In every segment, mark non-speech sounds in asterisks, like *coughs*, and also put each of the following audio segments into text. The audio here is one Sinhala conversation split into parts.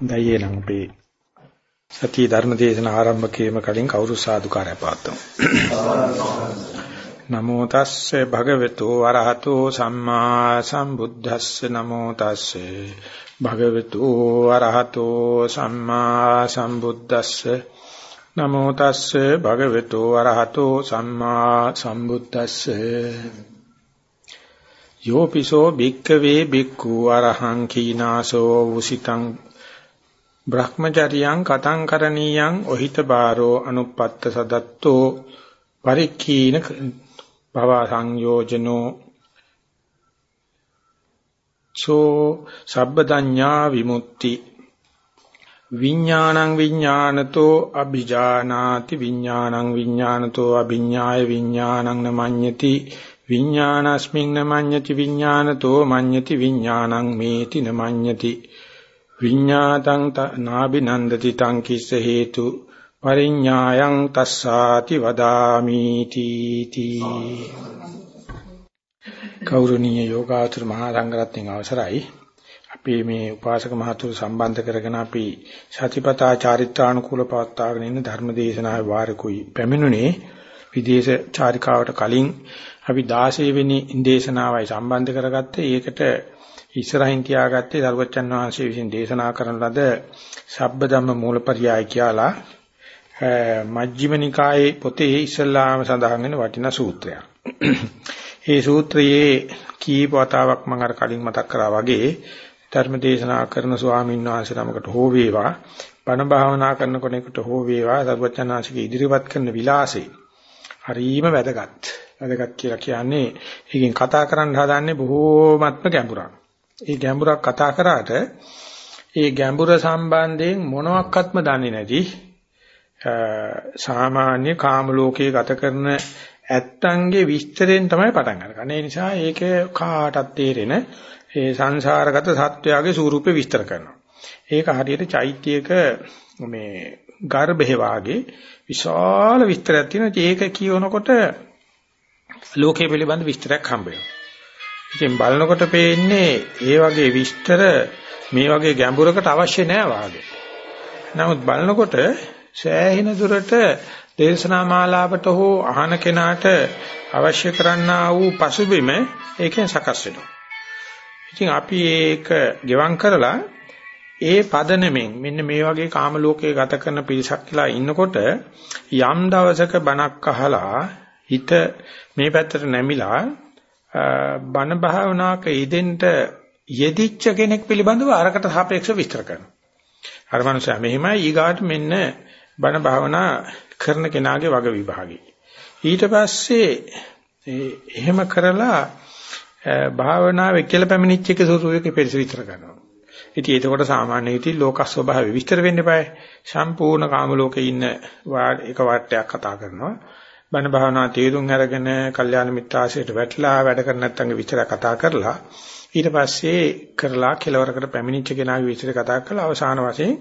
දැයේ නම් අපේ සතිය ධර්ම දේශන ආරම්භ කිරීම කලින් කවුරු සාදුකාරය පාත්තමු. *coughs* නමෝ තස්සේ භගවතු වරහතෝ සම්මා සම්බුද්දස්ස. නමෝ තස්සේ භගවතු වරහතෝ සම්මා සම්බුද්දස්ස. නමෝ තස්සේ භගවතු වරහතෝ සම්මා සම්බුද්දස්ස. යෝපිසෝ භික්ඛවේ භික්ඛු අරහං කීනාසෝ උසිතං බ්‍රහ්මචරියං කතං කරණීයං ඔහිත බාරෝ අනුපත්ත සදත්තෝ පරික්ඛීන භව සංයෝජනෝ. සෝ සබ්බදඤ්ඤා විමුක්ති. විඥානං විඥානතෝ අභිජානාති විඥානං විඥානතෝ අභිඥාය විඥානං නමඤ්ඤති විඥානස්මින් නමඤ්ඤති විඥානතෝ මඤ්ඤති විඥානං මේති නමඤ්ඤති විඤ්ඤාතං නාබිනන්දති තං කිස්ස හේතු පරිඤ්ඤායං තස්සාති වදාමි තීති කෞරණීය යෝගාචර මහා සංඝරත්නයන් අවසරයි. අපි මේ උපාසක මහතුරු සම්බන්ධ කරගෙන අපි සතිපතා චාරිත්‍රානුකූල පවත්වාගෙන ඉන්න ධර්මදේශනාවේ වාරකුයි පැමිණුනේ විදේශ චාරිකාවට කලින් අපි 16 වෙනි දේශනාවයි සම්බන්ධ කරගත්තේ. ඒකට ඉස්සරහින් තියාගත්තේ දරුවචන් වහන්සේ විසින් දේශනා කරන ලද සබ්බධම්ම මූලපරියාය කියලා මජ්ක්‍ධිම නිකායේ පොතේ ඉස්සල්ලාම සඳහන් වෙන වටිනා සූත්‍රයක්. මේ සූත්‍රයේ කීප වතාවක් මම අර කලින් මතක් කරා වගේ ධර්ම දේශනා කරන ස්වාමීන් වහන්සේ නමකට හෝ වේවා බණ භාවනා කරන කෙනෙකුට හෝ වේවා දරුවචන් වහන්සේගේ ඉදිරිපත් කරන විලාසය හරීම වැදගත්. වැදගත් කියලා කියන්නේ ඒකෙන් කතා කරන්න හදාන්නේ බොහෝමත්ම ගැඹුරක්. ඒ ගැඹුරක් කතා කරාට ඒ ගැඹුර සම්බන්ධයෙන් මොනවත්ක්ත්ම දන්නේ නැති සාමාන්‍ය කාම ලෝකයේ ගත කරන ඇත්තන්ගේ විස්තරයෙන් තමයි පටන් අරගන්නේ. ඒ නිසා ඒක කාටත් තේරෙන ඒ සංසාරගත සත්වයාගේ ස්වරූපේ විස්තර කරනවා. ඒක හරියට චෛත්‍යයක මේ ගර්භේ වාගේ විශාල විස්තරයක් තියෙනවා. ඒක කියවනකොට ලෝකයේ පිළිබඳ විස්තරයක් හම්බ වෙනවා. ඉතින් බලනකොට පේන්නේ ඒ වගේ විස්තර මේ වගේ ගැඹුරකට අවශ්‍ය නෑ වාගේ. නමුත් බලනකොට සෑහෙන දුරට දේශනා මාලාවට හෝ අහන කෙනාට අවශ්‍ය කරන්නා වූ පසුබිම ඒකෙන් සකස් වෙනවා. ඉතින් අපි ඒක ගෙවම් කරලා ඒ පදනමෙන් මෙන්න මේ වගේ කාම ලෝකයේ ගත කරන පිරිසක් කියලා ඉන්නකොට යම් දවසක බණක් අහලා හිත මේ පැත්තට නැමිලා බණ භාවනාවක යෙදෙන්න යෙදිච්ච කෙනෙක් පිළිබඳව අරකට සාපේක්ෂව විස්තර කරනවා. අර මනුස්සයා මෙහිමයි ඊගාට මෙන්න බණ භාවනා කරන කෙනාගේ වග විභාගය. ඊට පස්සේ එහෙම කරලා භාවනාවේ කියලා පැමිණිච්ච එක ස්වරූපයක පෙරස විතර කරනවා. ඉතින් එතකොට සාමාන්‍ය ඉති ලෝක ස්වභාවය විස්තර වෙන්න eBay. සම්පූර්ණ කාම ලෝකේ ඉන්න එක වාටයක් කතා කරනවා. බණ භාවනා තේරුම් අරගෙන කල්යාණ මිත්‍රාශයට වැටලා වැඩ කර නැත්නම් විතර කතා කරලා ඊට පස්සේ කරලා කෙලවරකට පැමිණිච්ච කෙනාගේ විතර කතා කරලා අවසාන වශයෙන්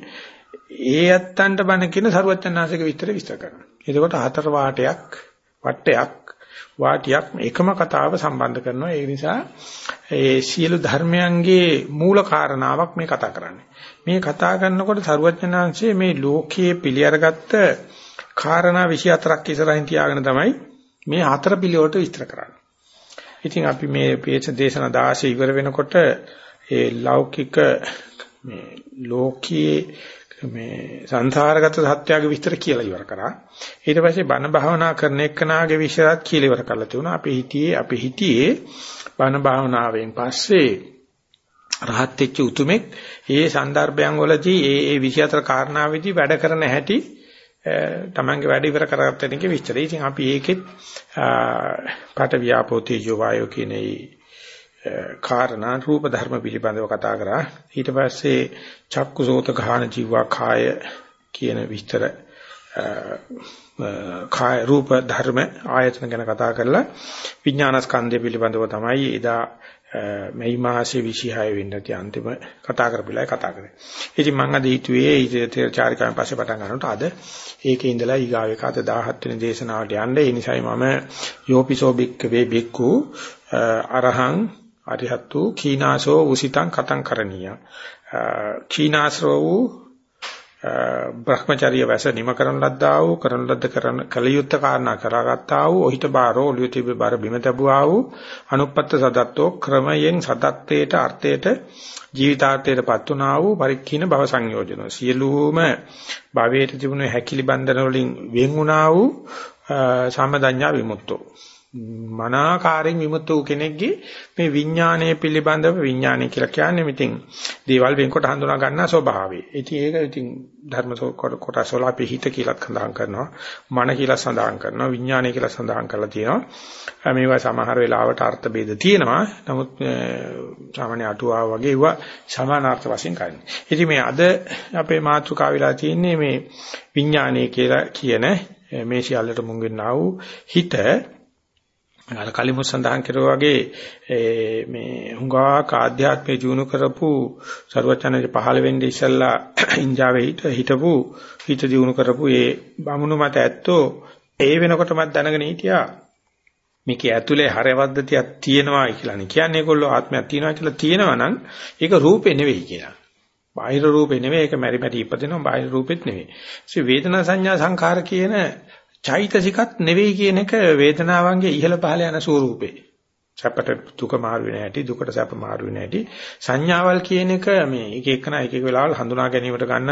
ඒ ඇත්තන්ට බණ කියන සරුවචනාංශික විතර විස්තර කරනවා. එතකොට හතර වාටයක් වටයක් වාටියක් එකම කතාව සම්බන්ධ කරනවා. ඒ නිසා ඒ සියලු ධර්මයන්ගේ මූල කාරණාවක් මේ කතා කරන්නේ. මේ කතා කරනකොට සරුවචනාංශයේ මේ ලෝකයේ පිළිඅරගත්ත කාරණා 24ක් ඉස්සරහින් තියාගෙන තමයි මේ හතර පිළිවෙලට විස්තර කරන්නේ. ඉතින් අපි මේ පේච දේශන 16 ඉවර වෙනකොට ඒ ලෞකික මේ ලෝකයේ මේ සංසාරගත සත්‍යයේ විස්තර කියලා ඉවර කරා. ඊට පස්සේ බණ භාවනා කරන එක්කනාගේ විශ්වාසත් කියලා ඉවර කරලා තිබුණා. අපි හිතියේ අපි හිතියේ බණ භාවනාවෙන් පස්සේ රහත් වෙච්ච උතුමෙක් ඒ සන්දර්භයන් වලදී ඒ ඒ 24 කාරණාවෙදී වැඩ කරන හැටි තමන්ගේ වැඩ ඉවර කරගත්ත එකේ විස්තරය. ඉතින් අපි ඒකෙත් පාට ව්‍යාපෝ තේජෝ වායෝ කියන ඒ කාරණා රූප ධර්ම පිළිබඳව කතා කරා. ඊට පස්සේ චක්කුසෝත ගාහන ජීවා කාය කියන විස්තර කාය රූප ධර්ම ආයතන ගැන කතා කරලා විඥානස්කන්ධය පිළිබඳව තමයි එදා මේ මාසේ 26 වෙනිදා අන්තිම කතා කරපිලා කතා කරේ. ඉතින් මම අද හිතුවේ ඊට චාරිකාවෙන් පස්සේ පටන් ගන්නකොට අද ඒකේ ඉඳලා ඊගාව එක අද 17 වෙනි දේශනාවට යන්න. ඒ නිසායි මම යෝපිසෝ බික්ක වේ බික්කු අරහං අරිහත්තු කීනාසෝ උසිතං කතං කරණීය. කීනාසරෝ වූ බ්‍රහ්මචර්ය වැස නිම කරන ලද්දා වූ කරන ලද්ද කරන කලියුත්ත කාරණා කරගත්තා වූ ඔහිත බාරෝ ඔලිය තිබේ බාර බිම තබුවා වූ අනුපත්ත සදත්තෝ ක්‍රමයෙන් සදත්තේට අර්ථයට ජීවිතාර්ථයටපත් වුණා වූ පරික්ඛීන භව සංයෝජන. සියලුම භවයට තිබුණු හැකිලි බන්ධන වලින් වෙන් වුණා වූ සම්මදඤ්ඤා විමුක්තෝ. මනාකාරයෙන් විමුක්ත වූ කෙනෙක්ගේ මේ විඥානය පිළිබඳව විඥානය කියලා කියන්නේ මිතින් දේවල් වෙන්කොට හඳුනා ගන්නා ස්වභාවය. ඉතින් ඒක ඉතින් ධර්ම කොටස් වල අපි හිත කියලා සඳහන් කරනවා, මන කියලා සඳහන් කරනවා, විඥානය කියලා සඳහන් කරලා තියෙනවා. මේවා සමහර වෙලාවට අර්ථ ભેද තියෙනවා. නමුත් සාමාන්‍ය අටුවාව වගේ ඒවා සමානාර්ථ වශයෙන් කරන්නේ. ඉතින් මේ අද අපේ මාතෘකාව වෙලා තියෙන්නේ මේ විඥානය කියලා කියන මේ සියල්ලට මුං වෙන්නා වූ හිත අර කලිමුත් සඳහන් කරුවා වගේ මේ හුඟා කාධ්‍යාත්මේ ජීුණු කරපු ਸਰවචනයේ පහළ වෙන්නේ ඉස්සල්ලා *clears throat* ඉන්ජාවේ හිට හිටපු හිත ජීුණු කරපු ඒ බමුණු මත ඇත්තෝ ඒ වෙනකොටමත් දැනගෙන හිටියා මේකේ ඇතුලේ හරවද්දතියක් තියෙනවා කියලානේ කියන්නේ ඒගොල්ලෝ ආත්මයක් තියෙනවා කියලා තියෙනවා නම් ඒක රූපේ නෙවෙයි කියලා. බාහිර රූපේ නෙවෙයි ඒක මෙරි මෙරි ඉපදෙනවා බාහිර රූපෙත් නෙවෙයි. ඒ වේදනා සංඥා සංඛාර කියන චෛතසිකත් නෙවෙයි කියන එක වේදනාවන්ගේ ඉහළ පහළ යන ස්වරූපේ. සැපට දුක මාරු වෙන හැටි දුකට සැප මාරු වෙන හැටි සංඥාවල් කියන එක මේ එක එකන එක එක වෙලාවල් හඳුනා ගැනීමට ගන්න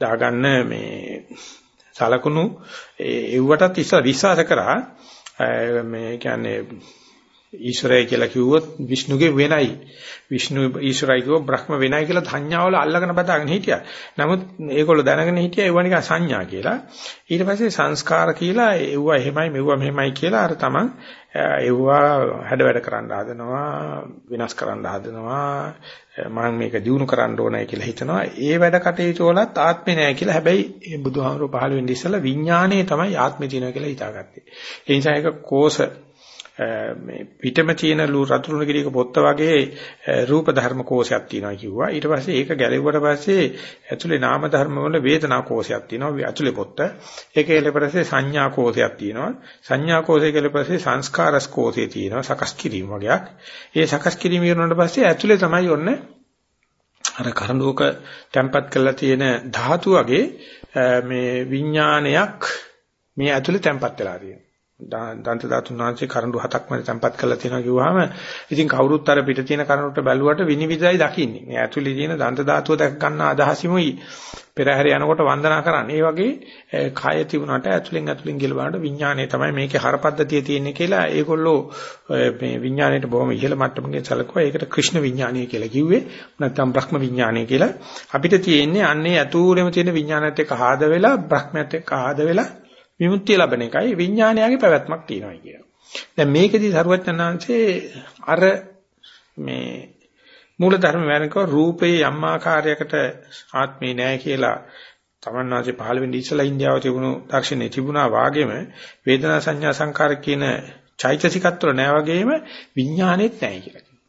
දාගන්න මේ සලකුණු ඒවටත් ඉස්සර විශ්වාස කරා මේ කියන්නේ ඊශ්වරය කියලා කිව්වොත් විෂ්ණුගේ වෙනයි. විෂ්ණු ඊශ්වරයි කිව්වොත් බ්‍රහ්ම වෙනයි කියලා සංඥාවල අල්ලගෙන බදාගෙන හිටියා. නමුත් ඒගොල්ලෝ දැනගෙන හිටියා ඒව නිකන් සංඥා කියලා. ඊට පස්සේ සංස්කාර කියලා ඒව එහෙමයි මෙව මෙහෙමයි කියලා අර තමන් ඒව හැඩ වැඩ කරන්න හදනවා විනාශ කරන්න හදනවා මම මේක දිනු කරන්න ඕනයි කියලා හිතනවා. ඒ වැඩ කටයුතු වලත් ආත්මේ නැහැ කියලා. හැබැයි බුදුහාමරෝ පහළ වෙන්නේ ඉස්සලා විඥාණය තමයි ආත්මේ තියෙනවා කියලා හිතාගත්තේ. ඒ නිසා ඒක කෝෂ මේ පිටම තියෙන ලු රතුරුණ කිරියක පොත්ත වගේ රූප ධර්ම කෝෂයක් තියෙනවා කිව්වා. ඊට පස්සේ ඒක ගැලෙවුවට පස්සේ ඇතුලේ නාම ධර්ම වල වේදනා කෝෂයක් තියෙනවා. ඇතුලේ පොත්ත. ඒක ඊළපස්සේ සංඥා කෝෂයක් තියෙනවා. සංඥා කෝෂය ඊළපස්සේ සංස්කාරස් කෝෂය තියෙනවා. සකස් කිරීම වගේක්. ඒ සකස් කිරීම ඉවරනට පස්සේ ඇතුලේ තමයි ඔන්න අර කරඬුවක තැම්පත් කරලා තියෙන ධාතු වගේ මේ විඥානයක් මේ ඇතුලේ තැම්පත් වෙලා තියෙනවා. දන්ත ධාතුන් වහන්සේ කරඬු හතක් මැද තැම්පත් කරලා තියෙනවා කිව්වහම ඉතින් කවුරුත් අර පිට තියෙන කරඬුට බැලුවට විනිවිදයි දකින්නේ. මේ ඇතුලේ තියෙන දන්ත ධාතුව දැක ගන්න අදහසිමුයි පෙරහැර යනකොට වන්දනා කරන්නේ. ඒ වගේ කය තිබුණාට ඇතුලෙන් ඇතුලෙන් ගිල බලනකොට විඥානය තමයි මේකේ හරපද්ධතිය තියෙන්නේ කියලා ඒගොල්ලෝ මේ විඥාණයට බොහොම ඉහළ මට්ටමකින් සැලකුවා. ඒකට ක්‍රිෂ්ණ විඥානය කියලා කිව්වේ. නැත්නම් බ්‍රහ්ම විඥානය කියලා. අපිට තියෙන්නේ අන්නේ ඇතුළෙම තියෙන විඥානයත් එක්ක ආද වෙලා බ්‍රහ්මයත් එක්ක ආද වෙලා විමුක්තිය ලබන එකයි විඥානයගේ පැවැත්මක් තියෙනවා කියනවා. දැන් මේකෙදි සරුවචනාංශේ අර මේ මූල ධර්ම වැරකව රූපේ යම් ආකාරයකට ආත්මේ නැහැ කියලා තමන්වාසේ පහළ වෙන්නේ ඉස්සලා ඉන්දියාවේ තිබුණු දර්ශනේ තිබුණා වාගේම වේදනා සංඥා සංකාර කියන චෛතසිකත්වල නැහැ වගේම විඥානෙත් නැහැ කියලා කියනවා.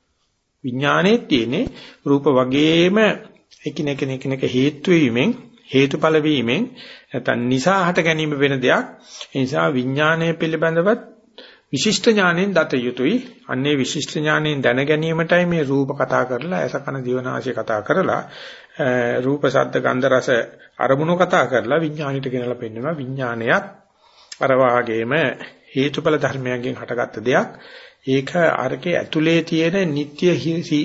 විඥානෙත් තියෙන්නේ රූප වගේම එකිනෙක එකිනෙක හේතු වීමෙන් හේතුඵල වීමෙන් නැත්නම් නිසා හට ගැනීම වෙන දෙයක්. ඒ නිසා විඥානය පිළිබඳවත් විශිෂ්ට ඥාණයෙන් දත යුතුයි. අන්නේ විශිෂ්ට ඥාණයෙන් දැන ගැනීමටයි මේ රූප කතා කරලා, ඇස කන දිවනාශය කතා කරලා, රූප ශබ්ද ගන්ධ රස අරමුණු කතා කරලා විඥාණයට ගෙනලා පෙන්නනවා. විඥානයත් අර වාගේම හේතුඵල ධර්මයන්ගෙන් හටගත්ත දෙයක්. ඒක අරකේ ඇතුලේ තියෙන නিত্য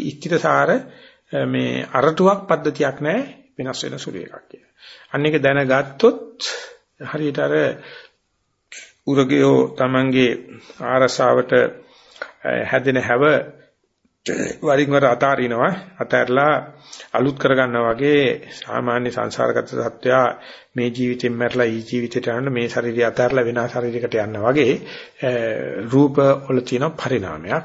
ස්ථිරසාර මේ අරටුවක් පද්ධතියක් නැහැ වෙනස් වෙන සුළු එකක් කියලා. අන්න එක දැනගත්තොත් හරියට අර උරගයෝ Tamange ආරසාවට හැදෙන හැව වරින් වර අතාරිනවා. අතහැරලා අලුත් කරගන්නවා වගේ සාමාන්‍ය සංසාරගත සත්‍යය මේ ජීවිතෙන් මැරලා ඊ ජීවිතයට යන මේ ශරීරය අතහැරලා වෙන ශරීරයකට යනවා වගේ රූප වල තියෙන පරිණාමයක්.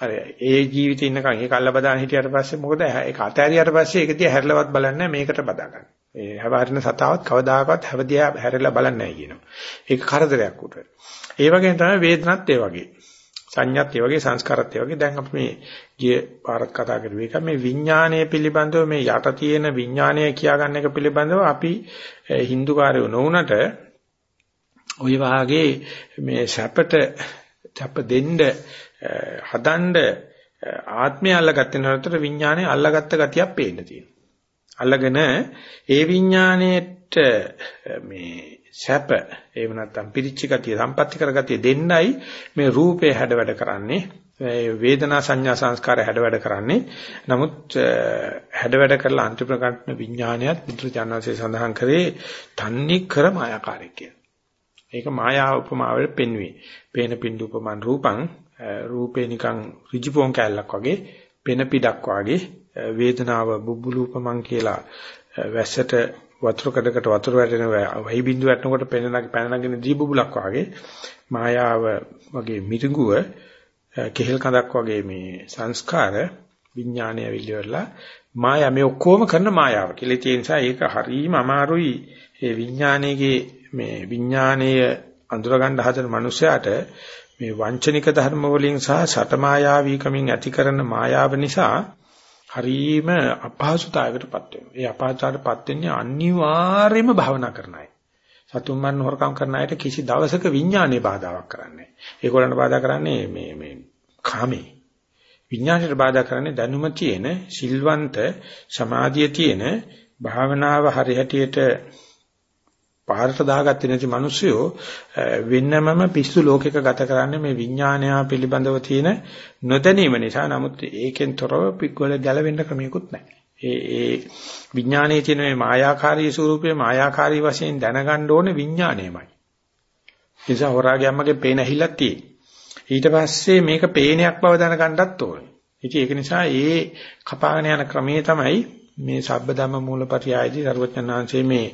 අර ඒ ජීවිතේ ඉන්නකන් ඒක අල්ල බදාන හිටියට පස්සේ මොකද? ඒක අතහැරියට පස්සේ ඒක දිහා හැරලවත් බලන්නේ මේකට බදා ගන්න. ඒ හැවරින සතාවත් කවදාකවත් හැවදියා හැරලා බලන්නේ නැහැ කියනවා. ඒක කරදරයක් උට. ඒ වගේම තමයි වේදනත් ඒ වගේ. සංඥාත් ඒ වගේ සංස්කාරත් ඒ වගේ. දැන් අපි මේ ගිය පාරක් කතා කරුවේ එක මේ විඥානය පිළිබඳව මේ යට තියෙන විඥානය කියා ගන්න එක පිළිබඳව අපි Hindu කාර්යෝ නොවුනට ওই වාගේ මේ සැපට සැප දෙන්න හදන්න ආත්මය අල්ලගත්තේ නැතර විඥානේ අල්ලගත්ත ගතියක් පේන්න තියෙනවා. අල්ලගෙන ඒ විඥාණයට මේ සැප එහෙම නැත්නම් පිරිච්ච ගතිය සම්පත්‍ති කරගතිය දෙන්නයි මේ රූපේ හැඩ වැඩ කරන්නේ වේදනා සංඥා සංස්කාර හැඩ වැඩ කරන්නේ නමුත් හැඩ වැඩ කරලා අන්තිම ප්‍රකටන විඥානයත් බුදුචානන්සේ සඳහන් කරේ තන්නේ කර මායාකාරී කියලා. ඒක මායාව උපමාවල පෙන්වුවේ. පේන පින්දු උපමන් රූපං රූපේ නිකන් ඍජුපෝන් කැලලක් වගේ පෙන පිටක් වගේ වේදනාව බුබුලූපමන් කියලා වැස්සට වතුර කඩකට වතුර වැටෙන වහි බින්දු වැටෙනකොට පෙනෙන පැනනගෙන දී බුබුලක් වගේ මායාව වගේ මිරිඟුව කෙහෙල් කඳක් වගේ මේ සංස්කාර විඥානය විලියවලා මායා මේ ඔක්කොම කරන මායාව කියලා. ඒ නිසා ඒක හරීම අමාරුයි. ඒ විඥානයේගේ මේ විඥානීය අඳුරගන්න හදන මනුස්සයාට මේ වංචනික ධර්ම වලින් සහ සතමායාවීකමින් ඇති කරන මායාව නිසා හරීම අපහසුතාවයකටපත් වෙනවා. ඒ අපහසුතාවයටපත් වෙන්නේ අනිවාර්යයෙන්ම භාවනා කරන අය. සතුන් මරණ හොරකම් කරන අයට කිසි දවසක විඥානයේ බාධාවක් කරන්නේ නැහැ. ඒගොල්ලන්ට බාධා කරන්නේ මේ මේ කාමේ. විඥාණයට බාධා කරන්නේ දැනුම තියෙන, සිල්වන්ත, සමාධිය තියෙන, භාවනාව හරියටියට පාරට දාගත්තේ නැති මිනිස්සුયો වෙන්නමම පිස්සු ලෝකයක ගත කරන්නේ මේ විඥානය පිළිබඳව තියෙන නොදැනීම නිසා. නමුත් ඒකෙන් තොරව පිටවල ගැලවෙන්න ක්‍රමයක්වත් නැහැ. ඒ ඒ විඥානයේ තියෙන මේ මායාකාරී ස්වરૂපයේ මායාකාරී වශයෙන් දැනගන්න ඕනේ විඥාණයමයි. ඒ නිසා හොරාගේ අම්මගේ පේන ඇහිලා තියෙන්නේ. ඊට පස්සේ මේක පේනයක් බව දැනගන්නත් ඕනේ. ඉතින් ඒක නිසා ඒ කපාගෙන යන ක්‍රමයේ තමයි මේ සබ්බදම මූලපරියායදී සර්වඥාන්සේ මේ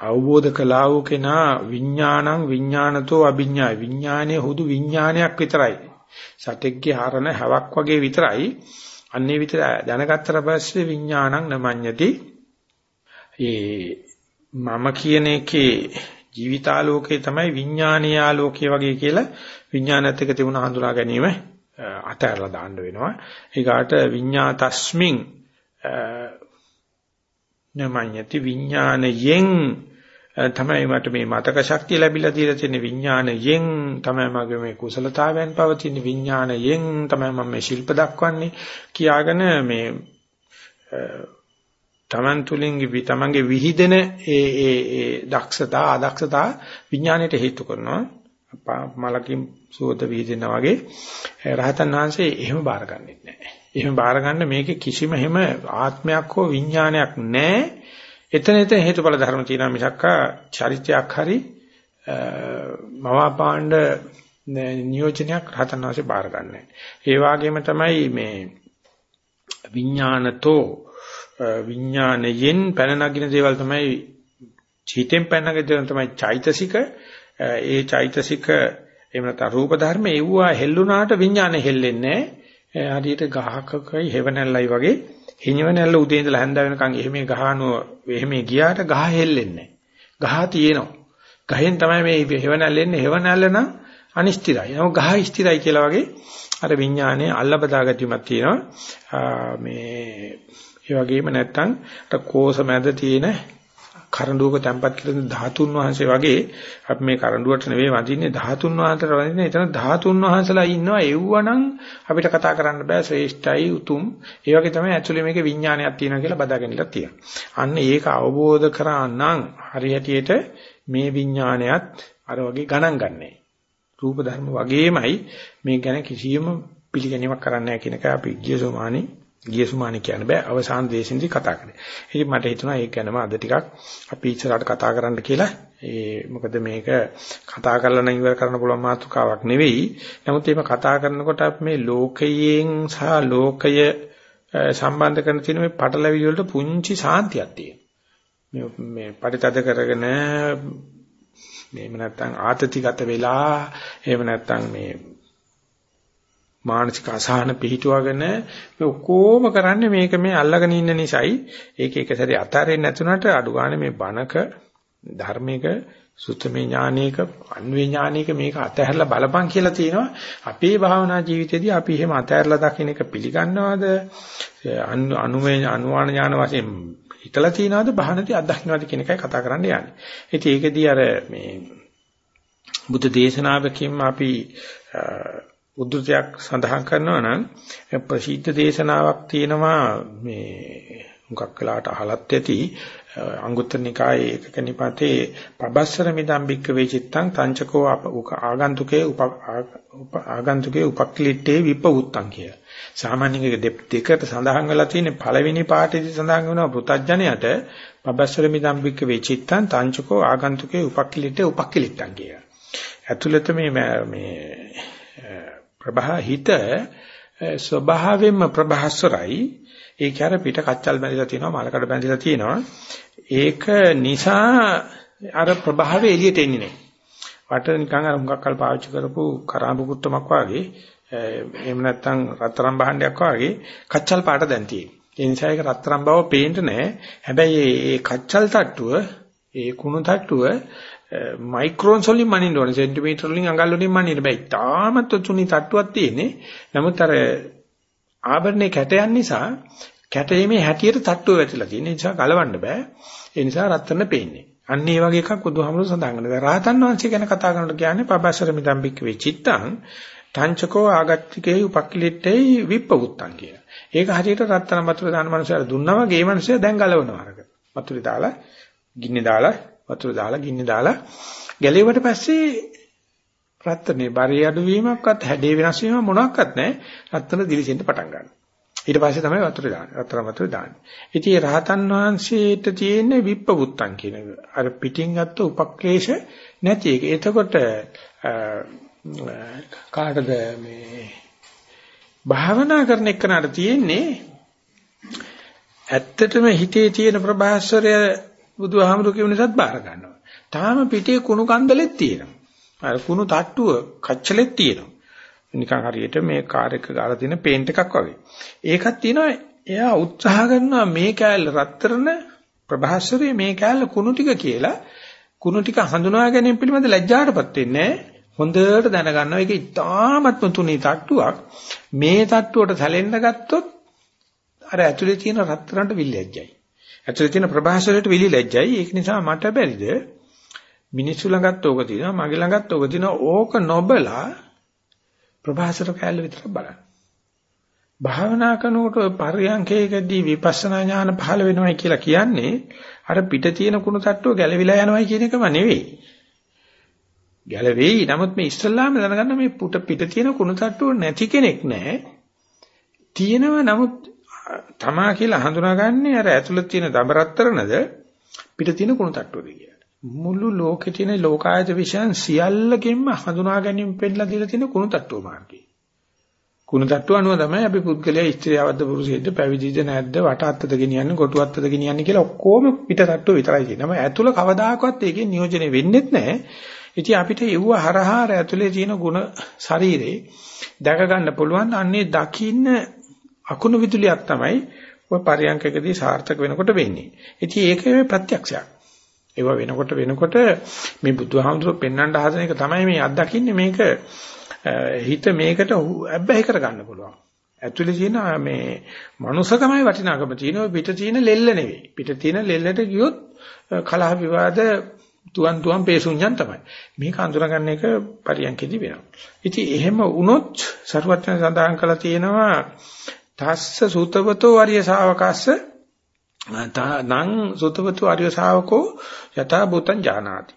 අවබෝධ කළා වූ කෙනා විඥානං විඥානතෝ අභිඥා විඥානයේ හුදු විඥානයක් විතරයි. සතෙක්ගේ හරණ හැවක් වගේ විතරයි. අන්නේ විතර දැනගත්තට පස්සේ විඥානං නමඤ්ඤති. ඒ මම කියන එකේ ජීවිතාලෝකේ තමයි විඥානීය ආලෝකය වගේ කියලා විඥානත් එක්ක තිබුණ හඳුනා ගැනීම අතහැරලා දාන්න වෙනවා. ඊගාට විඥාතස්මින් නමඤ්ඤති විඥානයෙන් තමයි මට මේ මතක ශක්තිය ලැබිලා තියෙන තියෙන විඥාණයෙන්. තමයි මගේ මේ කුසලතාවයන් පවතින විඥාණයෙන්. තමයි මම මේ ශිල්ප දක්වන්නේ කියාගෙන මේ තමන් තුලින් තමන්ගේ විහිදෙන ඒ ඒ ඒ දක්ෂතා අදක්ෂතා විඥාණයට හේතු කරනවා. මලකින් සුවඳ විහිදෙනා වගේ. රහතන් වහන්සේ එහෙම බාරගන්නේ නැහැ. එහෙම බාරගන්න මේකේ කිසිම හැම ආත්මයක් හෝ විඥානයක් නැහැ. එතන එතන හේතුඵල ධර්ම තියෙනවා මිසක් චරිතයක් හරි මවාපාණ්ඩ නියෝජනයක් රහතන් වහන්සේ බාරගන්නේ. ඒ වගේම තමයි මේ විඥානතෝ විඥානයෙන් පැන නගින දේවල් තමයි චීතෙන් පැන නගින දේවල් තමයි චෛතසික ඒ චෛතසික එහෙම නැත්නම් රූප ධර්ම එව්වා හෙල්ලුණාට විඥාන හෙල්ලෙන්නේ හරියට ගහකකයි හෙවණැල්ලයි වගේ. හිණවණැල්ල උදේ ඉඳලා හැන්ද වෙනකන් එහෙම ගහනුව එහෙම ගියාට ගහ හෙල්ලෙන්නේ ගහ තියෙනවා. ගහෙන් තමයි මේ හෙවණැල්ල එන්නේ. හෙවණැල්ල නම් අනිෂ්ටිරයි නම ගහ ස්ථිරයි කියලා වගේ අර විඥානයේ අල්ලබදාගැතිමක් තියෙනවා. මේ ඒ වගේම නැත්තම් අර කෝස මැද තියෙන කරඬුවක තැම්පත් කරන ධාතුන් වහන්සේ වගේ අපි මේ කරඬුවට නෙවෙයි වඳින්නේ ධාතුන් වහන්සේලා වඳින්නේ. එතන ධාතුන් වහන්සේලා ඉන්නවා එව්වනම් අපිට කතා කරන්න බෑ ශ්‍රේෂ්ඨයි උතුම්. ඒ වගේ තමයි ඇක්චුලි මේකේ විඥානයක් තියෙනවා කියලා බදාගෙනලා තියෙනවා. අන්න ඒක අවබෝධ කරා නම් හරියටියට මේ විඥානයත් අර වගේ ගණන් ගන්නෑ. රූප ධර්ම වගේමයි. මේ ගැන කිසියම් පිළිගැනීමක් කරන්න නැහැ කියන එක අපි ගිය සෝමානි ගිය සුමානේ කියන්න බෑ අවසාන දේශෙන්දි කතා කරේ. ඉතින් මට හිතුණා ඒක ගැනම අද ටිකක් අපි ඉස්සරහට කතා කරන්න කියලා. ඒ මොකද මේක කතා කරලා නම් ඉවර කරන්න පුළුවන් මාතෘකාවක් නෙවෙයි. නමුත් මේක කතා කරනකොට අපි මේ ලෝකයෙන් සහ ලෝකය සම්බන්ධ කරන තියෙන මේ පටලැවිලි වලට පුංචි සාන්තියක් තියෙනවා. මේ මේ පරිතද කරගෙන මේව නැත්තම් ආතතිගත වෙලා එහෙම නැත්තම් මේ මානසික අසහන පිහිටුවගෙන මේ ඔක්කොම කරන්නේ මේක මේ අල්ලගෙන ඉන්න නිසායි. ඒක එක සැරේ අතාරින්න නැතුණට අඩු ගන්න මේ බණක ධර්මික සුත්තමේ ඥානයක අන්වේ ඥානයක මේක අතහැරලා බලපං කියලා තියෙනවා. අපේ භාවනා ජීවිතේදී අපි එහෙම අතහැරලා දකින්න එක පිළිගන්නවද? අනුමේ අනුවාන ඥාන වශයෙන් හිතලා තියනවද? බහනදී අත්දකින්නවද කියන එකයි කතා කරන්න යන්නේ. ඉතින් ඒකෙදී අර මේ බුද්ධ දේශනාවකින් අපි උද්දෘතයක් සඳහන් කරනවා නම් ප්‍රසිද්ධ දේශනාවක් තියෙනවා මේ මුගක් වෙලාට අහලත් ඇති අංගුත්තර නිකායේ ඒකක නිපාතේ පබස්සර මිදම් බික්ක වේචිත්තං තංචකෝ ආගන්තුකේ උප ආගන්තුකේ උපක්ලිට්ටේ විපවුත්තං කිය. සාමාන්‍යයෙන් දෙකට සඳහන් වෙලා තියෙන පළවෙනි පාඩේදී සඳහන් වෙනවා පෘතජ්ජනයට පබස්සර මිදම් බික්ක වේචිත්තං තංචකෝ ආගන්තුකේ උපක්ලිට්ටේ උපක්ලිට්ටං කිය. ඇතුළත මේ මේ ප්‍රභා හිත ස්වභාවයෙන්ම ප්‍රභාස්වරයි ඒක අර පිට කච්චල් බැඳලා තියෙනවා මලකඩ බැඳලා තියෙනවා ඒක නිසා අර ප්‍රභාවය එළියට එන්නේ නැහැ. වට නිකන් අර මුගක් කල් පාවිච්චි කරපු කරාඹු කුත්තමක් වගේ එහෙම නැත්නම් රත්තරන් භාණ්ඩයක් වගේ කච්චල් පාට දැන් තියෙන්නේ. ඒ නිසා ඒක රත්තරන් බව පේන්න නැහැ. හැබැයි මේ කච්චල් තට්ටුව ඒ කුණු තට්ටුව මයික්‍රෝන්ස් වලින් මනින්න ඕනේ සෙන්ටිමීටර වලින් අඟල් වලින් මනින්න බෑ. තාමත් තුනි තට්ටුවක් තියෙන්නේ. නමුත් අර ආභරණේ කැටයන් නිසා කැටීමේ හැටියට තට්ටුව වැටිලා තියෙන නිසා ගලවන්න බෑ. ඒ නිසා රත්තරන පේන්නේ. අන්න ඒ වගේ එකක් බුදුහාමුදුරු සඳහන් කරනවා. රාතන් වංශය ගැන කතා කරනකොට කියන්නේ පබස්සර මිදම්බික් වෙචිත්තං තංචකෝ ආගත්තිකේ උපක්ලිටේ විප්පවුත්තං කියලා. ඒක හරියට රත්තරන් වතුර දාන මනුස්සයර දුන්නා වගේ මේ මනුස්සයා දැන් ගලවනවා අරක. වතුරේ දාලා ගින්නේ දාලා වතුර දාලා ගින්නේ දාලා ගැලෙවට පස්සේ රත්තරනේ බරේ අඩු වීමක්වත් හැඩේ වෙනස් වීමක් මොනවත් නැහැ. රත්තරන දිලිසෙන්න පටන් ගන්නවා. ඊට පස්සේ තමයි වතුර දාන්නේ. රත්තරන් වතුර දාන්නේ. ඉතින් රහතන් වහන්සේට තියෙන විප්පවුත්තන් කියන අර පිටින් ගත්ත උපක්ලේශ නැති එක. එතකොට කාටද මේ භාවනා කරන එකනට තියෙන්නේ ඇත්තටම හිතේ තියෙන ප්‍රභාස්වරය බුදුහාමුදුරු කියව නිසාත් බාර ගන්නවා. තාම පිටේ කුණු කන්දලෙත් තියෙනවා. අර කුණු තට්ටුව කච්චලෙත් තියෙනවා. නිකන් හරියට මේ කාර් එක ගාලා තියෙන පේන්ට් එකක් වගේ. ඒකක් තියෙනවා එයා උත්සාහ කරනවා මේ කෑල්ල රත්තරන ප්‍රභාස්වරයේ මේ කෑල්ල කුණු ටික කියලා කුණු ටික හඳුනා ගැනීම පිළිබඳ ලැජ්ජාටපත් වෙන්නේ හොඳට දැනගන්නවා ඒක ඉතාමත්ම තුනී තට්ටුවක් මේ තට්ටුවට සැලෙන්න ගත්තොත් අර ඇතුලේ තියෙන රත්තරන්ට විල්ලැජ්ජයි ඇතුලේ තියෙන ප්‍රභාස්වරයට විලි ලැජ්ජයි ඒක නිසා මට බැරිද මිනිස්සු ළඟත් ඕක තියෙනවා මගේ ළඟත් ඕක තියෙනවා ඕක නොබලා ප්‍රභාසර කැලේ විතර බලන්න. භාවනා කරනකොට පරියන්කේකදී විපස්සනා ඥාන පහළ වෙනවයි කියලා කියන්නේ අර පිට තියෙන කුණු තට්ටුව ගැලවිලා යනවයි කියන එකම නෙවෙයි. ගැලවෙයි. නමුත් මේ ඉස්සල්ලාම දැනගන්න මේ පුට පිට තියෙන කුණු තට්ටුව නැති කෙනෙක් නැහැ. තියෙනව නමුත් තමා කියලා හඳුනාගන්නේ අර ඇතුළත තියෙන දඹරත්තරනද පිට තියෙන කුණු තට්ටුවද කියලා. මුළු ලෝකේ තියෙන ලෝකායත විශ්යන් සියල්ලකින්ම හඳුනා ගැනීම පෙන්නලා දීලා තියෙන කුණු තට්ටුව මාර්ගය. කුණු තට්ටුව අනුව තමයි අපි පුද්ගලයා ස්ත්‍රියවද්ද පුරුෂයෙක්ද පැවිදිද නැද්ද වට අත්තද ගෙනියන්නේ කොටු අත්තද ගෙනියන්නේ කියලා ඔක්කොම පිට තට්ටුව විතරයි තියෙන්නේ. ඇතුළ කවදාකවත් ඒකේ නියෝජනය වෙන්නේත් නැහැ. ඉතින් අපිට යුව හරහා ඇතුලේ තියෙන ಗುಣ ශරීරේ දැක ගන්න පුළුවන් අන්නේ දකින්න අකුණු විදුලියක් තමයි ඔය පරියන්කකදී සාර්ථක වෙනකොට වෙන්නේ. ඉතින් ඒකේ ප්‍රත්‍යක්ෂයක්. ඒවා වෙනකොට වෙනකොට මේ බුදුහාමුදුරුවෝ පෙන්වන්න හදන එක තමයි මේ අත්දකින්නේ මේක හිත මේකට අබ්බැහි කරගන්න පුළුවන්. ඇතුලේ තියෙන මේ මනුස්සකමයි වටිනාකම තියෙනවා පිට තියෙන ලෙල්ල නෙවෙයි. පිට තියෙන ලෙල්ලට ගියොත් කලහ විවාද තුවන් තුවන් පේසුඤ්ඤන් තමයි. මේක අඳුරගන්න එක පරියන්කෙදි වෙනවා. ඉතින් එහෙම වුණොත් සරුවත්න සඳහන් කළා තියෙනවා තස්ස සූතවතෝ වරිය ශාවකස්ස නං සුතවතු ආර්ය ශාවකෝ යථා භූතං ජානාති.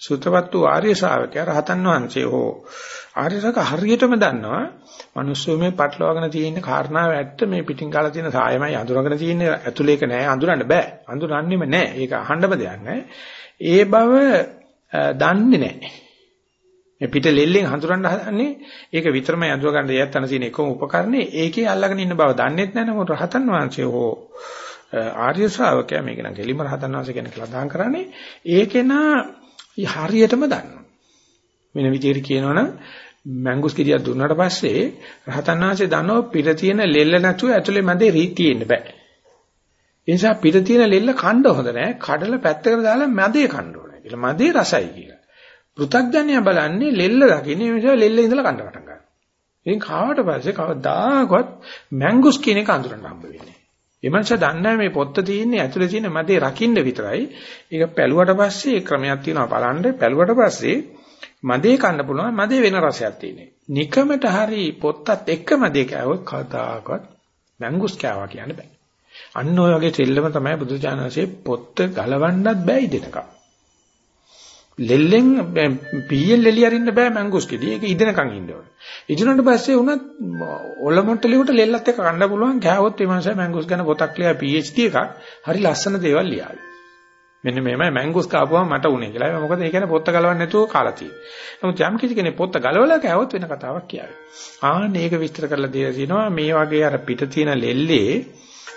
සුතවතු ආර්ය ශාවකයා රහතන් වහන්සේ හෝ ආර්ය ශාවක හරියටම දන්නවා මිනිස්සු මේ පටලවාගෙන තියෙන කාරණාව ඇත්ත මේ පිටින් කාලා තියෙන සායමයි අඳුරගෙන තියෙන ඇතුලේක නෑ අඳුරන්න බෑ. අඳුරන්නෙම නෑ. ඒක අහන්නම දෙයක් නෑ. ඒ බව දන්නේ නෑ. මේ පිට ලෙල්ලෙන් හඳුරන්න හදන්නේ ඒක විතරමයි අඳුර ගන්න යත්තන තියෙන එකම උපකරණේ ඒකේ අල්ලගෙන ඉන්න බව දන්නේත් නැහැ නේද රහතන් වහන්සේ හෝ ආර්ය ශ්‍රාවකයා මේක නම් කෙලිම රහතන් වහන්සේ කෙනෙක් ලදාන් කරන්නේ ඒකේන හරියටම දන්නවා. වෙන විදිහට කියනවනම් මැංගුස් කිරියක් දුන්නාට පස්සේ රහතන් වහන්සේ දන්නව පිට තියෙන ලෙල්ල නැතුව ඇතුලේ මැදේ රී තියෙන්න බෑ. ඒ නිසා පිට තියෙන ලෙල්ල කණ්ඩ හොඳ නෑ. කඩල පැත්තකට දාලා මැදේ කණ්ඩ ඕනේ. කියලා මැදේ රසයි කියලා. පෘථග්ජනය බලන්නේ ලෙල්ල දකින්නේ ඒ නිසා ලෙල්ල ඉඳලා කණ්ඩ පටන් ගන්නවා. ඉතින් කාවට පස්සේ කවදාකවත් මැංගුස් කියන එක අඳුරන්න හම්බ වෙන්නේ ඒ මනුස්සයා දන්නේ මේ පොත්ත තියෙන්නේ ඇතුලේ තියෙන මැදේ රකින්න විතරයි. ඒක පැලුවට පස්සේ ඒ ක්‍රමයක් තියෙනවා බලන්න. පැලුවට පස්සේ මදේ කන්න පුළුවන් මදේ වෙන රසයක් තියෙනවා. නිකමට හරි පොත්තත් එක්ක මදේ කෑවොත් කදාකවත් මැංගුස් කෑවා කියන්න බෑ. අන්න ඔය වගේ දෙල්ලම තමයි බුදුචානන්සේ පොත්ත ගලවන්නත් බෑ ඉදෙනකම්. ලෙල්ලෙන් පීයෙන් ලෙලි අරින්න බෑ මැංගුස් කෙඩි. ඒක ඉදෙනකම් ඉන්න ඕනේ. ඉදුණට පස්සේ උනත් ඔලොමොට්ටලියට ලෙල්ලත් එක්ක කන්න පුළුවන් කෑවොත් මේ මනුස්සයා මැංගුස් ගැන පොතක් ලියා PhD එකක් හරි ලස්සන දේවල් ලියාවි. මෙන්න මේමයි මැංගුස් කාපුවම මට උනේ කියලා. මොකද ඒ කියන්නේ පොත්ත ගලවන්නේ නැතුව කාලා තියෙන්නේ. නමුත් යම් කිසි කෙනෙක් පොත්ත ගලවලා කෑවොත් වෙන කතාවක් කියාවේ. ආන්න ඒක විස්තර කරලා දීලා තිනවා මේ වගේ අර පිට තියෙන ලෙල්ලේ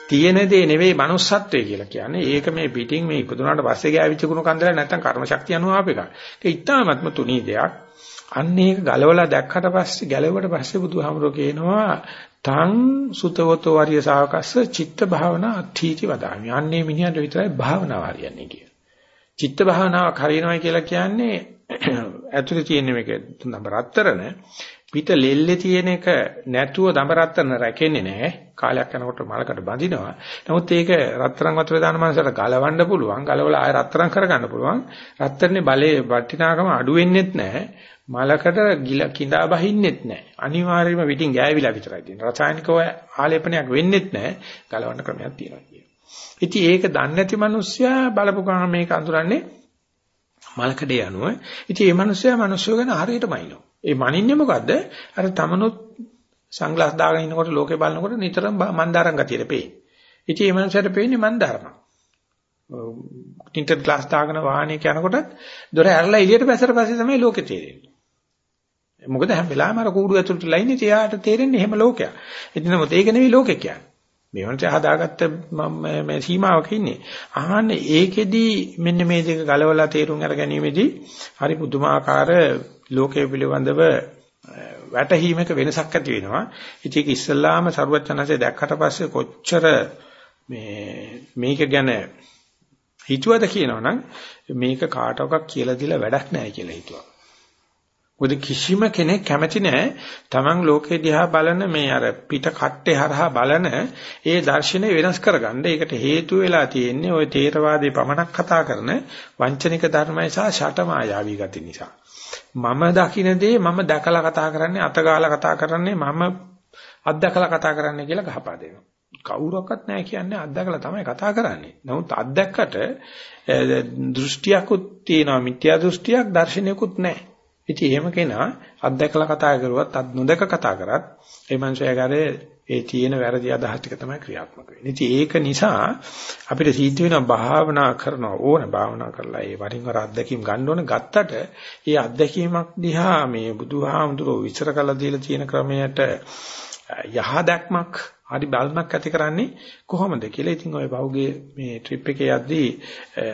තියෙන දේ නෙවෙයි manussත්වය කියලා කියන්නේ. ඒක මේ පිටින් මේ ඉපදුනාට පස්සේ ගෑවිච්ච කුණු කන්දල නැත්තම් කර්ම ශක්තිය අනුව ආප එකක්. ඒක ඉතාමත්ම තුනී දෙයක්. අන්න ඒක ගලවලා දැක්කට පස්සේ ගැලවුවට පස්සේ බුදුහාමුදුරෝ කියනවා තං සුතවතෝ වරිය සාවකස්ස චිත්ත භාවනා අත්ථීති වදාමි. අන්නේ මිනිහට විතරයි භාවනාව හරියන්නේ කිය. චිත්ත භාවනාවක් හරියනවා කියලා කියන්නේ *clears throat* ඇතුලේ තියෙන මේක නම්බර හතරන පිට ලෙල්ලේ තියෙන එක නැතුව දඹ රත්තරන රැකෙන්නේ නැහැ. කාලයක් යනකොට මලකට බඳිනවා. නමුත් ඒක රත්තරන් වතුර දාන මනසට ගලවන්න පුළුවන්. ගලවලා ආය රත්තරන් කරගන්න පුළුවන්. රත්තරනේ බලයේ වටිනාකම අඩු වෙන්නේත් නැහැ. මලකට ගිල කිඳා බහින්නෙත් නැහැ. අනිවාර්යයෙන්ම පිටින් ගෑවිලා විතරයි තියෙන්නේ. රසායනිකව ආලේපනයක් වෙන්නෙත් නැහැ. ගලවන්න ක්‍රමයක් තියෙනවා කියන්නේ. ඉතින් ඒක දන්නේ නැති මිනිස්සයා බලපු ගමන් මේක අඳුරන්නේ මලකඩේ යනුව. ඉතින් මේ මිනිස්සයා මිනිස්සු ගැන හරියටම අයිනෝ. ඒ මනින්නේ මොකද්ද? අර තමනුත් සංග්ලාස් දාගෙන ඉන්නකොට ලෝකේ බලනකොට නිතරම මන්දාරම් ගතියට පේන්නේ. ඉතින් මේ මනුස්සයට පේන්නේ මන්දාරම. ටින්ටඩ් ග්ලාස් දාගෙන වාහනයක යනකොට දොර ඇරලා එළියට බැසලා පස්සේ තමයි ලෝකේ තේරෙන්නේ. මොකද හැම වෙලාවෙම අර කූඩු ඇතුළට ලයින්නේ තියාට තේරෙන්නේ එහෙම ලෝකයක්. ඉතින් නමුත් ඒක නෙවෙයි ලෝකේ කියන්නේ. මේ වන්ට හදාගත්ත මේ සීමාවක ඉන්නේ. අහන්නේ ඒකෙදි මෙන්න මේ දෙක ගලවලා තේරුම් අර ගැනීමේදී හරි පුදුමාකාර ලෝකයේ පිළිබඳව වැටහීමක වෙනසක් ඇති වෙනවා. ඉතින් ඒක ඉස්සල්ලාම සරුවචනanse දැක්කට පස්සේ කොච්චර මේ මේක ගැන හිතුවද කියනවනම් මේක කාටවත් කියලා දීලා වැඩක් නැහැ කියලා හිතුවා. මොකද කිසිම කෙනෙක් කැමති නැහැ Taman ලෝකේ දිහා බලන මේ අර පිට කට්ටේ හරහා බලන ඒ දර්ශනය වෙනස් කරගන්න. ඒකට හේතු වෙලා තියෙන්නේ ওই තේරවාදී පමණක් කතා කරන වංචනික ධර්මය සහ ෂටමායාවී ගති නිසා. මම දකින්න දේ මම දැකලා කතා කරන්නේ අතගාලා කතා කරන්නේ මම අත්දකලා කතා කරන්නේ කියලා ගහපා දෙනවා. කවුරක්වත් නැහැ කියන්නේ අත්දකලා තමයි කතා කරන්නේ. නමුත් අත්දැක්කට දෘෂ්ටියකුත් තියෙනවා මිත්‍යා දෘෂ්ටියක් දර්ශනයකුත් නැහැ. ඉතින් එහෙම කෙනා අත්දැකලා කතා කරුවත් අත් නොදක කතා කරත් ඒ මනුස්සයාගේ ඒ තියෙන වැරදි අදහස් ටික තමයි ක්‍රියාත්මක වෙන්නේ. ඉතින් ඒක නිසා අපිට සිද්ධ වෙනවා භාවනා කරනවා ඕන භාවනා කරලා ඒ වරින් වර අත්දැකීම් ගන්න ඕන ගත්තට ඒ අත්දැකීමක් දිහා මේ බුදුහාමුදුරුවෝ විචාර කළ දීලා තියෙන ක්‍රමයට යහ දැක්මක් හරි බල්මක් ඇති කරන්නේ කොහොමද කියලා. ඉතින් ওই පහුගිය මේ ට්‍රිප් එකේ යද්දී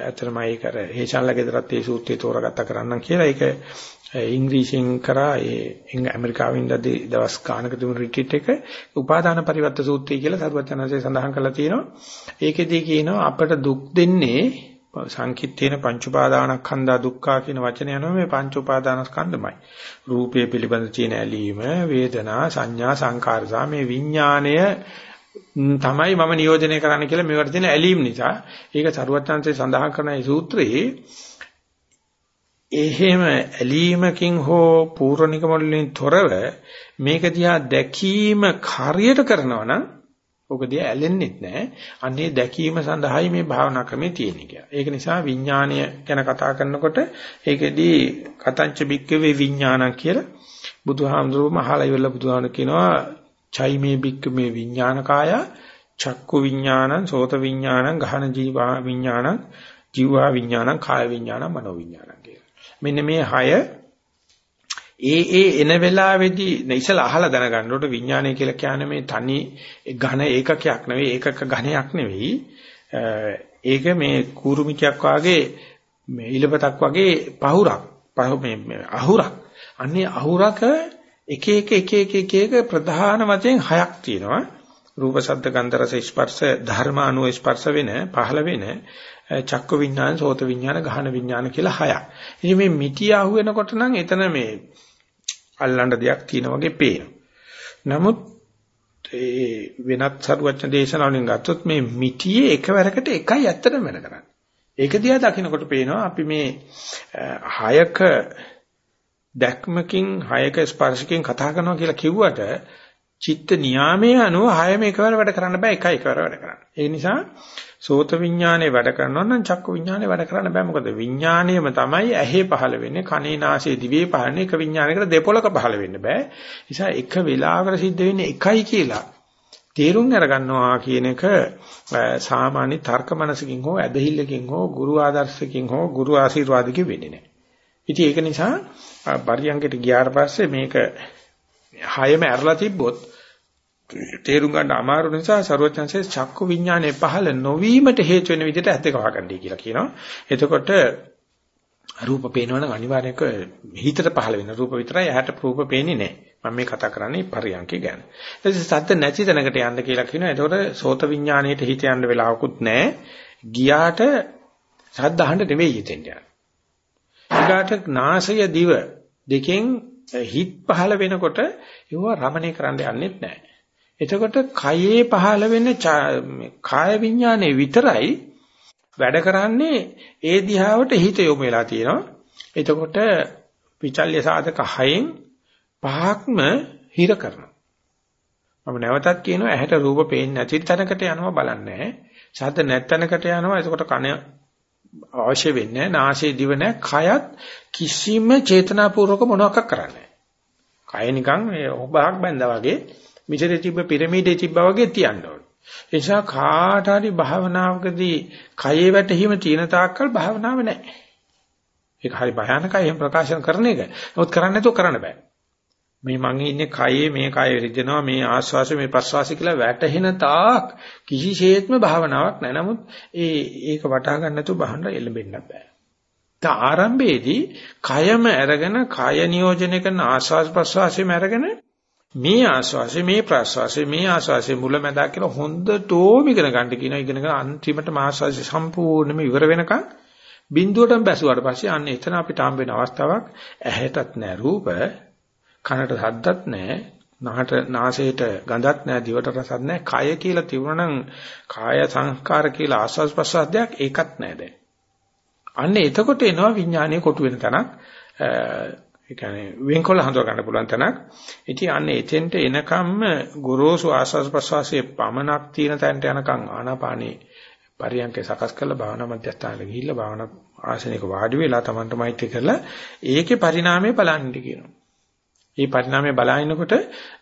අතරම ඒක අර හේෂාන්ලා ගෙදරත් ඒ සූත්‍රය තෝරගත්ත කරන්නම් කියලා. ඒක ඉංග්‍රීසියෙන් කරා ඒ ඇමරිකාවෙන් ඉඳදී දවස් ගානක තිබුණු රිට්‍රීට් එක උපාදාන පරිවර්ත සූත්‍රය කියලා සරුවචනanse සඳහන් කරලා තියෙනවා. ඒකෙදී කියනවා අපට දුක් දෙන්නේ සංකිට්ඨේන පංච උපාදානස්කන්ධා දුක්ඛා කියන වචනය යනවා මේ පංච උපාදානස්කන්ධමයි. රූපය පිළිබඳ තියෙන ඇලීම, වේදනා, සංඥා, සංකාර මේ විඥාණය තමයි මම නියෝජනය කරන්න කියලා මේවට තියෙන ඇලීම් නිසා ඒක සරුවචනanse සඳහන් කරන මේ සූත්‍රයේ එහෙම ඇලීමකින් හෝ පූර්ණිකම වලින් තොරව මේක දිහා දැකීම කාර්යයට කරනවා නම් ඔක දිහා ඇලෙන්නෙත් නැහැ. අන්නේ දැකීම සඳහායි මේ භාවනා ක්‍රමේ තියෙන්නේ කියලා. ඒක නිසා විඥානය ගැන කතා කරනකොට ඒකෙදී කතංච බික්කවේ විඥානං කියලා බුදුහාමුදුරුවෝ මහලා ඉවරලා බුදුහාමුදුරුවෝ කියනවා චෛමේ බික්කමේ විඥානකාය චක්කු විඥානං සෝත විඥානං ගහන ජීවා විඥානං ජීවා විඥානං කාය විඥානං මනෝ විඥානං මෙන්න මේ හය. ඒ ඒ එන වෙලාවේදී ඉතලා අහලා දැනගන්න ඕට විඥානය කියලා කියන්නේ මේ තනි ඝන ඒකකයක් නෙවෙයි ඒකක ඝනයක් නෙවෙයි. ඒක මේ කූරුමිකයක් වාගේ මේ ඉලපතක් වගේ පහුරක් මේ අහුරක්. අන්නේ අහුරක එක එක එක එක එක එක ප්‍රධාන වශයෙන් හයක් තියෙනවා. රූප ශබ්ද ගන්ධ රස ස්පර්ශ ධර්ම අනුව ස්පර්ශ වෙන පහළ වෙන චක්ක විඥාන, සෝත විඥාන, ගහන විඥාන කියලා හයක්. ඉතින් මේ මිටි අහු වෙනකොට නම් එතන මේ අල්ලන්න දෙයක් තියෙන වගේ පේනවා. නමුත් ඒ වෙනත් සරුවචන දේශනාවලින් ගත්තොත් මේ මිටියේ එකවරකට එකයි ඇත්තටම වැඩ කරන්නේ. ඒක දිහා දකිනකොට පේනවා අපි මේ හයක දැක්මකින් හයක ස්පර්ශකින් කතා කරනවා කියලා කිව්වට චිත්ත නියාමයේ අනුව හයම එකවර වැඩ කරන්න බෑ එකයි එකවර වැඩ කරන්න. ඒ නිසා සෝත විඥානේ වැඩ කරනවා නම් චක්කු විඥානේ වැඩ කරන්න බෑ මොකද විඥානියම තමයි ඇහි පහළ වෙන්නේ කනේ නාසයේ දිවේ පහළනේ එක විඥානයකට දෙපොලක පහළ වෙන්න බෑ. නිසා එක වෙලාවකට සිද්ධ වෙන්නේ එකයි කියලා තේරුම් අරගන්නවා කියන එක සාමාන්‍ය තර්ක මනසකින් හෝ ඇදහිල්ලකින් හෝ ගුරු ආදර්ශකින් හෝ ගුරු ආශිර්වාදකින් වෙන්නේ නැහැ. ඉතින් ඒක නිසා පරියංගයට ගියාට පස්සේ මේක හයම ඇරලා තිබ්බොත් තේරුම් ගන්න අමාරු නිසා ਸਰවඥාන්සේ චක්කු විඥානයේ පහළ නොවීමට හේතු වෙන විදිහට ඇත්ත කවගන්නයි කියලා කියනවා. එතකොට රූප පේනවනම් අනිවාර්යයෙන්ම හිතට පහළ වෙන රූප විතරයි ඇහැට රූප පේන්නේ නැහැ. මම මේ කතා කරන්නේ පරියන්කේ ගැන. ඊට පස්සේ සද්ද නැති තැනකට යන්න කියලා කියනවා. එතකොට සෝත විඥාණයට හිත යන්න වෙලාවකුත් නැහැ. ගියාට සද්ද අහන්න නෙවෙයි හිතෙන් යන්නේ. ඊගාට නාසය දිව දෙකෙන් හිත පහළ වෙනකොට ඒව රමණය කරන්න යන්නෙත් නැහැ. එතකොට කයේ පහළ වෙන කාය විඥානේ විතරයි වැඩ කරන්නේ ඒ දිහාවට හිත යොමු වෙලා තියෙනවා. එතකොට විචල්්‍ය සාධක හයෙන් පහක්ම හිර කරනවා. මම නැවතත් කියනවා ඇහැට රූප පේන්නේ නැති තැනකට යනවා බලන්නේ. ශබ්ද නැත්ැනකට යනවා. එතකොට කන අවශ්‍ය වෙන්නේ නැහැ. නාසයේ දිව නැහැ. කයත් කිසිම චේතනාපූර්වක මොනවක් කරන්නේ නැහැ. කය නිකන් ඔබහක් බැඳා වගේ මිසරේ තිබ්බ පිරමීඩේ තිබ්බා වගේ තියන්න ඕනේ. ඒ නිසා කාට හරි භාවනාවකදී කයේ වැටහිම තියෙන තාක්කල් භාවනාව නැහැ. ඒක හරි භයානකයි එහෙම ප්‍රකාශන කරන එක. නමුත් කරන්න නැතුව කරන්න බෑ. මේ මං ඉන්නේ කයේ මේ කය රිදෙනවා මේ ආස්වාසය මේ ප්‍රස්වාසය කියලා වැටහෙන තාක් කිසිසේත්ම භාවනාවක් නැහැ. නමුත් ඒ ඒක වටහා ගන්න නැතුව බහන්න එළඹෙන්න බෑ. තා ආරම්භයේදී කයම අරගෙන කය නියෝජනය කරන ආස්වාස් ප්‍රස්වාසයම අරගෙන මේ ආස්වාසය මේ ප්‍රස්වාසය මේ ආස්වාසය මුලැමැදා කියලා හොඳටම ඉගෙන ගන්න කියන ඉගෙන ගන්න අන්තිමට ආස්වාසය සම්පූර්ණයෙන්ම ඉවර වෙනකන් බිඳුවටම බැසුවාට පස්සේ අන්න එතන අපිට හම්බ වෙන අවස්ථාවක් ඇහැටත් නෑ රූප කනට ශබ්දත් නැහැ, නහට නාසයට ගඳත් නැහැ, දිවට රසත් නැහැ. කය කියලා තිබුණනම් කාය සංස්කාර කියලා ආස්වාස් ප්‍රසාදයක් ඒකත් නැහැ දැන්. අන්න එතකොට එනවා විඥානයේ කොටු වෙන තැනක්. ඒ කියන්නේ වෙන්කොල්ල හඳුනා ගන්න පුළුවන් තැනක්. ඉතින් අන්න එතෙන්ට එනකම්ම ගොරෝසු ආස්වාස් ප්‍රසවාසයේ පමනක් තියෙන තැනට යනකම් ආනාපානේ පරියන්කේ සකස් කරලා භාවනා මධ්‍යස්ථානට ගිහිල්ලා භාවනා ආසනයක වාඩි වෙලා Tamanට මෛත්‍රී කරලා ඒකේ පරිණාමය බලන්න කියනවා. මේ පරිණාමය බලනකොට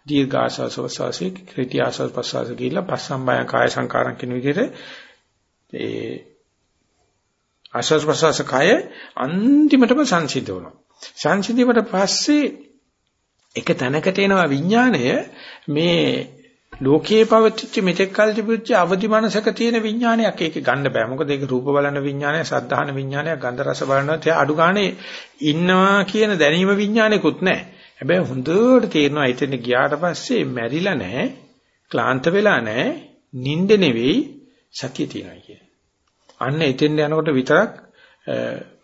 දීර්ඝ ආස්වාස ප්‍රස්වාසී ක්‍රිටි ආස්වාස ප්‍රස්වාස කියලා පස්සම්බය කාය සංකාරම් කියන විදිහට ඒ ආස්වාස ප්‍රස්වාස කාය අන්තිමටම සංසිද්ධ වෙනවා. සංසිද්ධියට පස්සේ එක තැනකට එනවා විඥාණය මේ ලෝකයේ පවතිච්ච මෙතෙක් කල් තිබුච්ච අවදි මනසක තියෙන විඥානයක් ඒක ගන්න බෑ. මොකද ඒක රූප බලන විඥානය, සද්ධාහන විඥානය, ගන්ධ රස බලනවා. ඒ අඩු ගානේ ඉන්නවා කියන දැනීම විඥානයකුත් නැහැ. හැබැයි හොඳට තේරෙනවා එතන ගියාට පස්සේ මැරිලා නැහැ, ක්ලාන්ත වෙලා නැහැ, නිින්ද නෙවෙයි සතිය තියෙනවා කියන්නේ. අන්න එතෙන් යනකොට විතරක්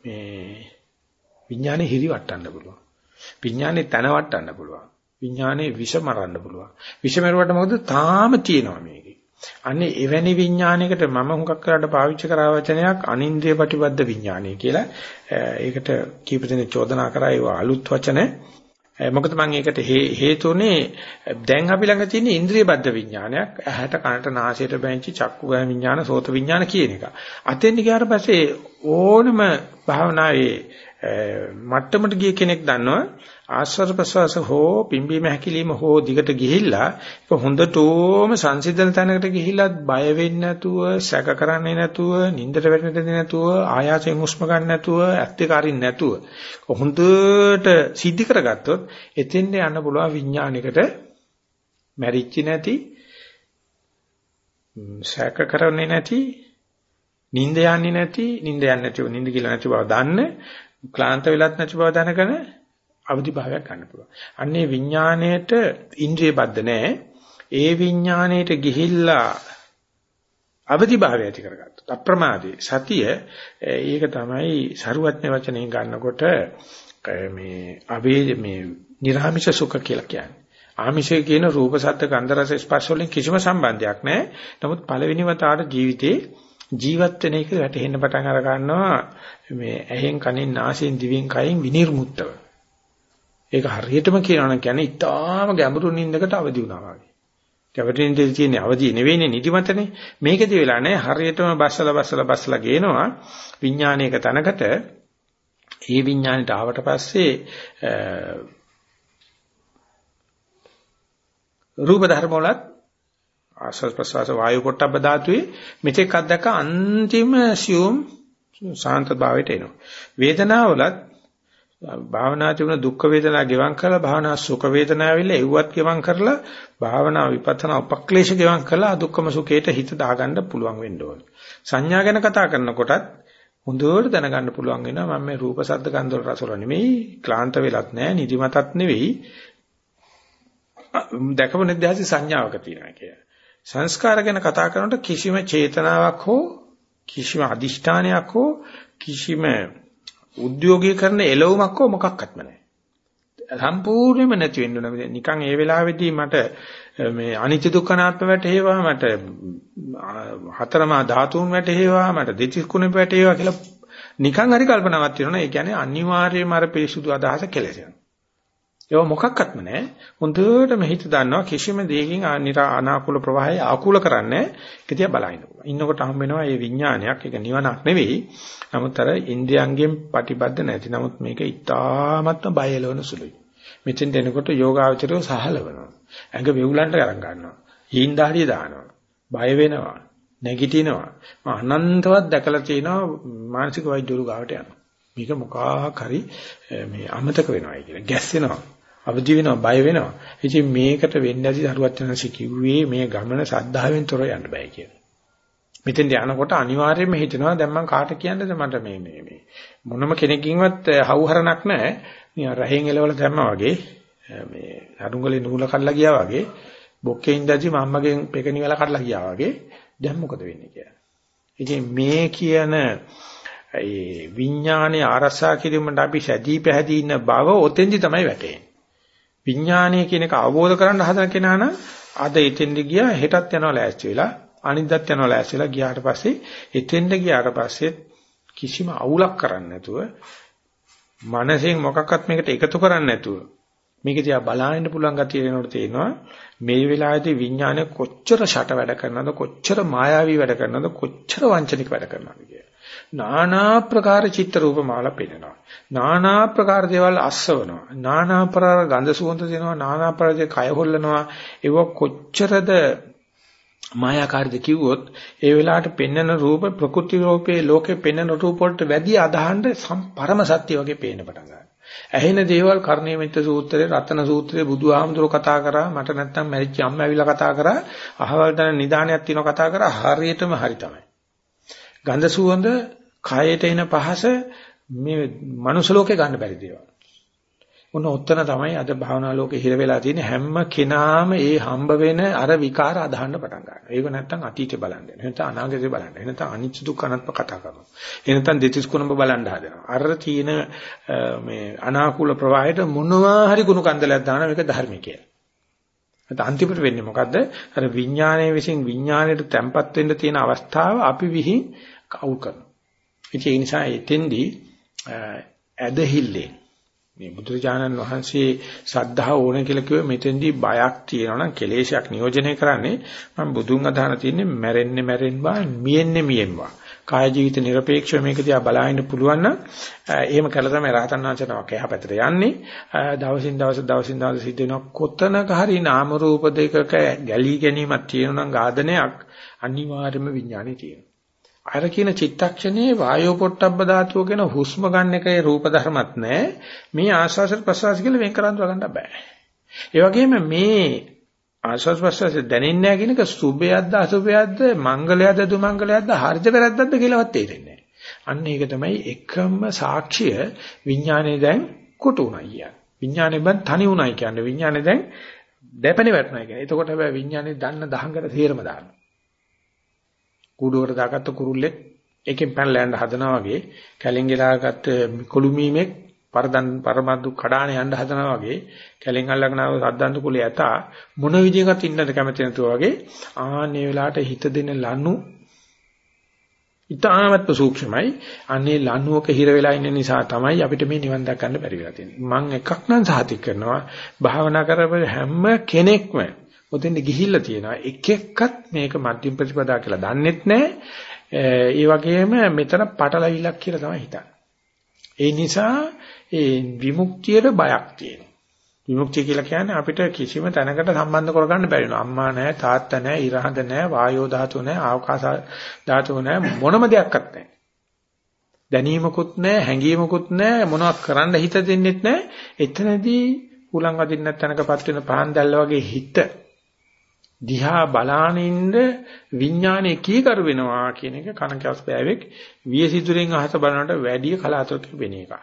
මේ විඥානේ හිරි වටන්න පුළුවන්. විඥානේ තන වටන්න පුළුවන්. විඥානේ විෂ මරන්න පුළුවන්. විෂ මරුවට මොකද තාම තියෙනවා මේකේ. අන්නේ එවැනි විඥානයකට මම හුඟක් කරලා පාවිච්චි කරා වචනයක් අනින්ද්‍රිය ප්‍රතිබද්ධ විඥානය කියලා. ඒකට කීප දෙනෙක් චෝදනා කරා ඒව අලුත් වචන. මොකද මම ඒකට හේතුනේ දැන් අපි ළඟ තියෙන ඉන්ද්‍රිය බද්ධ විඥානයක් ඇහැට කනට නාසයට බැංචි චක්කු විඥාන සෝත විඥාන කියන එක. අතෙන් ගියාට පස්සේ ඕනම භාවනාවේ මට්ටමට ගිය කෙනෙක් දන්නවා ආස්වාද ප්‍රසවාස හෝ පිම්බීම හැකිලිම හෝ දිගට ගිහිල්ලා ඒක හොඳටම සංසිඳන තැනකට ගිහිල්ලා බය වෙන්නේ නැතුව සැක කරන්නේ නැතුව නින්දට වැටෙන්නේ නැතුව ආයාසයෙන් හුස්ම ගන්න නැතුව ඇත්තේ කාරින් නැතුව හොඳට සිද්ධ කරගත්තොත් එතෙන්ට යන්න පුළුවන් විඥානිකට මැරිච්ච නැති සැක කරන්නේ නැති නිින්ද යන්නේ නැති නිින්ද යන්නේ නැතිව නිින්ද කියලා නැති බව දන්න ක්ලාන්ත වෙලත් නැති බව දැනගෙන අවදි භාවයක් ගන්න පුළුවන්. අන්නේ විඥාණයට ඉන්ද්‍රිය බද්ධ නැහැ. ඒ විඥාණයට ගිහිල්ලා අවදි භාවය ඇති කරගත්තොත් අප්‍රමාදී සතිය ඒක තමයි සරුවත්න වචනේ ගන්නකොට මේ අවේ මේ නිර්ආමිෂ සුඛ කියලා කියන්නේ. ආමිෂය කියන රූප සද්ද ගන්ධ රස ස්පර්ශ වලින් කිසිම සම්බන්ධයක් නැහැ. නමුත් පළවෙනි වතාවට ජීවිතේ ජීවත් වෙන එක වැටහෙන්න පටන් අර ගන්නවා මේ ඇහෙන් කනෙන් නාසයෙන් දිවෙන් කයෙන් විනිර්මුක්තව. ඒක හරියටම කියනවා කියන්නේ ඊටාම ගැඹුරු නින්දකට අවදි වුණා වගේ. ගැඹුරු නින්දේ තියෙන අවදි නෙවෙයිනේ නිදිමතනේ. මේකදී වෙලා නැහැ හරියටම බස්සලා බස්සලා බස්සලා ගේනවා විඥානයක තනකට ඒ විඥාණයට ආවට පස්සේ රූප ධර්ම වලත් ආස්වාද ප්‍රසවාස වායු පොට්ටබ්බ ධාතුවේ මෙතෙක් අද්දක අන්තිම සියුම් සාන්ත භාවයට එනවා. වේදනාවලත් භාවනා තිබුණ දුක් වේදනා ගෙවම් කරලා භාවනා සුඛ වේදනා ඇවිල්ලා එව්වත් ගෙවම් කරලා භාවනා විපස්සනා උපක්ලේශ ගෙවම් කරලා දුක්ඛම සුඛයට හිත දාගන්න පුළුවන් වෙන්න ඕනේ. සංඥා ගැන කතා කරනකොටත් හොඳට දැනගන්න පුළුවන් වෙනවා මම මේ රූප ශබ්ද ගන්ධ වල රස වල නෙමෙයි ක්ලාන්ත වෙලත් නැහැ නිදිමතත් නෙවෙයි දැකපු නිදහසේ සංඥාවක තියෙනවා කියලා. සංස්කාර ගැන කතා කරනකොට කිසිම චේතනාවක් හෝ කිසිම අදිෂ්ඨානයක් හෝ කිසිම උද්‍යෝගී කරන එළවුමක් හෝ මොකක්වත්ම නැහැ. සම්පූර්ණයෙන්ම නැති වෙන්න ඕන. නිකන් ඒ වෙලාවේදී මට මේ අනිත්‍ය දුක්ඛ නාත්ම වැටේවා මට හතරමා ධාතුන් වැටේවා මට දෙතිස් කුණ වැටේවා කියලා නිකන් හරි කල්පනාවක් තියෙනවා. ඒ කියන්නේ අනිවාර්යයෙන්ම අර පිරිසුදු අදහස කෙලෙසෙනවා. ඒව මොකක්වත්ම නැහැ. හොඳටම හිත දන්නවා කිසිම දෙයකින් අනාකූල ප්‍රවාහය ආකූල කරන්නේ ඒක තියා බලන්න. ඉන්නකොට හම් වෙනවා මේ විඥානයක් ඒක නිවනක් නෙවෙයි. නමුත් අර ඉන්ද්‍රියයන්ගෙන් ප්‍රතිබද්ධ නැති. නමුත් මේක ඉතාමත්ම බයලවන සුළුයි. මෙතෙන් දෙනකොට යෝගාචරය සහලවනවා. ඇඟ වෙවුලන්ට අරන් ගන්නවා. හීන්දාරිය දානවා. බය වෙනවා. නැගිටිනවා. අනන්තවත් දැකලා තිනවා මානසික වෛද්‍යවරු ගාවට යනවා. මේක මොකක් හරි මේ අමතක වෙනවායි කියලා. ගැස්සෙනවා. අවදි වෙනවා බය වෙනවා. ඉතින් මේකට වෙන්නේ නැති දරුවත් යනසි කිව්වේ මේ ගමන සද්ධාවෙන් තොර යන්න බෑ කියලා. මෙතෙන් යනකොට අනිවාර්යයෙන්ම හිතෙනවා දැන් මම කාට කියන්නද මට මේ මේ මේ මොනම කෙනකින්වත් හවුහරණක් නැහැ. නිකන් රහෙන් එලවල දැම්මා වගේ මේ අරුංගලේ නූල කඩලා ගියා වගේ බොක්කේ ඉඳදී මම්මගෙන් පෙකණි වල කඩලා ගියා වගේ දැන් මොකද වෙන්නේ කියලා. ඉතින් මේ කියන ඒ විඥානේ ආරසා කිරීමට අපි සැදී පැහැදී ඉන්න බව ඔතෙන්දි තමයි වැටෙන්නේ. විඥානය කියන එක අවබෝධ කරගන්න හදන කෙනා නම් අද එතෙන්ද ගියා හෙටත් යනවා ලෑස්ති වෙලා අනිද්දාත් යනවා ලෑස්ති වෙලා ගියාට පස්සේ එතෙන්ද ගියාට පස්සේ කිසිම අවුලක් කරන්නේ නැතුව මනසෙන් මොකක්වත් මේකට එකතු කරන්නේ නැතුව මේක දිහා බලන්න පුළුවන් ගතිය වෙනකොට තේනවා මේ වෙලාවේදී විඥානය කොච්චර ෂට වැඩ කරනවද කොච්චර මායාවී වැඩ කරනවද කොච්චර වංචනික වැඩ කරනවද කියලා. නානා ප්‍රකාර චිත්‍ර රූප මාලා පෙන්නනවා. නානා ප්‍රකාර දේවල් අස්සවනවා. නානා ප්‍රකාර ගඳ සුවඳ දෙනවා. නානා ප්‍රකාරයේ කය හොල්ලනවා. ඒව කොච්චරද මායාකාරද කිව්වොත් ඒ වෙලාවට පෙන්නන රූප ප්‍රකෘති රූපේ ලෝකේ පෙන්නන රූප වලට වැඩි අදහන්න පරම සත්‍ය වගේ පේන්න පටන් ගන්නවා. ඇහෙන දේවල් කර්ණීය මිත්‍ර සූත්‍රයේ රතන සූත්‍රයේ බුදුහාමුදුරුව කතා කරා මට නැත්තම් මැරිච්ච අම්මා ඇවිල්ලා කතා කරා අහවල් දන නිදාණයක් තියෙනවා කතා කරා හරියටම හරි තමයි ගඳ සුවඳ කයට එන පහස මේ මනුස්ස ලෝකේ ගන්න බැරි දේවල්. මොන උත්තර තමයි අද භාවනා ලෝකේ හිර වෙලා තියෙන හැම කෙනාම ඒ හම්බ වෙන අර විකාර අදහන්න පටන් ගන්නවා. ඒක නැත්තම් අතීතේ බලන්න. නැත්නම් අනාගතේ බලන්න. නැත්නම් අනිච්ච දුක්ඛ අනාත්ම කතා කරනවා. ඒ නැත්තම් දෙතිස් කුණඹ බලන්න හදනවා. අර තියෙන මේ අනාකූල ප්‍රවාහයට මොනවා හරි කුණු කන්දලයක් දාන මේක ධර්මය කියලා. නැත්නම් අන්තිමට වෙන්නේ මොකද්ද? අර විඥානයේ විසින් විඥාණයට තැම්පත් වෙන්න තියෙන අවස්ථාව අපි විහිං කවුල් කරනවා. ඉතින් ඒ නිසා එතෙන්දී ඇදහිල්ලේ. මේ බුදුරජාණන් වහන්සේ ශ්‍රද්ධාව ඕන කියලා කිව්වේ මෙතෙන්දී බයක් තියෙනවා නම් කෙලේශයක් නියෝජනය කරන්නේ මම බුදුන් අදහන තියන්නේ මැරෙන්නේ මැරෙන්වා මියෙන්නේ මියෙන්වා. කාය ජීවිත নিরপেক্ষව මේක දිහා බලන්න පුළුවන් නම් එහෙම කළා තමයි රහතන් වහන්සේ නමක් එහා පැත්තට යන්නේ. දවසින් දවස දවසින් දවස සිද්ධ වෙන කොතනක හරි නාම රූප දෙකක ගැලී ගැනීමක් තියෙනවා නම් ආදනයක් අනිවාර්යම විඥානේ තියෙනවා. අර කියන චිත්තක්ෂණේ වායෝ පොට්ටබ්බ ධාතුව කියන හුස්ම ගන්න එකේ රූප ධර්මත් නැහැ. මේ ආස්වාස ප්‍රසවාස කියලා වෙන් කරන් ගන්න බෑ. ඒ වගේම මේ ආස්වාස් ප්‍රසවාස දැනෙන්නේ නැහැ කියන එක සුභයක්ද අසුභයක්ද මංගලයක්ද දුමංගලයක්ද හරිද වැරද්දක්ද කියලාවත් තේරෙන්නේ අන්න ඒක තමයි එකම සාක්ෂිය විඥානේ දැන් කොටු උනා කියන්නේ. විඥානේ බන් තනි උනායි කියන්නේ. විඥානේ දැන් දැපෙනේ වැටුණා කියන්නේ. එතකොට හැබැයි විඥානේ දන්න දහංගට තේරම දානවා. කූඩුවකට දාගත්ත කුරුල්ලෙක් එකෙන් පැනලා යන්න හදනවා වගේ කැලෙන් ගලාගත්ත කොළුමීමෙක් පරදන් පරමද්දු කඩාන යන්න හදනවා වගේ කැලෙන් අල්ලගෙන ආව සද්දන්තු කුලේ ඇතා මොන විදිහකට ඉන්නද කැමති නැතුව වගේ ආන්නේ වෙලාවට හිත දෙන ලනු ඉතාමත්ම සූක්ෂමයි. අනේ ලණුවක හිර වෙලා ඉන්න නිසා තමයි අපිට මේ නිවන් දක්වන්න බැරි වෙලා තියෙන්නේ. මම එකක් නම් සාතික් කරනවා. භාවනා කරපු හැම කෙනෙක්ම ඔතෙන්ද ගිහිල්ලා තියෙනවා. එක එක්කත් මේක මධ්‍යම ප්‍රතිපදා කියලා දන්නෙත් නැහැ. ඒ වගේම මෙතන පටලවිලක් කියලා තමයි හිතන්නේ. ඒ නිසා ඒ විමුක්තියට බයක් තියෙනවා. විමුක්තිය කියලා කියන්නේ අපිට කිසිම තැනකට සම්බන්ධ කරගන්න බැරි වෙනවා. අම්මා නැහැ, තාත්තා නැහැ, ඉරහඳ නැහැ, වායෝ ධාතුව නැහැ, ආකාශ ධාතුව නැහැ, මොනම දෙයක්වත් නැහැ. දැනීමකුත් නැහැ, හැඟීමකුත් නැහැ, මොනවක් කරන්න හිත දෙන්නෙත් නැහැ. එතනදී උලන් අදින්න තැනකපත් වෙන පහන් දැල්ල වගේ හිත දිහා බලානින්න විඥානයේ කීකරු වෙනවා කියන එක කනකස් බෑවෙක් වියසිතුරෙන් අහස බලනට වැඩි කලාතුරකින් වෙන එකක්.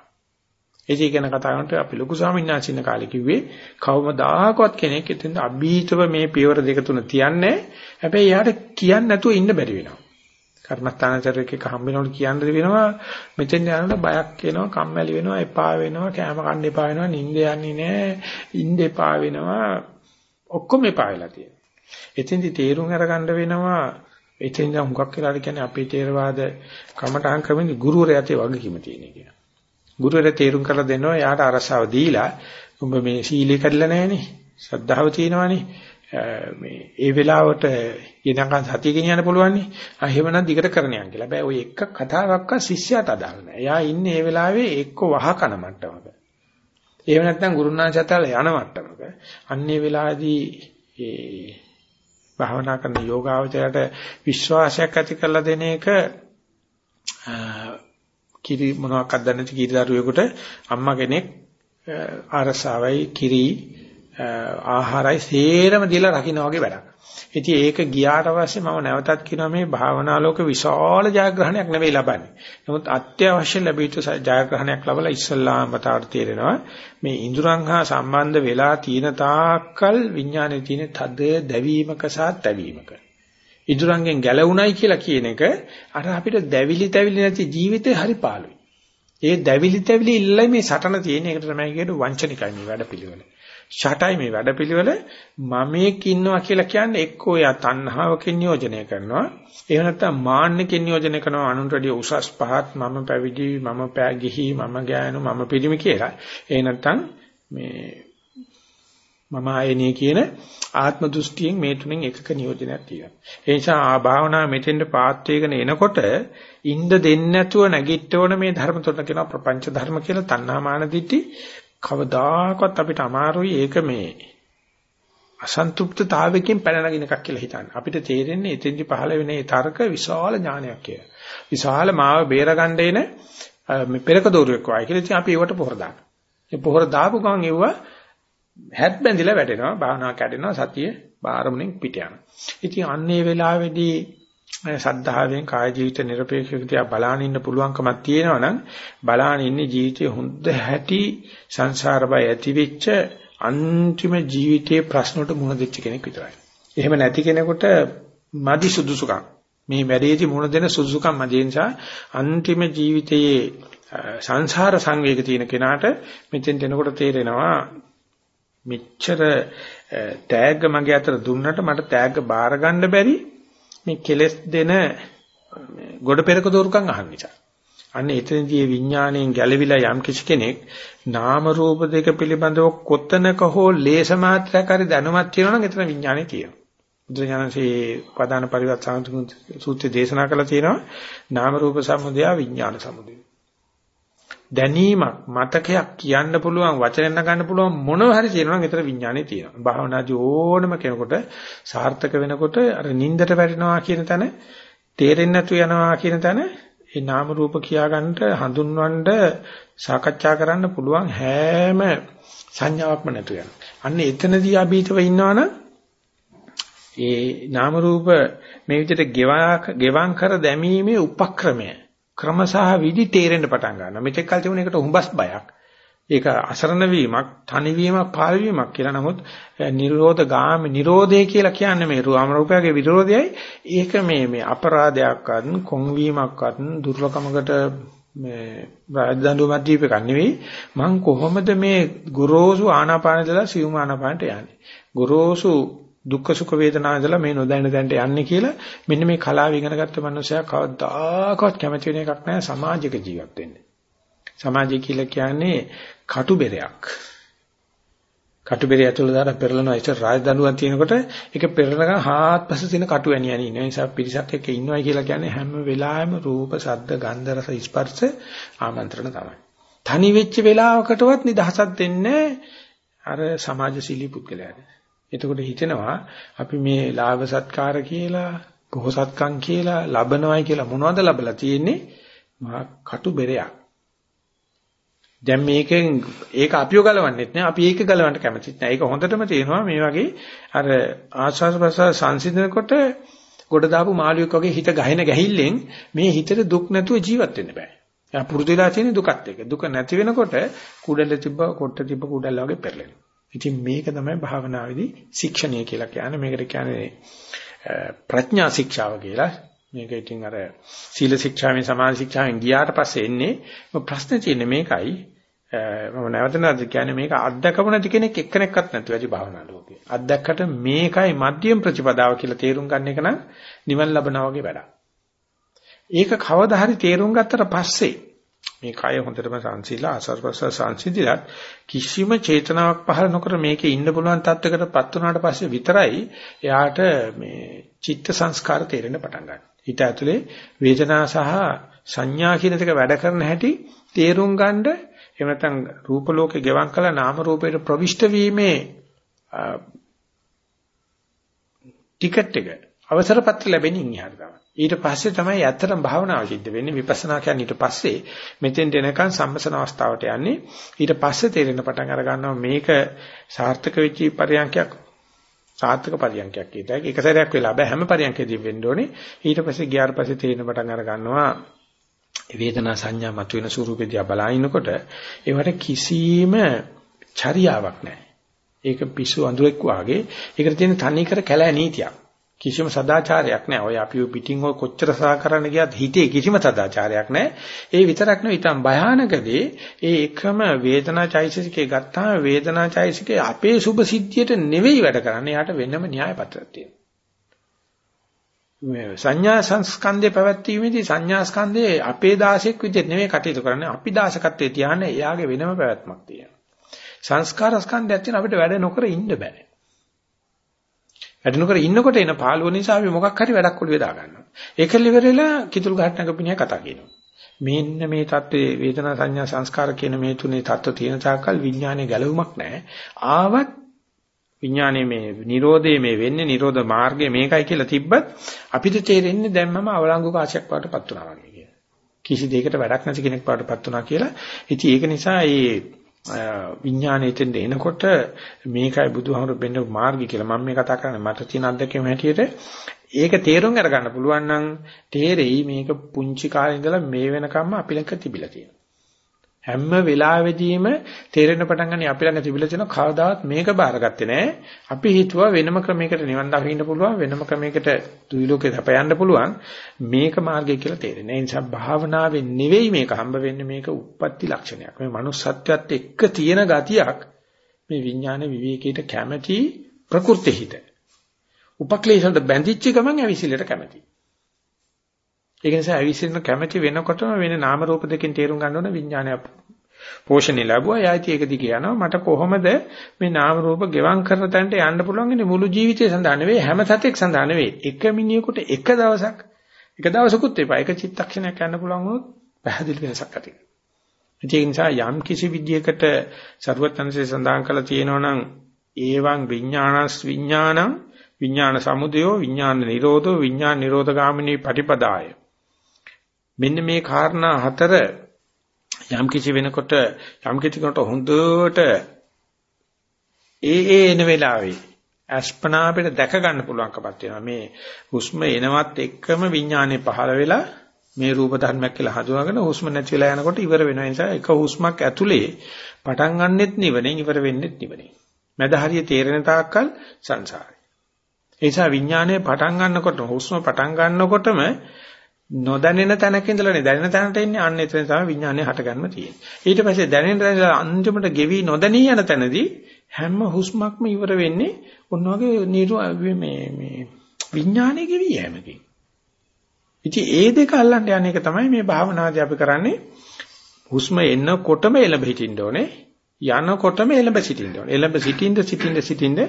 ඒක ගැන කතා කරනකොට අපි ලොකු ස්වාමීන් වහන්සේ ඉන්න කාලේ කිව්වේ කවමදාකවත් කෙනෙක් එතෙන්ද අභීතව මේ පියවර දෙක තුන තියන්නේ හැබැයි එයාට කියන්නේ නැතුව ඉන්න බැරි වෙනවා. කර්මස්ථානචරයක හම්බ වෙනකොට කියන්න වෙනවා මෙතෙන් යනකොට බයක් එනවා කම්මැලි වෙනවා එපා වෙනවා කෑම කන්න එපා වෙනවා නිින්ද යන්නේ නැහැ ඉන්න එපා වෙනවා ඔක්කොම එපා වෙලා තියෙනවා. එතෙන්දි තේරුම් අරගන්න වෙනවා එතෙන්ද හුඟක් වෙලාට කියන්නේ අපේ තේරවාද කමඨහං ක්‍රමෙදි ගුරුවරයාට වගකීම තියෙන එක. ගුරුවරයා තේරුම් කරලා දෙනවා එයාට අරසාව දීලා උඹ මේ සීලය කඩලා නැහනේ ශ්‍රද්ධාව තියෙනවනේ මේ ඒ වෙලාවට ඊනකන් සතිය ගෙනියන්න පුළුවන් නේ. ආ එහෙමනම් දිගට කරණියන් කියලා. හැබැයි ওই එක කතාවක්ක ශිෂ්‍යයාට අදාළ නැහැ. එයා ඉන්නේ ඒ වෙලාවේ එක්ක වහ කන මට්ටමක. එහෙම නැත්නම් ගුරුනාචතල යන මට්ටමක. අන්නේ වෙලාවේදී ඒ භාවනා කරන යෝගාවචරයට විශ්වාසයක් ඇති කරලා දෙන එක කිරි මොනවාක්වත් දන්නේ නැති කිරි දරුවෙකුට අම්මා කෙනෙක් ආරසාවයි කිරි ආහාරයි සේරම දීලා රකින්න වගේ වැඩක්. ඉතින් ඒක ගියාට පස්සේ මම නැවතත් කියනවා මේ භාවනා ලෝක විශාල ජයග්‍රහණයක් නෙවෙයි ලබන්නේ. නමුත් අත්‍යවශ්‍ය ලැබිච්ච ජයග්‍රහණයක් ලැබලා ඉස්සල්ලාම මතාවට තේරෙනවා මේ ඉඳුරන් හා සම්බන්ධ වෙලා තියෙන තාක්කල් විඥානයේ තියෙන තද දැවීමක සහ තැවීමක. ඉදුරංගෙන් ගැලවුණයි කියලා කියන එක අර අපිට දැවිලි තැවිලි නැති ජීවිතේ හරි පාළුයි. ඒ දැවිලි තැවිලි ඉල්ලයි මේ සටන තියෙන එකට තමයි කියන්නේ වංචනිකයි මේ වැඩපිළිවෙල. ෂටයි මේ වැඩපිළිවෙල. මමෙක් ඉන්නවා කියලා කියන්නේ එක්කෝ එයා තණ්හාවකින් නියෝජනය කරනවා. එහෙම නැත්නම් මාන්නකින් නියෝජනය කරනවා. අනුන්ට වඩා උසස් පහත් මම පැවිදි මම පැගිහි මම ගෑනු මම පිරිමි කියලා. එහෙ නැත්නම් මේ මම ආයනේ කියන ආත්ම දෘෂ්ටියෙන් මේ තුනෙන් එකක නියෝජනයක් තියෙනවා. ඒ නිසා ආ භාවනාව මෙතෙන්ට පාත් වේගෙන එනකොට ඉන්ද දෙන්නේ නැතුව නැගිට ඕන මේ ධර්ම තුන කියනවා ප්‍රපංච ධර්ම කියලා තණ්හා මාන දිටි කවදාකවත් අපිට අමාරුයි ඒක මේ අසන්තුෂ්ඨතාවයකින් පැනනගින එකක් කියලා හිතන්න. අපිට තේරෙන්නේ එතෙන්දි පහළ වෙන ඒ තර්ක විශාල ඥානයක් කියලා. විශාල මාව බේරගන්න එන මේ පෙරක දෝරුවෙක් වයි කියලා ඉතින් අපි ඒවට පොහොර දානවා. ඒ පොහොර දාපු ගමන් ඒවා හැත් බැඳිලා වැටෙනවා භාවනා කැඩෙනවා සතිය බාරමුණෙන් පිට යනවා. ඉතින් අන්නේ වෙලාවේදී සද්ධාවෙන් කාය ජීවිත নিরপেක්ෂව තියා බලාගෙන ඉන්න පුළුවන්කමක් තියෙනවා නම් බලාගෙන ඉන්නේ ජීවිතයේ හොඳ හැටි සංසාර බය ඇතිවෙච්ච අන්තිම ජීවිතයේ ප්‍රශ්නට මුහුණ දෙච්ච කෙනෙක් විතරයි. එහෙම නැති කෙනෙකුට මදි සුදුසුකම් මේ වැඩේදී මුහුණ දෙන සුදුසුකම් මදි නිසා අන්තිම ජීවිතයේ සංසාර සංවේග තියෙන කෙනාට මෙතෙන් දෙනකොට තේරෙනවා මෙච්චර තෑග්ග මගේ අතර දුන්නට මට තෑග්ග බාර ගන්න බැරි මේ කෙලස් දෙන ගොඩ පෙරක දෝරුකම් අහන්න නිසා. අන්න එතනදී විඥාණයෙන් ගැලවිලා යම් කිසි කෙනෙක් නාම රූප දෙක පිළිබඳව කොතනක හෝ ලේස මාත්‍රයක් හරි දැනුමක් තියෙනවා නම් එතන විඥාණය තියෙනවා. බුදුඥානසේ පදාන පරිවර්ත සූත්‍රය දේශනා කළා තියෙනවා නාම රූප සමුදය විඥාන සමුදය. දැනීමක් මතකයක් කියන්න පුළුවන් වචනෙන් නගන්න පුළුවන් මොනවා හරි තියෙනවා නම් ඒතර විඥානේ තියෙනවා. භාවනාදී ඕනම කෙනෙකුට සාර්ථක වෙනකොට අර නින්දට වැටෙනවා කියන තැන තේරෙන්නේ නැතු යනවා කියන තැන ඒ නාම රූප කියාගන්නට හඳුන්වන්න සාකච්ඡා කරන්න පුළුවන් හැම සංඥාවක්ම නැතු යනවා. අන්න එතනදී අභීතව ඉන්නවනම් ඒ නාම රූප මේ විදිහට ගෙවම් කර දැමීමේ උපක්‍රමය ක්‍රම සහ විදි තේරෙන්න පටන් ගන්නවා. මෙතෙක් කල් තිබුණ එකට හුඹස් බයක්. ඒක අසරණ වීමක්, තනි වීමක්, පාල් වීමක් කියලා. නමුත් නිරෝධ ගාම නිරෝධය කියලා කියන්නේ මේ රූපම රූපයේ විරෝධයයි. ඒක මේ මේ අපරාධයක්වත්, කොන්වීමක්වත්, දුර්ලකමකට මේ රාජදඬු මැදීප එකක් නෙවෙයි. මං කොහොමද මේ ගොරෝසු ආනාපානදලා සිවුම ආනාපානට යන්නේ? ගොරෝසු දුක්ඛ සුඛ වේදනා ඉඳලා මේ නොදැන දැනට යන්නේ කියලා මෙන්න මේ කලාව ඉගෙන ගත්ත මනුස්සයා කවදාකවත් කැමති වෙන එකක් නැහැ සමාජික ජීවත් වෙන්න. සමාජය කියලා කියන්නේ කටුබෙරයක්. කටුබෙරය ඇතුළේ දාලා පෙරලනවා ඉතින් රාජදඬුවම් තියෙනකොට ඒක පෙරලනකන් හාත්පස තියෙන කටු ඇණි ඇණි ඉන්න නිසා පිරිසක් එක්ක ඉන්නවයි කියලා කියන්නේ හැම වෙලාවෙම රූප, ශබ්ද, ගන්ධ, රස, ස්පර්ශ ආමන්ත්‍රණ තමයි. තනි වෙච්ච වෙලාවකටවත් නිදහසක් දෙන්නේ අර සමාජශීලී පුද්ගලයාට. එතකොට හිතෙනවා අපි මේ ලාභ සත්කාර කියලා, පොහසත්කම් කියලා, ලබනවයි කියලා මොනවද ලබලා තියෙන්නේ? මහා කටු බෙරයක්. දැන් මේකෙන් ඒක අපිව ගලවන්නෙත් නෑ අපි ඒක ගලවන්න කැමතිත් නෑ ඒක හොඳටම තේරෙනවා මේ වගේ අර ආස්වාද ප්‍රසාර සංසිඳනකොට ගොඩ දාපු මාළුවෙක් වගේ හිත ගහින ගැහිල්ලෙන් මේ හිතට දුක් නැතුව ජීවත් වෙන්න බෑ. එයා පුරුදු වෙලා තියෙන දුකත් එක්ක. දුක නැති වෙනකොට කුඩල තිබ්බ කොට්ට තිබ්බ කුඩල වගේ පෙරලෙනවා. ඉතින් මේක තමයි භාවනාවේදී ශික්ෂණය කියලා කියන්නේ. මේකට කියන්නේ ප්‍රඥා ශික්ෂාව කියලා. මේක ඉතින් අර සීල ශික්ෂාවෙන් සමාධි ශික්ෂාවෙන් ගියාට පස්සේ එන්නේ ප්‍රශ්නේ තියෙන්නේ මේකයි මම නැවත නැවත කියන්නේ මේක අත්දකපු නැති කෙනෙක් එක්කෙනෙක්වත් නැතුව ඇති භාවනා ලෝකේ. අත්දැක්කට මේකයි මධ්‍යම ප්‍රතිපදාව කියලා තේරුම් ගන්න එක නම් නිවන් ලබනවා වගේ වැඩක්. ඒක කවදා හරි තේරුම් ගත්තට පස්සේ මේ කය හොඳටම සංසිලා අසර්පස සංසිඳිලා කිසිම චේතනාවක් පහළ නොකර මේකේ ඉන්න පුළුවන් තත්වයකටපත් වුණාට පස්සේ විතරයි එයාට මේ චිත්ත සංස්කාර තේරෙන්න පටන් ගන්න. ඊට ඇතුලේ වේදනා සහ සංඥා කියන දෙක වැඩ කරන හැටි තේරුම් ගන්න එහෙම නැත්නම් රූප ලෝකේ ගෙවම් කළා නාම රූපයට ප්‍රවිෂ්ඨ වීමේ ටිකට් එක අවසර පත්‍ර ලැබෙනින් ඉහළ තමයි. ඊට පස්සේ තමයි ඇත්තටම භාවනාව සිද්ධ වෙන්නේ. විපස්සනා කියන්නේ ඊට පස්සේ මෙතෙන්ට එනකන් සම්මසන අවස්ථාවට යන්නේ. ඊට පස්සේ තේරෙන පටන් අර ගන්නවා මේක සාර්ථක වෙච්ච පරියන්කයක් සාර්ථක පරියන්කයක් කියතයි එක සැරයක් වෙලා බෑ. හැම පරියන්කෙදී වෙන්න ඕනේ. ඊට පස්සේ ගියාට පස්සේ තේරෙන පටන් අර ගන්නවා වේදනා සංඥා මතුවෙන ස්වරූපෙදී බලනකොට ඒවට කිසිම චර්යාවක් නැහැ. ඒක පිස්සු අඳුරෙක් වාගේ. ඒකට තියෙන තනිකර කැලෑ නීතියක්. කිසිම සදාචාරයක් නැහැ. ඔය අපි පිටින් ඔය කොච්චර සහ කරන්න ගියත් හිතේ කිසිම සදාචාරයක් නැහැ. ඒ විතරක් නෙවෙයි ඊටම් භයානකදී ඒ එකම වේදනා චෛතසිකේ ගත්තාම වේදනා චෛතසිකේ අපේ සුභ සිද්ධියට නෙවෙයි වැඩ කරන්නේ. යාට වෙනම න්‍යාය පත්‍රයක් තියෙනවා. මේ සංඥා සංස්කන්ධේ පැවැත්වීමේදී සංඥා ස්කන්ධේ අපේ දාසෙක් විදිහට නෙවෙයි කටයුතු කරන්නේ. අපි දාසකත්වයේ තියාන්නේ එයාගේ වෙනම පැවැත්මක් තියෙනවා. සංස්කාර ස්කන්ධයක් තියෙන අපිට වැඩ නොකර ඉන්න බෑ. වැඩ නොකර ඉන්නකොට එන පාළුව නිසා අපි මොකක් හරි වැඩක් ඔළුවේ දා ගන්නවා. ඒක liverලා කිතුල් ගහට නැගපිනිය කතා කියනවා. මෙන්න මේ தත්ත්වයේ වේදනා සංඥා සංස්කාර කියන මේ තුනේ தත්ත්ව තියෙන තාක්කල් විඥානයේ ගැලවුමක් නැහැ. ආවත් විඥානයේ මේ Nirodhe මේ වෙන්නේ Nirodha මාර්ගය මේකයි කියලා තිබ්බත් අපිට තේරෙන්නේ දැන් මම අවලංගු කාශයක් වඩටපත් වුණා වගේ කියලා. කිසි දෙයකට වැඩක් නැති කෙනෙක් වඩටපත් වුණා කියලා. ඉතින් ඒක නිසා මේ විඥාණයෙන් එනකොට මේකයි බුදුහාමුදුරු බෙන්න මාර්ගය කියලා මම මේ කතා කරන්නේ. මට තියෙන අත්දැකීම හැටියට ඒක තේරුම් අරගන්න පුළුවන් නම් තේරෙයි මේක පුංචි කාලේ ඉඳලා මේ වෙනකම්ම අපි ළඟ තිබිලා තියෙනවා. හැම වෙලාවෙදීම තේරෙන පටන් ගන්න අපි ළඟ තිබිලා තියෙන කවදාවත් මේක බාරගත්තේ නැහැ. අපි හිතුවා වෙනම ක්‍රමයකට නිවන් දකින්න පුළුවන් වෙනම ක්‍රමයකට දුයි ලෝකේ අපයන්න පුළුවන් මේක මාර්ගය කියලා තේරෙන්නේ. ඒ නිසා භාවනාවෙන් නෙවෙයි මේක හම්බ වෙන්නේ මේක උප්පත්ති ලක්ෂණයක්. මේ manussත්වයට එක්ක තියෙන ගතියක් මේ විඥාන විවේකයට කැමැති ප්‍රකෘති හිත. උපක්ලේශවලට බැඳිච්ච ගමන් ඇවිසිලට කැමැති. ඒක නිසා අවිසිරෙන කැමැති වෙනකොටම වෙන නාම රූප දෙකෙන් තේරුම් ගන්න ඕන විඥානය පෝෂණය ලැබුවා. යායිති ඒක දිගේ යනවා. මට කොහොමද මේ නාම රූප ගෙවම් කරන තැනට යන්න පුළුවන් මුළු ජීවිතය සඳහා නෙවෙයි හැම සතෙක් සඳහා නෙවෙයි. එක මිනිහෙකුට එක දවසක් එක දවසකුත් එපා. එක චිත්තක්ෂණයක් යන්න පුළුවන් වුණොත් පැහැදිලි වෙනසක් ඇති වෙනවා. ඒ නිසා යම් කිසි විදියකට සරුවත්තරන්සේ සඳහන් කළා තියෙනවා නම් ඒවං විඥානස් විඥානං විඥාන සමුදයෝ විඥාන නිරෝධෝ විඥාන නිරෝධගාමිනී පටිපදාය මෙන්න මේ කාරණා හතර යම් කිසි වෙනකොට යම් කිසි කෙනෙකුට හොඳට ඒ ඒ එන වෙලාවේ අස්පනා අපිට දැක ගන්න පුළුවන්කමක් තියෙනවා. මේ හුස්ම එනවත් එක්කම විඥානේ පහළ වෙලා මේ රූප ධර්මයක් කියලා හඳුනාගෙන හුස්ම නැති වෙලා යනකොට ඉවර වෙන නිසා එක හුස්මක් ඇතුලේ පටන් ගන්නෙත් නිවනෙන් ඉවර වෙන්නෙත් නිවනෙන්. මැද හරිය තේරෙන තාක්කල් සංසාරේ. ඒ නිසා විඥානය පටන් ගන්නකොට හුස්ම පටන් ගන්නකොටම නොදැනෙන තැනක ඉඳලානේ දැනෙන තැනට එන්නේ අන්න එතන තමයි විඥානය හටගන්න තියෙන්නේ. ඊට පස්සේ දැනෙන තැන අන්තිමට ගෙවි නොදැනී යන තැනදී හැම හුස්මක්ම ඉවර වෙන්නේ ඔන්න වගේ මේ මේ විඥානයේ ගෙවි යෑමකින්. ඉතින් ඒ දෙක අල්ලන්න යන එක තමයි මේ භාවනාදී අපි කරන්නේ. හුස්ම එන්නකොටම එළඹ හිටින්න ඕනේ. යනකොටම එළඹ සිටින්න ඕනේ. එළඹ සිටින්න සිටින්න සිටින්න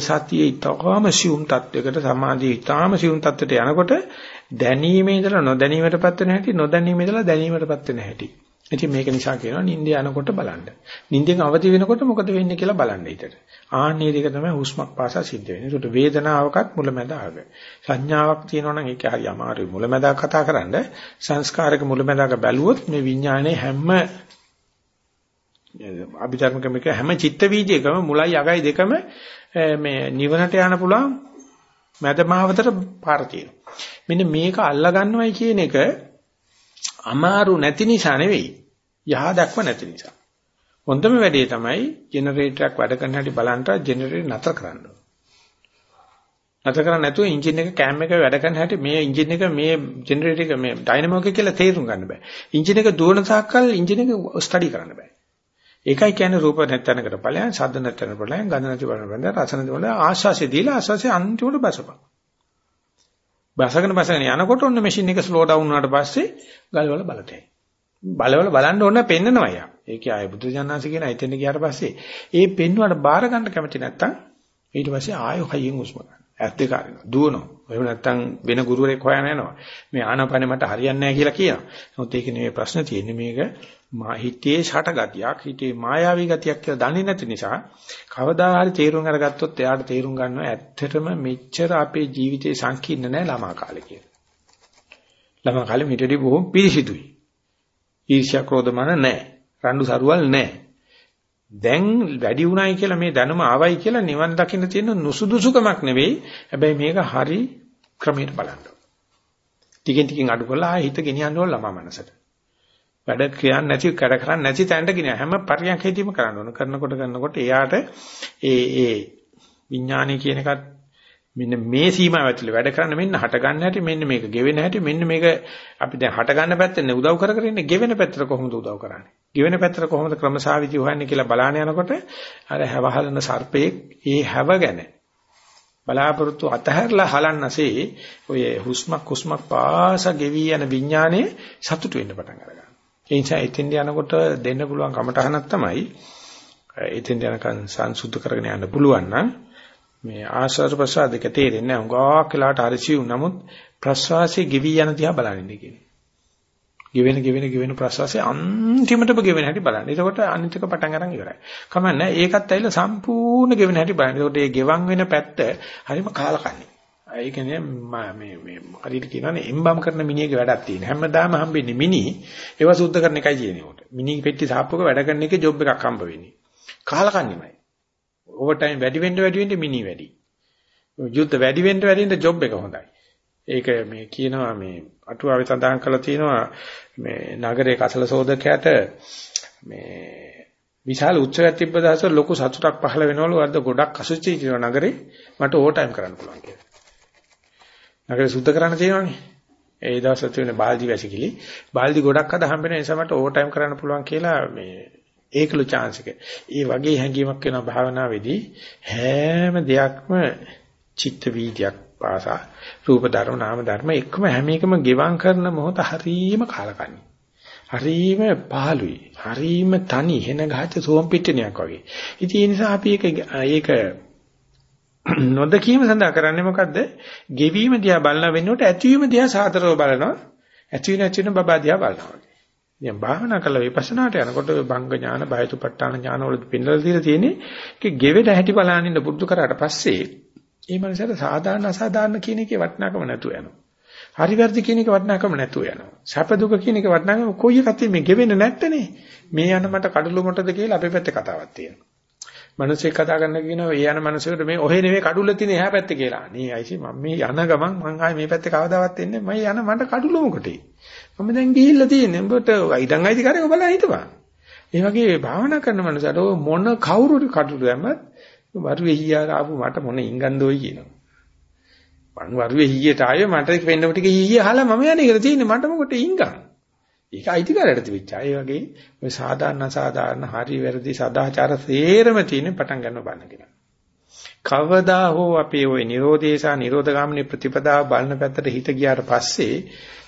සතියේ ඊටාම සියුම් තත්වයකට සමාධියේ ඊටාම සියුම් තත්වයට යනකොට දැනීමේ ඉඳලා නොදැනීමටපත් වෙන හැටි නොදැනීමේ ඉඳලා දැනීමටපත් වෙන හැටි. ඉතින් මේක නිසා කියනවා නිින්ද යනකොට බලන්න. නිින්දෙන් අවදි වෙනකොට මොකද වෙන්නේ කියලා බලන්න ඊටට. ආන්නේ දෙක තමයි හුස්මක් පාසා සිද්ධ වෙන්නේ. ඒකට වේදනාවකත් මුලැමැද ආග. සංඥාවක් තියෙනවා නම් ඒක හරි අමාරුයි මුලැමැද කතා කරන්න. සංස්කාරක මුලැමැදක බැලුවොත් මේ විඥානයේ හැම අභිධර්මකමික හැම චිත්ත වීදියකම මුලයි අගයි දෙකම මේ නිවනට යන පුළුවන් මැදමාවතට පාර තියෙනවා. මෙන්න මේක අල්ලා ගන්නවයි කියන එක අමාරු නැති නිසා නෙවෙයි. යහ දක්ව නැති නිසා. හොඳම වැඩේ තමයි ජෙනරේටරයක් වැඩ කරන හැටි බලන්න ජෙනරේටර් නතර කරන්න ඕන. නතර කරන්නේ නැතුව එන්ජින් එක කෑම් එක වැඩ කරන හැටි මේ එන්ජින් එක මේ ජෙනරේටර් එක මේ ඩයිනමෝ එක කියලා තේරුම් ගන්න බෑ. එන්ජින් එක දුවන තාක්කල් එන්ජින් එක ස්ටඩි කරන්න බෑ. ඒකයි කියන්නේ රූප නැත්තනකට ඵලයන්, ශබ්ද නැත්තනකට ඵලයන්, ගන්ධ නැති ඵලයන්, රස නැති ඵලයන් ආශාසය දීලා ආශාසය අන්තිමට බසපන්. බසගෙන බසගෙන යනකොට ඔන්න මැෂින් එක ස්ලෝ ඩවුන් වුණාට පස්සේ ගල්වල බලතේ. බලවල බලන්න ඕන පෙන්නනවා යා. ඒකයි ආය බුදු ජානනාංශ කියන හිතෙන් ගියාට පස්සේ ඒ පෙන්වුවාට බාර ගන්න කැමති නැත්තම් ඊට පස්සේ ආයෙ හයියෙන් උස්ම ගන්න. ඇස් දෙක අරිනවා. දුවනවා. එහෙම නැත්තම් වෙන ගුරුවරයෙක් හොයන යනවා. මේ ආනාපානෙ මට හරියන්නේ නැහැ කියලා කියනවා. නමුත් ඒක නෙමෙයි ප්‍රශ්න තියෙන්නේ මේක මා හිතේ ෂට ගතියක්, හිතේ මායාවී ගතියක් කියලා දන්නේ නැති නිසා කවදා හරි තේරුම් අරගත්තොත් එයාට තේරුම් ගන්නවා ඇත්තටම මෙච්චර අපේ ජීවිතේ සංකීර්ණ නැහැ ළමා කාලේ කියලා. ළමා කාලේ මිටදී බොහොම පිරිසිදුයි. ඊර්ෂ්‍යා ක්‍රෝධමන නැහැ. රණ්ඩු සරුවල් නැහැ. දැන් වැඩි උණයි කියලා මේ දැනුම ආවයි කියලා නිවන් දකින්න තියෙන නුසුදුසුකමක් නෙවෙයි. හැබැයි මේක හරි ක්‍රමයට බලන්න. ටිකෙන් ටිකෙන් අඩු කරලා හිත ගෙනියන්න ඕන ළමා මනසට. වැඩ කියන්නේ නැති කර කරන්නේ නැති තැනට ගෙන. හැම පරියන්කේදීම කරන්න ඕන. කරනකොට කරනකොට එයාට ඒ ඒ විඥානය කියන එකත් මෙන්න මේ සීමාව ඇතුලේ වැඩ කරන්න මෙන්න හට ගන්න හැටි මෙන්න මේක ගෙවෙන හැටි මෙන්න මේක අපි දැන් හට ගන්න පැත්තේ උදව් කර කර ඉන්නේ. ගෙවෙන පැත්තට කොහොමද උදව් කරන්නේ? ගෙවෙන පැත්තට කොහොමද ක්‍රමසාවිදි හොයන්නේ කියලා බලාන යනකොට අර හැවහලන සර්පෙක් ඒ හැව ගැන බලාපොරොත්තු අතහැරලා හලන්නසේ ඔය හුස්මක් හුස්මක් පාස ගෙවි යන විඥානේ සතුට වෙන්න පටන් ගන්නවා ඒ නිසා එතෙන්ට යනකොට දෙන්න පුළුවන් කමටහනක් තමයි එතෙන්ට යනකන් සංසුද්ධ කරගෙන යන්න පුළුවන් නම් මේ ආශ්වාස ප්‍රශ්වාස දෙක තේරෙන්නේ නැහැ. උගාක් වෙලාට හරිසියු නමුත් ප්‍රශ්වාසයේ ගෙවි යන දිහා බලනින්න කියන්නේ. ගෙවෙන ගෙවෙන ගෙවෙන ප්‍රශ්වාසයේ අන්තිමටම ගෙවෙන හැටි බලන්න. එතකොට අනිත් එක පටන් ගන්න ඉවරයි. කමන්නේ ඒකත් ඇවිල්ලා සම්පූර්ණ ගෙවෙන හැටි බලන්න. එතකොට මේ ගෙවන් වෙන පැත්ත හරිම කාලකන්ණි. ඒ කියන්නේ මේ මේ හරියට කියනවානේ එම්බම් කරන මිනිහගේ වැඩක් තියෙන. හැමදාම හම්බෙන්නේ මිනි. ඒව සුද්ධ කරන එකයි කියන්නේ උට. මිනි පෙට්ටි සාප්පුවක වැඩ කරන එකේ ජොබ් එකක් හම්බ වෙන්නේ. කාලකන්නිමයි. ඕවර් ටයිම් වැඩි වෙන්න වැඩි වෙන්න මිනි වැඩි. යුද්ධ වැඩි වෙන්න වැඩි වෙන්න ජොබ් එක හොඳයි. ඒක මේ කියනවා මේ අටුවාවේ සඳහන් කරලා තියෙනවා මේ නගරයේ කසල සෝදකයාට මේ විශාල උත්සවයක් තිබ්බ දවසට ලොකු සතුටක් පහළ වෙනවලු අද ගොඩක් අසුචි තියෙන නගරේ මට ඕවර් ටයිම් කරන්න පුළුවන් කියලා. නගරේ සුද්ධ කරන්න තියෙනවනේ. ඒ දවස්වල තියෙන බාල්දි වැසිකිලි බාල්දි ගොඩක් අද හම්බෙන නිසා මට ඕවර් ටයිම් කරන්න පුළුවන් කියලා මේ ඒකලු chance එක. ඒ වගේ හැඟීමක් වෙනවා භාවනාවේදී හැම දෙයක්ම චිත්ත වීදියක් පාසා රූප ධර්ම නාම ධර්ම එකම හැම එකම ගෙවම් කරන මොහොත හරීම කාලකන්ණි. හරීම පහළුයි. හරීම තනි වෙන ගහච්ච සෝම් පිටිනියක් වගේ. ඉතින් ඒ නිසා අපි ඒක ඒක *clears throat* නොදකීම සඳහා කරන්නේ මොකද්ද? ගෙවීම දිහා බලන වෙනකොට ඇතිවීම දිහා සාතරව බලනවා. ඇති වෙන ඇති වෙන බබා දිහා බලනවා. දැන් භාවනා කළා විපස්සනාට යනකොට භංග ඥාන, බයතුපට්ඨාන ඥාන වල පෙන්නලා දීලා තියෙන්නේ ඒක ගෙවෙන හැටි බලනින්න පුරුදු කරාට පස්සේ ඒ මනසට සාධාරණ අසාධාරණ කියන එකේ වටිනාකම නැතුව යනවා. හරි වැරදි කියන එක වටිනාකම නැතුව යනවා. සැප දුක කියන එක වටිනාකම කොයි එකත් මේ ගෙවෙන්නේ නැත්තනේ. මේ යන මට කඩළු මොටද කියලා අපේ පැත්තේ කතාවක් තියෙනවා. මිනිස්සෙක් කතා කරන කියනවා ඒ යන මිනිස්සුන්ට මේ ඔහෙ නෙවෙයි කඩුල්ල තියෙන එහා පැත්තේ කියලා. නේ අයිසි මම මේ යන ගමන් මං ආයේ මේ පැත්තේ කවදාවත් එන්නේ මම යන මට කඩුල්ල මොකටේ. මම දැන් ගිහිල්ලා තියෙන්නේ. උඹට ඉඩම් අයිති කරේ ඔබලා හිටපන්. ඒ වගේ භාවනා කරන මනුස්සයට මොන කවුරු කඩුළු යමත් වරුවේ හීයා ආපු මට මොන ඉංගන්දෝයි කියනවා. මං වරුවේ හීයට ආයේ මට වෙන්නව ටික හීය අහලා මම යන්නේ කියලා තියෙන්නේ මට මොකට ඉංගන්. ඒක අයිතිකාරයට තිබිච්ච. ඒ වගේ ඔය සාධාරණ අසාධාරණ හරි වැරදි සදාචාර සේරම තියෙන පටන් ගන්න බන්න කියලා. කවදා හෝ අපේ ওই Nirodhesa Nirodhagamini ප්‍රතිපදාව බලන පැත්තට හිත ගියාට පස්සේ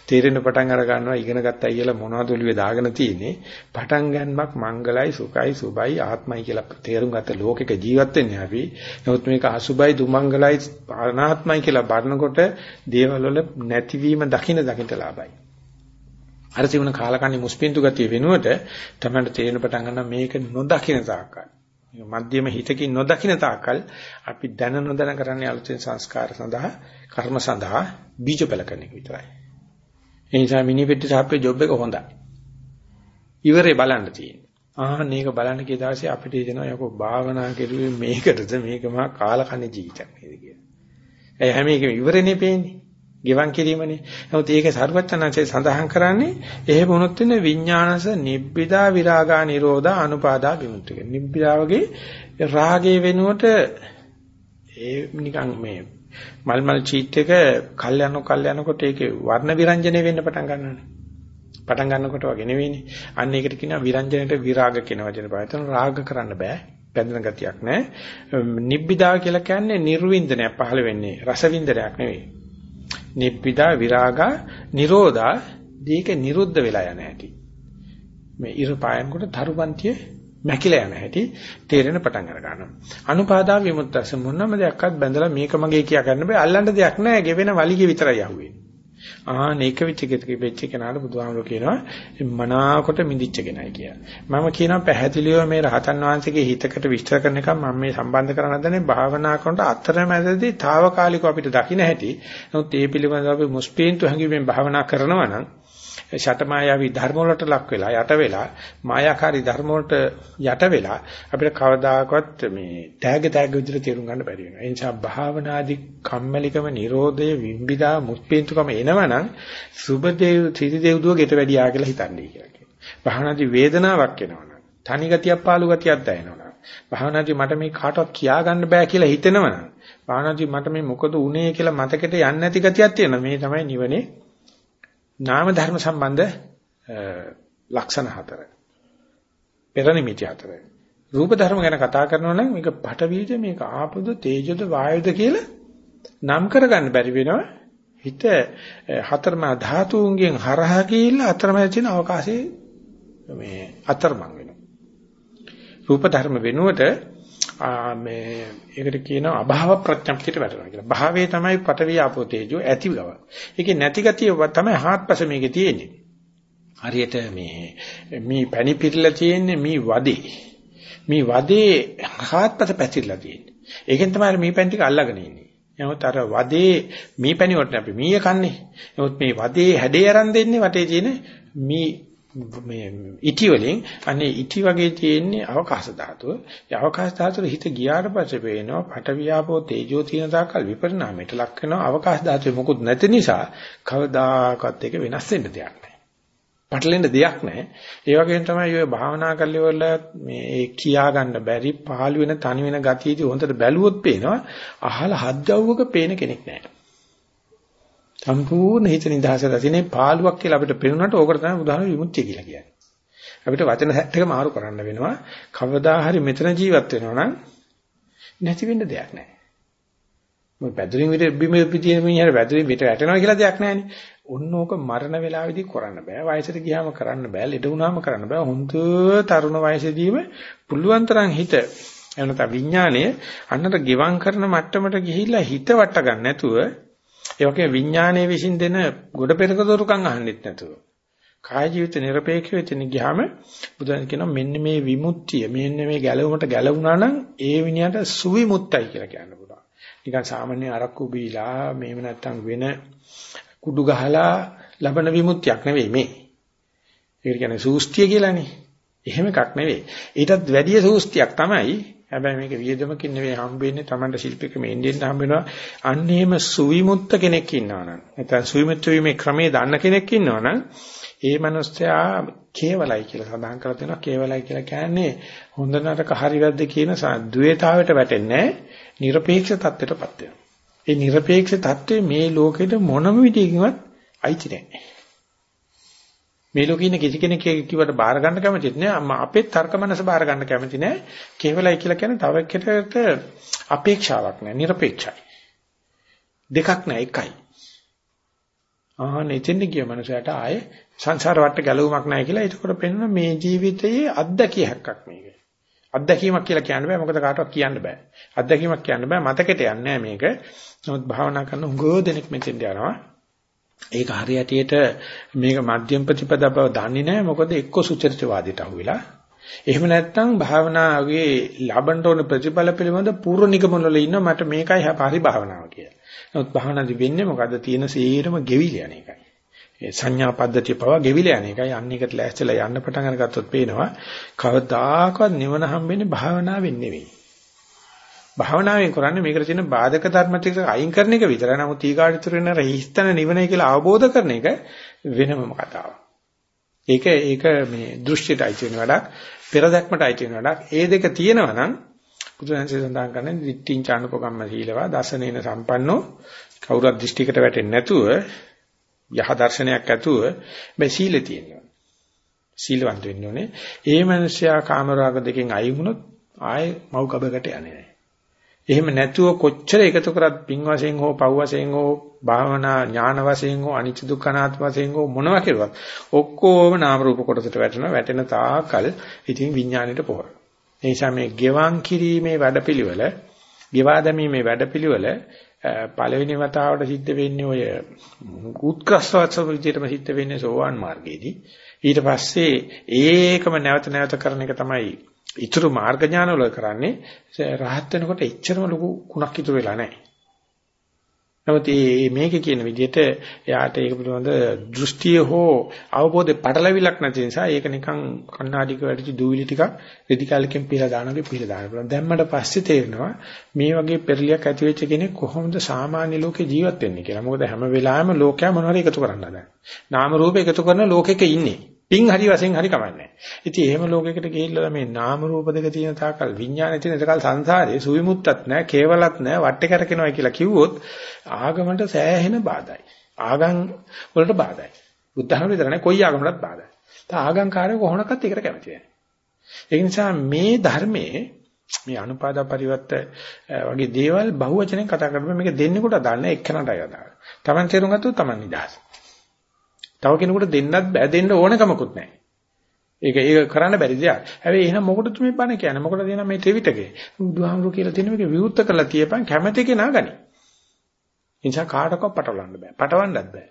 තේරෙන පටන් අර ගන්නවා ඉගෙන ගත්තා කියලා මොනවද ඔළුවේ දාගෙන තියෙන්නේ පටන් ගන්නමක් මංගලයි සුඛයි සුබයි ආත්මයි කියලා තේරුම් ගත්ත ලෝකෙක ජීවත් වෙන්නේ අපි නමුත් මේක අසුබයි දුමංගලයි අනාත්මයි කියලා බලනකොට දේවල් වල නැතිවීම දකින්න දකින්න ලාභයි අර තිබුණ කාලකන්ණි මුස්පින්තු ගතිය වෙනුවට තමයි තේරෙන පටන් ගන්නවා මේක නොදකින්න තාක්කල් මධ්‍යම හිතකින් නොදකින්න තාක්කල් අපි දැන නොදැන කරන්නේ අලුතෙන් සංස්කාර සඳහා කර්ම සඳහා බීජ පළ කරන එක විතරයි ඒ නිසා මිනි පෙට්ටි සාප්පේ ජොබ් එක හොඳයි. ඉවරේ බලන්න තියෙන්නේ. ආහන් මේක බලන්න කිය දවසේ අපිට හිතෙනවා යකෝ භාවනා කෙරුවේ මේකටද මේක මහා කාලකන්ණි ජීවිතයක් නේද කියලා. ඒ හැම එකම ඉවරනේ පේන්නේ. ගෙවන් කිරීමනේ. නමුත් ඒක සර්වචනංශයේ සඳහන් කරන්නේ එහෙම වුණොත් වෙන විඥානස නිබ්බිදා විරාගා නිරෝධා අනුපාදා විමුක්තිය. නිබ්බිදාවගේ රාගයේ වෙනුවට ඒ නිකන් මේ මල් මල් චීට් එක කල් යන කල් යනකොට ඒකේ වර්ණ විරංජනේ වෙන්න පටන් ගන්නවානේ. පටන් ගන්නකොට වගේ නෙවෙයිනේ. අන්න ඒකට කියනවා විරංජනයට විරාග කියන වචනේ පාවිච්චි කරන රාග කරන්න බෑ. බැඳෙන ගතියක් නැහැ. නිබ්බිදා කියලා කියන්නේ නිර්වින්දනයක් පහළ වෙන්නේ රසවින්දනයක් නෙවෙයි. නිබ්බිදා විරාගා නිරෝධා දීක නිරුද්ධ වෙලා යන හැටි. මේ ඉර පායන්කොට තරුපන්තියේ මැකිලා යන හැටි තේරෙන පටන් අර ගන්නවා. අනුපාදා විමුක්තස මොනම දෙයක්වත් බැඳලා මේක මගේ කියා ගන්න බෑ. අල්ලන්න දෙයක් නැහැ. ගෙවෙන වලිගේ විතරයි අහුවෙන්නේ. ආ මේක විචිකිතක වෙච්ච කෙනාට බුදුහාමුදුරුවෝ කියනවා මනාකොට මිදිච්ච කෙනයි කියලා. මම කියනවා පැහැදිලිව මේ රහතන් වහන්සේගේ හිතකට විස්තර කරන එක මම මේ සම්බන්ධ කරන්න හදන්නේ භාවනා කරනකොට අතරමැදදී తాවකාලිකව අපිට දකින්න හැටි. නමුත් ඒ පිළිබඳව අපි මුස්පීන්තු හැඟීමෙන් භාවනා කරනවා නම් ෂටමායාවී ධර්ම වලට ලක් වෙලා යට වෙලා මායාකාරී ධර්ම වලට යට වෙලා අපිට කවදාකවත් මේ තෑග තෑග විදිහට තේරුම් ගන්න බැරි වෙනවා. ඒ නිසා භාවනාදී කම්මැලිකම, Nirodhe, විම්බිදා, මුස්පීන්තුකම එනවනම් සුබදේව, ත්‍රිදේව්දුව ගෙට වැඩියා කියලා හිතන්නේ කියලා කියනවා. භාවනාදී වේදනාවක් එනවනම්, තනි ගතියක් පාළු ගතියක් දැනෙනවනම්, භාවනාදී මට මේ කාටවත් කියා ගන්න බෑ කියලා හිතෙනවනම්, භාවනාදී මට මේ මොකද උනේ කියලා මතකෙට යන්නේ නැති ගතියක් තියෙනවා. මේ තමයි නිවනේ නාම ධර්ම සම්බන්ධ ලක්ෂණ හතර. පෙර නිමිති හතර. රූප ධර්ම ගැන කතා කරනවා නම් මේක පඨවීද මේක ආපද තේජද වායුද කියලා නම් කරගන්න බැරි වෙනවා. හිත හතරමා ධාතුන්ගෙන් හරහා ගිහිල්ලා අතරමැද තියෙන අවකාශයේ මේ අතරමං වෙනවා. රූප ධර්ම වෙනුවට මේ ඒකට කියනවා අභාව ප්‍රඥප්තියට වැටෙනවා කියලා. භාවයේ තමයි පටවිය ආපෝ තේජෝ ඇති බව. ඒකේ නැති ගතිය තමයි හාත්පස මේකේ තියෙන්නේ. හරියට මේ මේ පැණි පිරලා තියෙන්නේ මේ වදේ. මේ වදේ හාත්පස පැතිරලා තියෙන්නේ. ඒකෙන් තමයි මේ පැන් ටික අල්ලගෙන ඉන්නේ. නමුත් අර වදේ මේ පැණි වලට අපි මීය කන්නේ. නමුත් මේ වදේ හැඩේ අරන් දෙන්නේ වටේ තියෙන මේ මේ ඉටි වලින් අනේ ඉටි වගේ තියෙන්නේ අවකාශ ධාතුව. ඒ අවකාශ ධාතුවේ හිත ගියාට පස්සේ පේනවා පටවියාපෝ තේජෝ තියෙන තාකල් විපරිණාමයට ලක් වෙනවා. අවකාශ ධාතුවේ මොකුත් නැති නිසා කවදාකවත් ඒක වෙනස් වෙන්න දෙයක් නැහැ. පටලෙන්න දෙයක් නැහැ. ඒ වගේම තමයි ඔය භාවනා කරලි වල මේ කියා ගන්න බැරි පහළ වෙන තනි වෙන ගතියදී හොඳට බැලුවොත් පේනවා අහල හත් ජව්වක පේන කෙනෙක් නැහැ. සම්පූර්ණ හිත නිදහසට තියෙන පාළුවක් කියලා අපිට පේනුනට ඕකට තමයි බුදුහාම විමුක්තිය කියලා කියන්නේ. අපිට වචන හැට් එක මාරු කරන්න වෙනවා. කවදා හරි මෙතන ජීවත් වෙනවා නම් නැති වෙන්න දෙයක් නැහැ. මොකද පැදුරින් විතර බිම පිටියේ මිනිහට පැදුරින් පිට වැටෙනවා කියලා දෙයක් නැහැනේ. ඔන්න ඕක මරණ වේලාවේදී කරන්න බෑ. වයසට ගියාම කරන්න බෑ. ලෙඩ වුණාම කරන්න බෑ. හොඳ තරුණ වයසේදීම පුළුවන් තරම් හිත එනත විඥාණය අන්නතර ගෙවම් කරන මට්ටමට ගිහිල්ලා හිත වට ගන්න නැතුව ඒ වගේ විඥානයේ විසින් දෙන ගොඩ පෙරක දොරකම් අහන්නෙත් නැතුව කාය ජීවිත নিরপেක්ෂ වෙතින් ගියාම බුදුන් කියනවා මෙන්න මේ විමුක්තිය මෙන්න මේ ගැලවුමට ගැලවුණා නම් ඒ විඤ්ඤාණයට සුවිමුත්තයි කියලා කියන්න පුළුවන්. නිකන් සාමාන්‍ය අරක්කු බීලා මේව නැත්තම් වෙන කුඩු ගහලා ලබන විමුක්තියක් නෙවෙයි මේ. ඒක කියන්නේ සූස්තිය කියලානේ. එහෙම එකක් නෙවෙයි. ඊටත් වැඩිය සූස්තියක් තමයි හැබැයි මේක වියදමකින් නෙවෙයි හම්බෙන්නේ Tamanda ශිල්පික මේෙන්දෙන් හම්බෙනවා. අන්න එහෙම සුවිමුත්ත කෙනෙක් ඉන්නවනම් නැත්නම් සුවිමුත්ත වීමේ ක්‍රමයේ දන්න කෙනෙක් ඉන්නවනම් ඒ මනුස්සයා කේවලයි කියලා සඳහන් කරලා තියෙනවා. කේවලයි කියලා කියන්නේ හොඳ නරක හරි වැරද්ද කියන ද්වේතාවයට වැටෙන්නේ නිර්පේක්ෂ தත්ත්වයටපත් වෙනවා. ඒ නිර්පේක්ෂ தත්ත්වය මේ ලෝකෙට මොනම විදිහකින්වත් අයිති නැහැ. මේ ලෝකේ ඉන්න කිසි කෙනෙක් කිව්වට බාර ගන්න කැමතිත් නෑ. අපේ තර්ක මනස බාර ගන්න කැමති නෑ. කේවලයි කියලා කියන්නේ තව එකට අපේක්ෂාවක් නෑ নিরপেক্ষයි දෙකක් නෑ එකයි. ආහන එතෙන් ගිය මනුස්සයට ආයේ සංසාර වට ගැලවුමක් නෑ කියලා. ඒකකොට පෙන්වන මේ ජීවිතයේ අත්දැකියක්ක් මේක. අත්දැකීමක් කියලා කියන්න බෑ. මොකද කාටවත් කියන්න බෑ. අත්දැකීමක් කියන්න බෑ. මතකෙට යන්නේ නෑ මේක. නමුත් භාවනා කරන උගෝ දෙනෙක් මෙතෙන් යනවා. ඒක හරියටියට මේක මධ්‍යම ප්‍රතිපදා බව දන්නේ නැහැ මොකද එක්ක සුචරිතවාදයට අහුවෙලා. එහෙම නැත්නම් භාවනාවේ ලබන්න ඕන ප්‍රතිඵල පිළිබඳ පූර්ව නිගමන වල ඉන්න මට මේකයි හරි භාවනාව කියලා. නමුත් භාවනාදි වෙන්නේ මොකද්ද තියෙන සීරම ගෙවිල යන එකයි. ඒ සංඥා පද්ධතිය පවා ගෙවිල යන එකයි. අන්න එකට ලෑස්තිලා යන්න පටන් අරගත්තොත් පේනවා කවදාකවත් නිවන හම්බෙන්නේ භාවනාවෙන් නෙවෙයි. භාවනාවෙන් කරන්නේ මේකට තියෙන බාධක ධර්ම ටික අයින් කරන එක විතරයි. නමුත් ඊගාට ඉතුරු වෙන රහිස්තන නිවනයි කියලා අවබෝධ කරන එක වෙනම කතාවක්. ඒක ඒක මේ දෘෂ්ටියටයි තියෙන වැඩක්, පෙරදක්මටයි තියෙන වැඩක්. ඒ දෙක තියෙනවා නම් බුදුහන්සේ සඳහන් කරන්නේ දිට්ඨිං චානපකම්ම සීලවා දසනේන සම්පන්නෝ කවුරුත් දෘෂ්ටිකට වැටෙන්නේ නැතුව යහ දර්ශනයක් ඇතුව මේ සීලෙ තියෙනවා. සීලවන්ත වෙන්න ඕනේ. ඒ මනුස්සයා කාමරාග දෙකෙන් අයින් වුණොත් ආයේ මව් කබකට යන්නේ නැහැ. එහෙම නැතුව කොච්චර එකතු කරත් පින් වශයෙන් හෝ පව් වශයෙන් හෝ භාවනා ඥාන වශයෙන් හෝ අනිච්ච දුක්ඛ අනාත්ම වශයෙන් හෝ මොනවා කෙරුවත් ඔක්කොම නාම රූප කොටසට වැටෙනවා වැටෙන තාකල් ඉතින් විඥාණයට පොහොර. ඒ නිසා මේ ගෙවම් කිරීමේ වැඩපිළිවෙල, ගෙවා දැමීමේ වැඩපිළිවෙල පළවෙනි වතාවට සිද්ධ වෙන්නේ ඔය උත්කර්ෂවත් විදිහටම සිද්ධ වෙන්නේ සෝවාන් මාර්ගයේදී. ඊට පස්සේ ඒකම නැවත නැවත කරන එක තමයි ඊතුරු මාර්ග ඥාන වල කරන්නේ. රහත් වෙනකොට එච්චරම ලොකු කුණක් ඉතුරු වෙලා නැහැ. නමුත් මේ මේකේ කියන විදිහට එයාට ඒක පිළිබඳ දෘෂ්ටිය හෝ අවබෝධය පටලවිලක් නැති නිසා ඒක නිකන් කණ්ණාඩික වැඩිච දූවිලි ටිකක් රෙදි කාලෙකින් පිහලා දානවාගේ පිහලා දාන්න පුළුවන්. දැම්මට පස්සේ තේරෙනවා මේ වගේ පෙරලියක් ඇති වෙච්ච කෙනෙක් කොහොමද සාමාන්‍ය ලෝකේ ජීවත් වෙන්නේ කියලා. මොකද හැම වෙලාවෙම ලෝකයා මොනවාරි එකතු කරන්න හදන්නේ. නාම රූප එකතු කරන ලෝකෙක ඉන්නේ. පින් හරි වශයෙන් හරි කමන්නේ. ඉතින් එහෙම ලෝකයකට ගිහිල්ලා මේ නාම රූප දෙක තියෙන තාකල් විඥානය තියෙන තාකල් සංසාරේ සුවිමුත්තත් නැහැ, කේවලත් නැහැ, වටේ කරකිනවා කියලා කිව්වොත් ආගමට සෑහෙන බාධායි. ආගම් වලට බාධායි. බුද්ධහම විතර නැහැ, කොයි ආගමකටත් බාධායි. තා ආගම් කාර්ය කොහොමනක්වත් ඒකට කැමති නැහැ. ඒ නිසා මේ ධර්මයේ මේ අනුපාදා පරිවර්ත වගේ දේවල් බහුවචනෙන් කතා කරනකොට මේක දෙන්නේ කොට දන්න එක්කනටයි අදාළ. Taman තේරුම් ගත්තොත් Taman නිදහස්. තව කෙනෙකුට දෙන්නත් බෑ දෙන්න ඕනකමකුත් නැහැ. ඒක ඒක කරන්න බැරි දෙයක්. හැබැයි එහෙනම් මොකටද මේ බණ කියන්නේ? මොකටද එන මේ ත්‍රිවිතකේ? බුදුහාමුදුරු කියලා තියෙන මේක විවුර්ත කරලා තියපන් කැමැති කෙනා ගනි. නිසා කාටවත් පටවන්න බෑ. පටවන්නත් බෑ.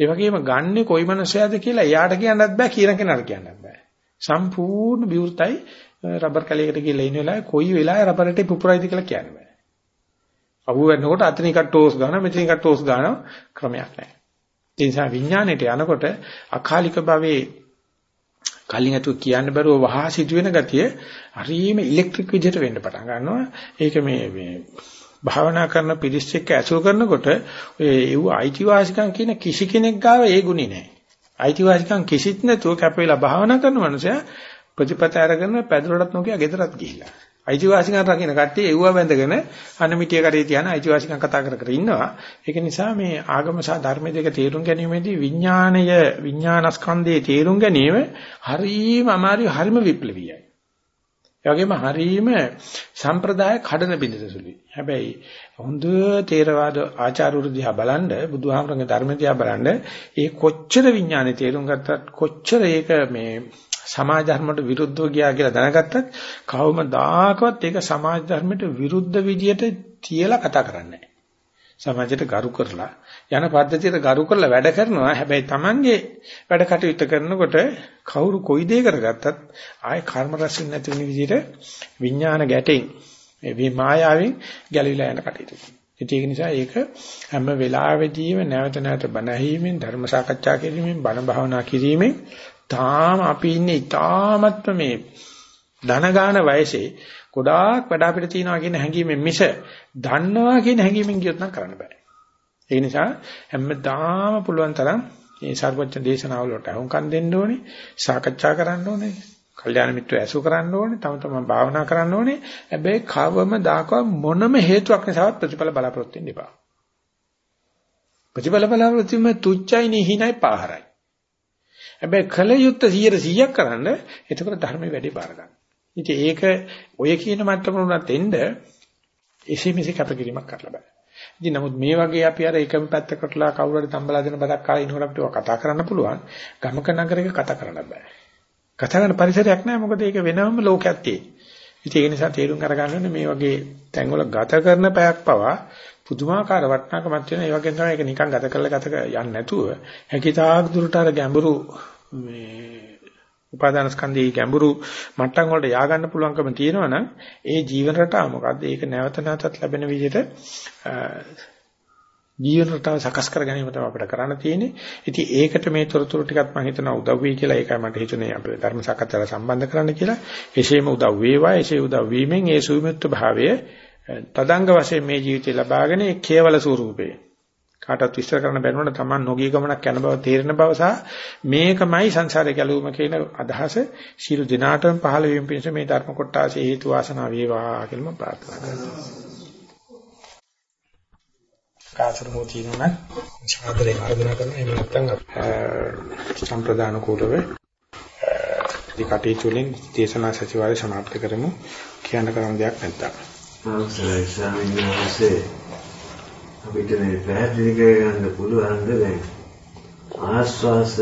ඒ වගේම ගන්නෙ කොයි මනුස්සයාද කියලා එයාට කියන්නත් බෑ කියන කෙනාට කියන්නත් බෑ. සම්පූර්ණ විවෘතයි රබර් කැලයකට ගිහලා ඉන්න වෙලාවේ කොයි වෙලාවෙ රබරට පුපුරයිද කියලා කියන්න බෑ. අහුව වෙනකොට අතන එකක් ටෝස් ගන්නවා මෙතන එකක් ටෝස් ගන්නවා ක්‍රමයක් නැහැ. ඒ නිසා විඥාණයට යනකොට අකාලික භවයේ කලින් අතු කියන්න බැරුව වහා සිදුවෙන ගතිය හරිම ඉලෙක්ට්‍රික් විදිහට වෙන්න පටන් ගන්නවා. ඒක මේ මේ භාවනා කරන පිරිස් එක්ක ඇසුරු කරනකොට ඔය ඒව අයිතිවාසිකම් කියන කිසි කෙනෙක් ගාව ඒ ගුණේ නැහැ. අයිතිවාසිකම් කිසිත් නැතුව කැපෙලා භාවනා කරන මනුස්සයා ප්‍රතිපත අරගෙන පැදුරටත් නොකිය ගෙදරත් ගිහිල්ලා. අයිතිවාසිකම් රකින්න කට්ටිය එව්ව බැඳගෙන අනමිටිය කරේ තියන අයිතිවාසිකම් කතා කර කර ඉන්නවා. ඒක නිසා මේ ආගම සහ ධර්ම දෙක තේරුම් ගැනීමේදී විඥාණය විඥානස්කන්ධයේ තේරුම් ගැනීම හරීම අමාරු හරිම විප්ලවීයයි. ඒ වගේම හරීම සම්ප්‍රදාය කඩන බිඳින සුළුයි. හැබැයි හොඳ තේරවාද ආචාර්යවරු දිහා බලනද බුදුහාමරගේ ධර්ම දිහා බලනද ඒ කොච්චර විඥානේ තේරුම් ගත්තත් කොච්චර ඒක මේ සමාජ ධර්මයට විරුද්ධව ගියා කියලා දැනගත්තත් කවමදාකවත් ඒක සමාජ ධර්මයට විරුද්ධ විදියට තියලා කතා කරන්නේ නැහැ. සමාජයට ගරු කරලා යන පද්ධතියට ගරු කරලා වැඩ කරනවා. හැබැයි Tamange වැඩ කටයුතු කරනකොට කවුරු කොයි දේ කරගත්තත් ආයේ කර්ම රැස් වෙන්නේ නැති වෙන විදිහට විඥාන ගැටෙන් මේ මායාවෙන් ගැලවිලා යන කටයුතු. ඒක නිසා ඒක හැම වෙලාවෙදීම නැවත නැවත බණ ඇහිීමෙන් ධර්ම සාකච්ඡා කිරීමෙන් බණ භාවනා කිරීමෙන් තාම අපි ඉන්නේ ඊටාමත්ම මේ ධන ගාන වයසේ ගොඩාක් වැඩ අපිට තියනවා කියන හැඟීමෙන් මිස දන්නවා කියන හැඟීමෙන් ගියොත් නම් කරන්න බෑ. ඒ නිසා හැමදාම පුළුවන් තරම් මේ සර්වඥ දේශනාවල වලට අහුම්කම් දෙන්න ඕනේ, සාකච්ඡා කරන්න ඕනේ, කල්යාණ මිත්‍ර ඇසු කරන්න ඕනේ, තම තමන් භාවනා කරන්න ඕනේ. හැබැයි කවම දාකව මොනම හේතුවක් නිසාවත් ප්‍රතිඵල බලාපොරොත්තු වෙන්න එපා. ප්‍රතිඵල බලාපොරොත්තු වීම තුච්චයි නිහිනයි පාහරයි. හැබැයි කල යුත්ත 100ක් කරන්න එතකොට ධර්මයේ වැඩි බාර ගන්න. ඉතින් ඒක ඔය කියන මට්ටම උනත් එන්න එසේ මෙසේ කැපකිරීමක් කරලා බෑ. ඉතින් නමුත් මේ වගේ අපි අර එකම පැත්තකටලා කවුරු හරි තම්බලා දෙන බඩක් කාලා ඉන්නකොට අපිට කතා කරන්න පුළුවන්. ගමක නගරයක කතා කරන්න බෑ. කතා කරන පරිසරයක් නැහැ මොකද ඒක වෙනම ලෝකයක් තියෙන. ඉතින් ඒක නිසා තේරුම් අරගන්න මේ වගේ තැන්වල ගත කරන පැයක් පවා පුදුමාකාර වටිනාකමක් තියෙන. ඒ වගේම තමයි ඒක නිකන් ගත කරලා ගත යන්නේ නැතුව හැකිතාක් දුරට අර ගැඹුරු මේ උපාදාන ස්කන්ධයේ ගැඹුරු මට්ටම් වලට යා ගන්න පුළුවන්කම තියෙනවා නම් ඒ ජීවන රටාව මොකද්ද? ඒක නැවත නැවතත් ලැබෙන විදිහට ජීවන රටාව සකස් කර ගැනීම තමයි අපිට කරන්න තියෙන්නේ. ඉතින් ඒකට මේ තොරතුරු ටිකත් මම හිතනවා උදව් වෙයි කියලා ඒකයි මට හිතුනේ අපේ ධර්ම සාකච්ඡාවට සම්බන්ධ කරන්න කියලා. එසේම උදව් වේවා. එසේ උදව් වීමෙන් ඒ සුවිමුක්ත භාවය තදංග වශයෙන් මේ ජීවිතේ ලබාගෙන ඒ කේවල ස්වරූපේ කාටවත් විස්තර කරන්න බැරිවුණ තමන් නොගිය ගමනක් යන බව තේරෙන බව සහ මේකමයි සංසාරේ ගැලවීම කියන අදහස ශිරු දිනාටම පහළ වීම පිණිස මේ ධර්ම කොටාසේ හේතු වාසනා වේවා කියලා මම ප්‍රාර්ථනා කරනවා. කාතර මොතිනුන සාදරේ ආරාධනා කරන එහෙම නැත්නම් සම්ප්‍රදාන කූලව දිකටි තුලින් දේශනා සතිවාරය સમાપ્ત කරමු කියන්න කරන දෙයක් නැත්තම්. අවසරයි ස්වාමීන් වහන්සේ අපිට මේ පැහැදිලි කරගන්න පුළුවන්ද දැන් ආස්වාස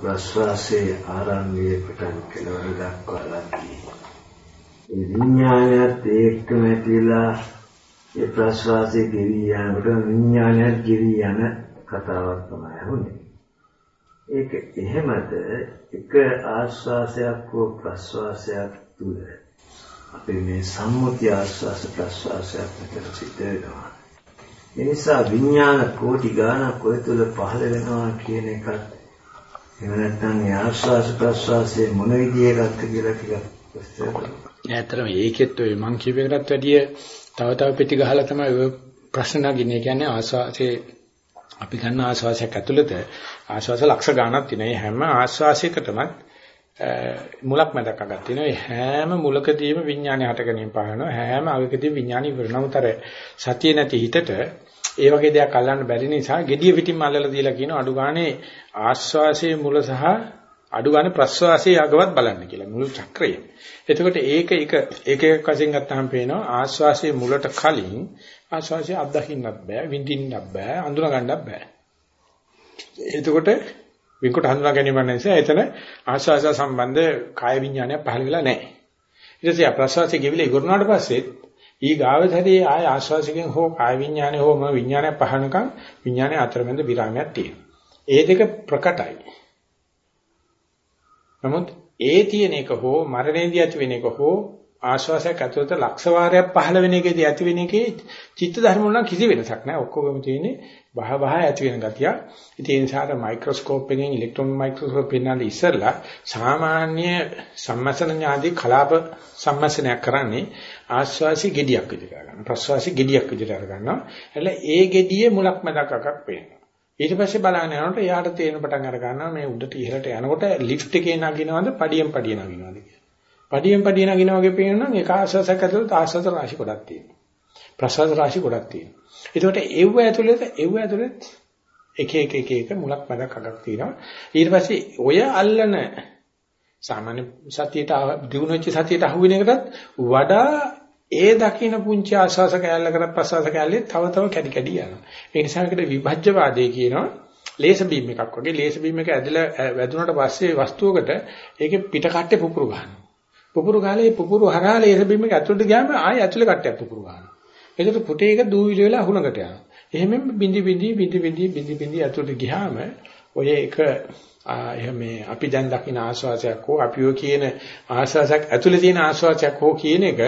ප්‍රස්වාසයේ ආරම්භයේ පටන් කෙලවර දක්වාලා තියෙනවා. ඒ විඥානයත් එක්කම ඇතිලා ඒ ප්‍රස්වාසයේ ගෙවි යනකොට විඥානයත් ගෙවි යන කතාවක් තමයි හුනේ. ඒක එහෙමද එක ආස්වාසයක් හෝ ප්‍රස්වාසයක් තුල අපේ මේ සම්මුති ආස්වාස ප්‍රස්වාසයක් මෙතන සිද්ධ වෙනවා. ඒ නිසා විඥාන කෝටි ගානක් ඔය තුල පහළ වෙනවා කියන එකත් එහෙම නැත්නම් මේ ආස්වාස ප්‍රස්වාසයේ මොන විදියකටද කියලා ටිකක් ප්‍රශ්න කරනවා. ඇත්තටම ඒකෙත් ඔය මං කියප එකටත් වැඩිය තව තව පෙති ගහලා තමයි ඔය ප්‍රශ්න නගින්නේ. ඒ කියන්නේ ආස්වාසේ අපි ගන්න ආස්වාසයක් ඇතුළත ආස්වාස ලක්ෂ ගාණක් තියෙනවා. හැම ආස්වාසයකටම මුලක් මැදක් අගක් තියෙනවා. හැම මුලකදීම විඥානය හට ගැනීම පහනවා. හැම අගකදීම විඥානය ඉවරනවතර සතිය නැති හිතට ඒ වගේ දෙයක් අල්ලන්න බැරි නිසා gediya පිටින්ම අල්ලලා දීලා කියන අඩු ගානේ ආස්වාසයේ මුල සහ අඩු ගානේ ප්‍රස්වාසයේ අගවත් බලන්න කියලා මුළු චක්‍රය. එතකොට ඒක එක එක එක වශයෙන් ගත්තාම පේනවා ආස්වාසයේ මුලට කලින් ආස්වාසයේ අත්දකින්නත් බෑ, විඳින්නත් බෑ, අඳුන ගන්නත් බෑ. එතකොට වින්කොට හඳුනා ගැනීම නිසා එතන ආස්වාස සම්බන්ධ කාය විඥානය පහළ වෙලා නැහැ. ඊට පස්සේ ප්‍රසවාසය ගෙවිලා ඉවරනාට පස්සේ ඊ ගාවතරේ ආය ආස්වාසිකෙන් හෝ කාය විඥානය හෝ ම විඥානය පහනකම් විඥානය අතරමැද විරාමයක් තියෙනවා. ඒ දෙක ප්‍රකටයි. නමුත් ඒ තියෙන එක හෝ මරණයේදී ඇති වෙන එක හෝ ආශ්වාසයක් ඇතුළත ලක්ෂ වාරයක් පහළ වෙන එකේදී ඇති වෙන එකේ චිත්ත ධර්ම වල කිසි වෙනසක් නැහැ. ඔක්කොගම තියෙන්නේ බහ බහ ඇති වෙන ගතිය. ඉතින් ඒ නිසා මයික්‍රොස්කෝප් එකෙන් ඉලෙක්ට්‍රෝන මයික්‍රොස්කෝප් පෙන්වන්න ඉස්සෙල්ලා සාමාන්‍ය සම්මසන ඥාදී කලාප සම්මසනයක් කරන්නේ ආශ්වාසි gediyak විදිහට ගන්න. ප්‍රශ්වාසි gediyak විදිහට අරගන්නවා. එළ ඒ gediye මුලක් මැදක් අකක් පේනවා. ඊට පස්සේ බලන්න යනකොට එයාට තේරෙන පටන් අර ගන්නවා මේ උඩට ඉහළට යනකොට ලිෆ්ට් එකේ නගිනවද පඩියෙන් පඩිය නගිනවද කියලා. පඩියෙන් පඩිය නගිනා වගේ පේනනම් ඒක ආශ්වාසයක් ඇතුළත ආශ්වාස රාශි ගොඩක් තියෙනවා. ප්‍රශ්වාස රාශි ගොඩක් තියෙනවා. ඒකට එව්ව ඇතුළත එව්ව ඇතුළත එක එක එක එක මුලක් මැදක් අගක් තියෙනවා. ඊට පස්සේ ඔය අල්ලන සාමාන්‍ය සතියට දිනු වෙච්ච සතියට අහු වෙන එකටත් වඩා ඒ දකින්න පුංචි ආශාස කැලල කර ප්‍රසවාස කැලලේ තව තව කැඩි කැඩි යනවා. ඒ නිසා ඒකට විභජ්‍යවාදය කියනවා. ලේසර් බීම් එකක් වගේ ලේසර් බීම් එක ඇදලා වැදුනට පස්සේ වස්තුවකට ඒකේ පිට කට්ටේ පුපුරු ගන්නවා. පුපුරු ගාලේ පුපුරු හරහා ලේසර් බීම් එක ඇතුළට ගියාම ආයෙ ඇතුළේ කට්ටයක් පුපුරු ගන්නවා. එතකොට පුටේ එක දූවිලි වෙලා අහුණකට යනවා. එහෙමම බින්දි බින්දි බින්දි බින්දි බින්දි බින්දි ඇතුළට ගියාම ඔය එක මේ අපි දැන් දකින ආස්වාසයක් හෝ අපි ඔය කියන ආස්වාසයක් ඇතුළේ තියෙන ආස්වාසයක් හෝ කියන එක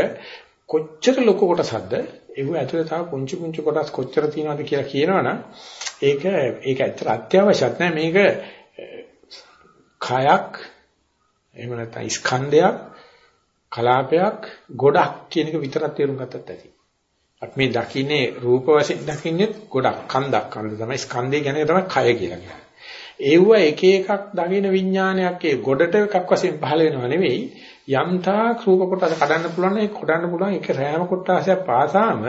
කොච්චර ලොකු කොටසක්ද ඒව ඇතුලේ තව පුංචි පුංචි කොටස් කොච්චර තියෙනවද කියලා කියනවනම් ඒක ඒක ඇත්තට අත්‍යවශ්‍යත් නෑ මේක කයක් එහෙම නැත්නම් ස්කන්ධයක් කලාපයක් ගොඩක් කියන එක විතරක් තේරුම් ගත්තත් ඇති. අපි මේ දකින්නේ රූප වශයෙන් දකින්නේ ගොඩක් කන්දක් කන්ද තමයි ස්කන්ධය කියන්නේ තමයි කය කියලා කියන්නේ. ඒව එක එකක් දකින විඥානයක් ඒ ගොඩට එකක් වශයෙන් පහළ වෙනව නෙවෙයි යම්තා රූප කොටස කඩන්න පුළුවන් ඒක කොටන්න පුළුවන් ඒක රෑම කොටසක් පාසාම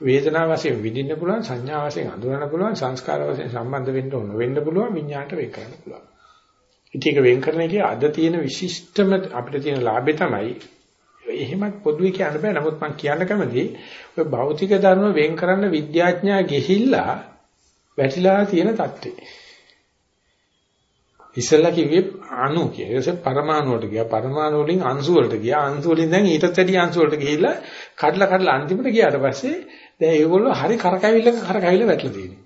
වේදනාව වශයෙන් විඳින්න පුළුවන් සංඥා වශයෙන් අඳුරන්න පුළුවන් සංස්කාර වශයෙන් සම්බන්ධ වෙන්න ඕන වෙන්න පුළුවන් විඥාණයට වෙන් කරන්න පුළුවන් ඉතින් ඒක වෙන් කරන එකේ අද තියෙන විශිෂ්ටම අපිට තියෙන ලාභය තමයි එහෙමත් පොදුවේ කියන්න බෑ. නමුත් මම කියන්න කැමතියි ඔය භෞතික ධර්ම වෙන් කරන්න විද්‍යාඥයා ගිහිල්ලා වැටිලා තියෙන தත්ත්වය. ඉස්සෙල්ලා කිව්වේ අණු කියලා. ඊට පස්සේ පරමාණු වලට ගියා. පරමාණු වලින් අංශු වලට ගියා. අංශු වලින් දැන් ඊටත් වැඩි අංශු වලට ගිහිල්ලා කඩලා කඩලා අන්තිමට ගියාට පස්සේ දැන් ඒගොල්ලෝ හරි කරකැවිල්ලක කරකැවිල්ල වැටලා තියෙනවා.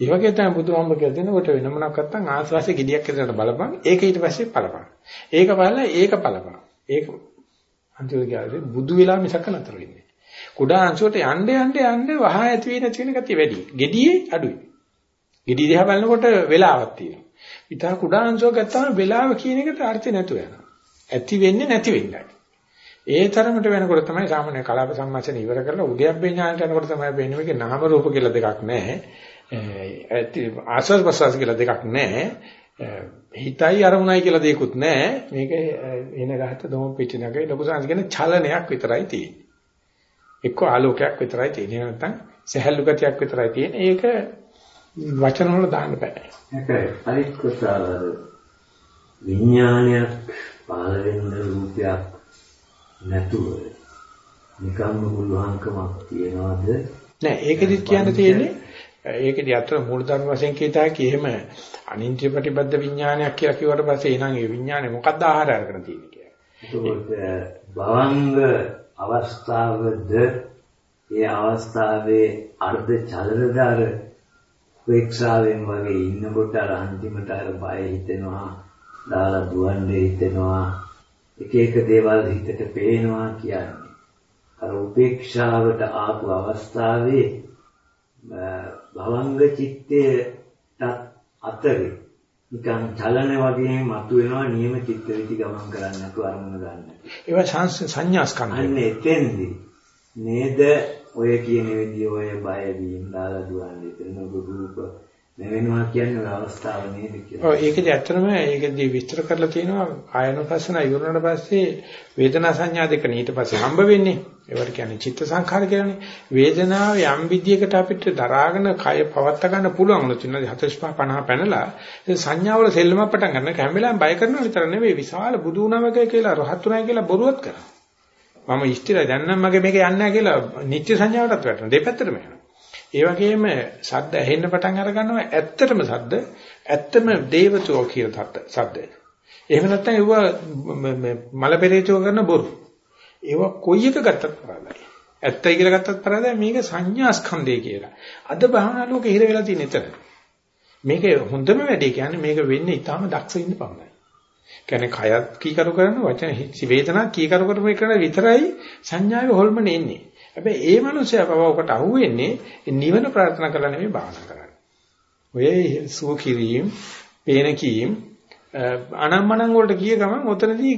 ඒ වගේ තමයි බුදුහාමුදුරුවෝ කියලා දෙන කොට වෙන මොනක් නැත්තම් ආස්වාසේ gediyak විතරට බලපන්. ඒක ඊට පස්සේ බලපන්. ඒක බලලා ඒක බලපන්. ඒක අන්තිමට ගියාට බුදු වෙලා මිසක නතර වෙන්නේ. කුඩා අංශුවට යන්න යන්න යන්න වහා ඇති වෙන තියෙන ගතිය වැඩි. gediye අඩුයි. gediy දිහා බලනකොට වෙලාවක් තියෙනවා. ඊට කුඩා අංශුවක් ගත්තාම වෙලාව කියන එකට අර්ථය නැතුව යනවා. ඇති වෙන්නේ නැති වෙන්නයි. ඒ තරමට වෙනකොට තමයි සාමාන්‍ය කලාප සම්මර්ෂණ ඉවර කරලා උද්‍යප්පේ ඥානට යනකොට තමයි වෙන්නේ මේකේ නාම රූප කියලා දෙකක් නැහැ. ආස්වාද ප්‍රසවාස කියලා දෙකක් නැහැ. හිතයි අරමුණයි කියලා දෙයක්වත් නැහැ. මේක එන ගහත දොම පිටිනකේ ලොකු සංස් කියන චලනයක් විතරයි තියෙන්නේ. එක්ක ආලෝකයක් විතරයි තියෙන්නේ. නැත්නම් සහැල්ලු ගතියක් විතරයි තියෙන්නේ. ඒක වචන වල දාන්න බෑ. ඒකයි අනිත් කොටස විඥානයක් පහළ වෙන රූපයක් නැතුව නිකම්ම පුළුවන්කමක් තියනවාද? නෑ ඒකෙදිත් කියන්න තියෙන්නේ ඒකෙදි අතර මූලධර්ම වශයෙන් කියතාකි එහෙම අනින්ත්‍ය ප්‍රතිබද්ධ විඥානයක් කියලා කිව්වට පස්සේ එහෙනම් ඒ විඥානේ මොකක්ද ආහාර අරගෙන තියෙන්නේ කියලා. ඒකෝට භවංග අවස්ථාවද? ඒ අවස්ථාවේ අර්ධ චලනදාර උපේක්ෂාවෙන් වගේ ඉන්නකොට අර අන්තිමට අර බය හිතෙනවා දාලා දුවන්න හිතෙනවා එක එක දේවල් හිතට පේනවා කියන්නේ. අර උපේක්ෂාවට ආපු අවස්ථාවේ භවංග චිත්තයට අතරේ නිකන් චලන වගේ මතුවෙනවා නියම චිත්ත විදි ගමන් කරන්න නැතුව අරමුණ ගන්න. ඒවා සංඥා ස්කන්ධය. අන්න එතෙන්දී නේද ඔය කියන විදිය ඔය බය වීම දාලා දුවන්නේ එතන රූප නැවෙනවා කියන්නේ ඔය අවස්ථාව නේද කියලා. ඔව් ඒකදී ඇත්තටම ඒකදී විස්තර කරලා තියෙනවා ආයනපස්සන ඉවරනට පස්සේ වේදනා සංඥා දෙක ඊට පස්සේ හම්බ වෙන්නේ. ඒවට කියන්නේ චිත්ත සංඛාර කියලානේ. වේදනාව යම් විදියකට අපිට දරාගෙන කය පවත් ගන්න පුළුවන් වුණොත් 45 50 පැනලා ඒ සංඥාවල සෙල්ලම පටන් ගන්න හැම වෙලාවෙම බය කරනවා විතර නෙවෙයි විශාල බුදු වුණාමක කියලා රහත්ුණා කියලා බොරුවත් කරනවා. මම ඉෂ්ටිලා දැන් නම් මගේ මේක යන්නේ නැහැ කියලා නිත්‍ය සංඥාවටත් වැටෙනවා. දෙපැත්තටම යනවා. ඒ වගේම සද්ද ඇහෙන්න පටන් අර ගන්නවා ඇත්තටම සද්ද ඇත්තම දේවතෝ කියලා සද්ද. එහෙම නැත්නම් ඒව මල පෙරේතෝ කරන බොරු. ඒව කොයි එක ගත්තත් පරාදයි. ඇත්තයි කියලා ගත්තත් පරාදයි මේක සංඥා ස්කන්ධය කියලා. අද භාවනා ලෝකේ හිර වෙලා තියෙන එතන. මේක හොඳම වැඩේ කියන්නේ මේක වෙන්නේ ඊටාම දක්ෂ ඉන්න පමණයි. කියන්නේ කයත් කීකරු කරන වචන වේදනා කීකරු කරපු එක විතරයි සංඥාවේ හොල්මන එන්නේ. හැබැයි ඒ මනුස්සයා පව ඔකට අහුවෙන්නේ නිවන ප්‍රාර්ථනා කරලා නෙමෙයි භාවනා කරන්නේ. ඔය සුවකිරීම, පේන කීම්, අනම්මනම් වලට ගිය ගමන් ඔතනදී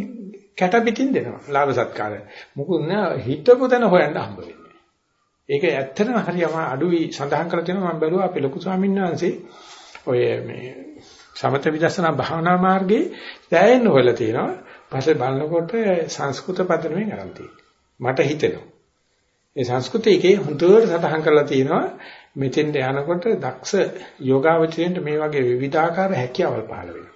කැට පිටින් දෙනවා. ලාභ සත්කාර. මොකුත් නෑ හිතපු තැන හොයන්න හම්බ වෙන්නේ. ඒක ඇත්තටම හරියම අඩුයි සඳහන් කරලා තියෙනවා මම බැලුවා අපේ ලොකු ස්වාමීන් වහන්සේ ඔය මේ සමත විදර්ශනා භාවනා මාර්ගයේ දැයෙන්න හොයලා තියෙනවා. පස්සේ බලනකොට සංස්කෘත පදනමෙන් අරන් මට හිතෙනවා. ඒ සංස්කෘතියේ හොඳට සටහන් කරලා තියෙනවා මෙතෙන්ට යනකොට දක්ෂ යෝගාවචරයෙන්ට මේ වගේ විවිධාකාර හැකියාවල් පහළ වෙනවා.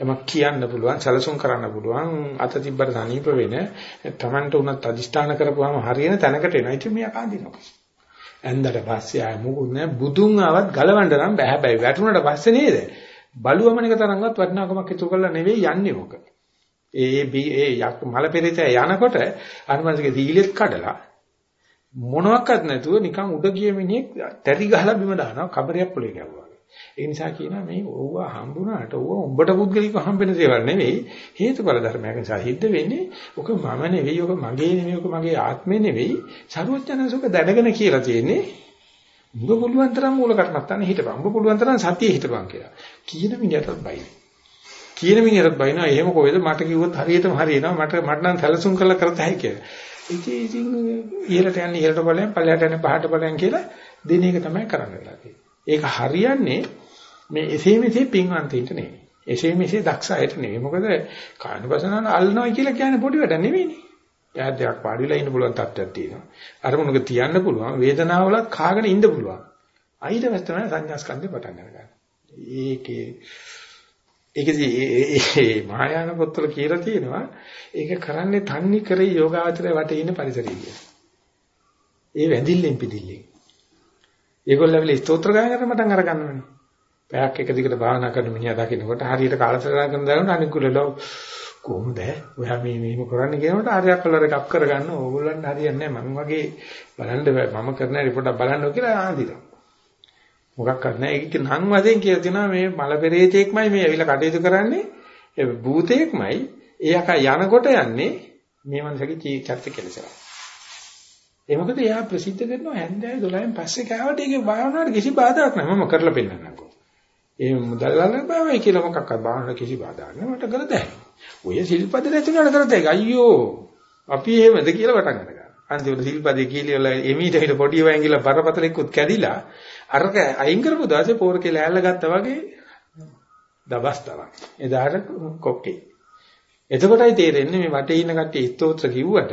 යමක් කියන්න පුළුවන්, සැලසුම් කරන්න පුළුවන්, අත තිබ්බට සනීප වෙන, Tamanට උනත් අදිෂ්ඨාන කරපුවාම හරියන තැනකට එනවා. ඉතින් මෙයා කාඳිනවා. ඇන්දට පස්සේ ආය මොකුත් නෑ බුදුන් ආවත් ගලවන්න නම් බෑ. හැබැයි වැටුණට පස්සේ නේද? බලුවමනික තරංගවත් වටිනාකමක් ඉතුරු කරලා නෙවෙයි යන්නේ ඔක. ඒ ඒ යක් මල පෙරිත යනකොට අනුමතික දීලෙත් කඩලා මොනවත් නැතුව නිකන් උඩ ගිය මිනිහෙක් තැරි ගහලා බිම දානවා කබරයක් පොලේ ගැව්වා. ඒ නිසා කියනවා මේ ඕව හම්බුණාට ඕව උඹට පුද්ගලිකව හම්බෙන දේවල් නෙවෙයි හේතුඵල ධර්මයක් නිසා සිද්ධ වෙන්නේ. ඔක මම නෙවෙයි, ඔක මගේ නෙවෙයි, ඔක මගේ ආත්මේ නෙවෙයි. සරුවචනසුක දැනගෙන කියලා තියෙන්නේ. උඹ පුළුවන් තරම් මූල කර්මත්තාන හිටපන්. උඹ පුළුවන් තරම් සතිය හිටපන් කියලා. කියන මිනිහටත් බයි. කියන මිනිහටත් බයිනවා. එහෙම කොහෙද මට කිව්වොත් හරියටම හරියනවා. මට මට නම් සැලසුම් කරලා කරත හැකියි කියලා. ඉතින් ඉතින් ඉහළට යන්නේ ඉහළට බලයන් පල්ලයට යන්නේ පහට බලයන් කියලා දෙන එක තමයි කරන්න වෙලා තියෙන්නේ. ඒක හරියන්නේ මේ එසේ මෙසේ පින්වන්තින්ට නෙවෙයි. එසේ මෙසේ දක්ෂ අයට නෙවෙයි. මොකද කායනපසනන අල්නවා කියලා කියන්නේ පොඩි වැඩක් නෙවෙයිනේ. එයාට දෙයක් පාඩිලා ඉන්න පුළුවන් තත්ත්වයක් තියෙනවා. අරමුණක තියන්න පුළුවන් වේදනාවලත් කාගෙන ඉන්න පුළුවන්. අයිද තමයි සංඥා ස්කන්ධේ පටන් ගන්න. ඒකේ ඒකදී ඒ මහායාන පොත්වල කියලා තියෙනවා ඒක කරන්නේ තන්නේ කරේ යෝගාචරය වටේ ඉන්න පරිසරය කියලා. ඒ වැඳිල්ලෙන් පිටිල්ලෙන්. ඒගොල්ලෝ වෙලේ ස්තෝත්‍ර ගායනකට මටන් අර ගන්නවනේ. පැයක් එක දිගට භාවනා කරන මිනිහා දකින්නකොට හරියට කාලසටහන කරන දානකොට අනිකුලලෝ කොහොමද ඔයා මේ මෙහෙම කරන්න කියනකොට ආර්යයක් කලර එකක් කරගන්න ඕගොල්ලන්ට හරියන්නේ නැහැ මම වගේ බලන්න මම කරන රිපෝටක් බලන්න කියලා ආදිනවා මොකක්වත් නැහැ. ඒක නම් වශයෙන් කියලා තියෙනවා මේ මල පෙරේතෙක්මයි මේ ඇවිල්ලා කටයුතු කරන්නේ. ඒ භූතයෙක්මයි. එයාක යනකොට යන්නේ මේ මනසගේ චර්ත කෙලසලා ඒ මොකද එයා ප්‍රසිද්ධ කරනවා හැන්දෑවේ 12න් පස්සේ කෑවට ඒකේ භාවනාවට කිසි බාධාවක් නැහැ. මම කරලා පෙන්නන්නම්කෝ ඒ මුදල් ලබාවයි කියලා මොකක්වත් භාවනාවට කිසි බාධාවක් නැහැ. මට කරදැයි ඔය සිල්පද නැතුනට කරදැයි අයියෝ අපි එහෙමද කියලා වටන් ගන්නවා අන්තිමට සිල්පදේ කියලා එමීට හිට පොඩි වෑංගිලා බරපතලෙකුත් කැඩිලා අරක අයින් කරපු දාසේ පෝරකේ ලෑල්ල ගත්තා වගේ දබස් තරම්. එදාට කොක්කේ. එතකොටයි තේරෙන්නේ මේ වටේ ඉන්න කට්ටිය ස්තෝත්‍ර කිව්වට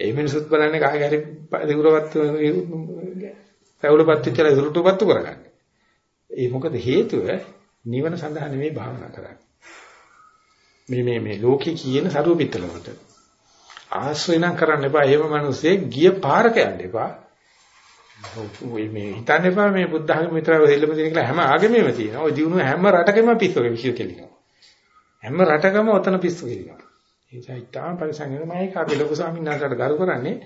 ඒ මිනිසුත් බලන්නේ කාගේ හරි දිගුරවත් පැවුලපත් විතර ඉදුලටපත්තු කරගන්න. ඒ මොකද හේතුව නිවන සඳහා නෙමෙයි භාවනා කරන්නේ. මේ මේ මේ ලෝකේ කියන සරුව පිටලකට ආශ්‍රය නම් කරන්න එපා. එහෙම මිනිස්සේ ගිය පාරක යන්න එපා. ඔය මේ හිතන්න එපා මේ බුද්ධ ධර්ම විතරයි දෙල්ලම දෙන කියලා හැම ආගමෙම තියෙනවා. ඔය දිනුව හැම රටකෙම පිස්සු විශ්ව කෙලිනවා. හැම රටකම ඔතන පිස්සු කෙලිනවා. ඒ නිසා ඉතාලම පරිසංගන මම ඒක අපි ලොකු ස්වාමීන් වහන්සේට ගරු කරන්නේ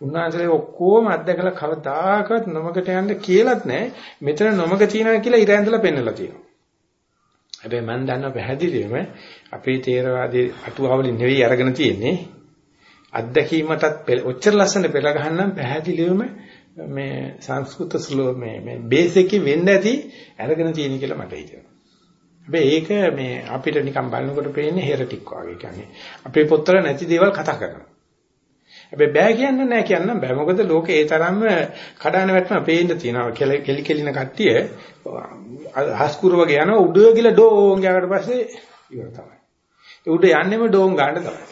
උන්වහන්සේලා ඔක්කොම අත්දකලා කවදාකවත් නොමකට යන්න කියලාත් නැහැ. මෙතන නොමක තියනවා කියලා ඉර ඇඳලා පෙන්නලා තියෙනවා. හැබැයි මම දන්නවා පැහැදිලිවම අපේ තේරවාදී අටුවාවලින් නෙවෙයි අරගෙන තියෙන්නේ. අත්දැකීමටත් ඔච්චර ලස්සන පෙළ ගහන්නම් පැහැදිලිවම මේ සංස්කෘත ස්ලෝ මේ මේ බේස් එකේ වෙන්න ඇති අරගෙන තියෙන කියලා මට හිතෙනවා. හැබැයි ඒක මේ අපිට නිකන් බලනකොට පේන්නේ හෙරටික් වගේ කියන්නේ. අපේ පොත්වල නැති දේවල් කතා කරනවා. හැබැයි බෑ කියන්න නෑ කියන්න බෑ. මොකද ලෝකේ ඒ තරම්ම කඩාන වැටෙන පේන්න තියෙනවා. කෙලි කෙලින කට්ටිය හස්කුරු වගේ යනවා උඩ ගිල ඩෝන් ගියාට පස්සේ ඉවර තමයි. ඒ උඩ යන්නෙම ඩෝන් ගන්න තමයි.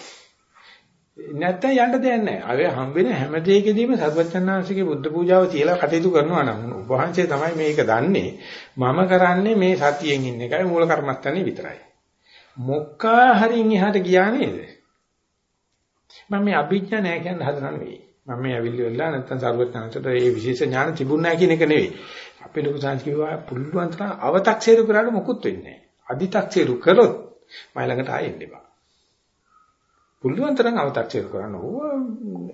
නැත්තම් යන්න දෙයක් නැහැ. අර හම් වෙන හැම දෙයකදීම සර්වචන්නාංශිකේ බුද්ධ පූජාව තියලා කටයුතු කරනවා නම් උපවහන්සේ තමයි මේක දන්නේ. මම කරන්නේ මේ සතියෙන් ඉන්න එකයි මූල කර්මස්ථානේ විතරයි. මොක්කා හරින් එහාට ගියා නේද? මම මේ අභිඥා නැහැ කියන හදන නෙවෙයි. මම මේ ඇවිල්ලි වෙලා නැත්තම් සර්වචන්නාංශට මේ විශේෂ ඥාන තිබුණ නැහැ කියන එක නෙවෙයි. අපේ ලොකු සංස් කිව්වා පුළුවන් තරම් අව탁සේරු කරාට මොකුත් වෙන්නේ නැහැ. අදි탁සේරු කරොත් මයි ළඟට ආයෙන්න එපා. පුළුවන් තරම් අව탁සිරු කරන්න ඕව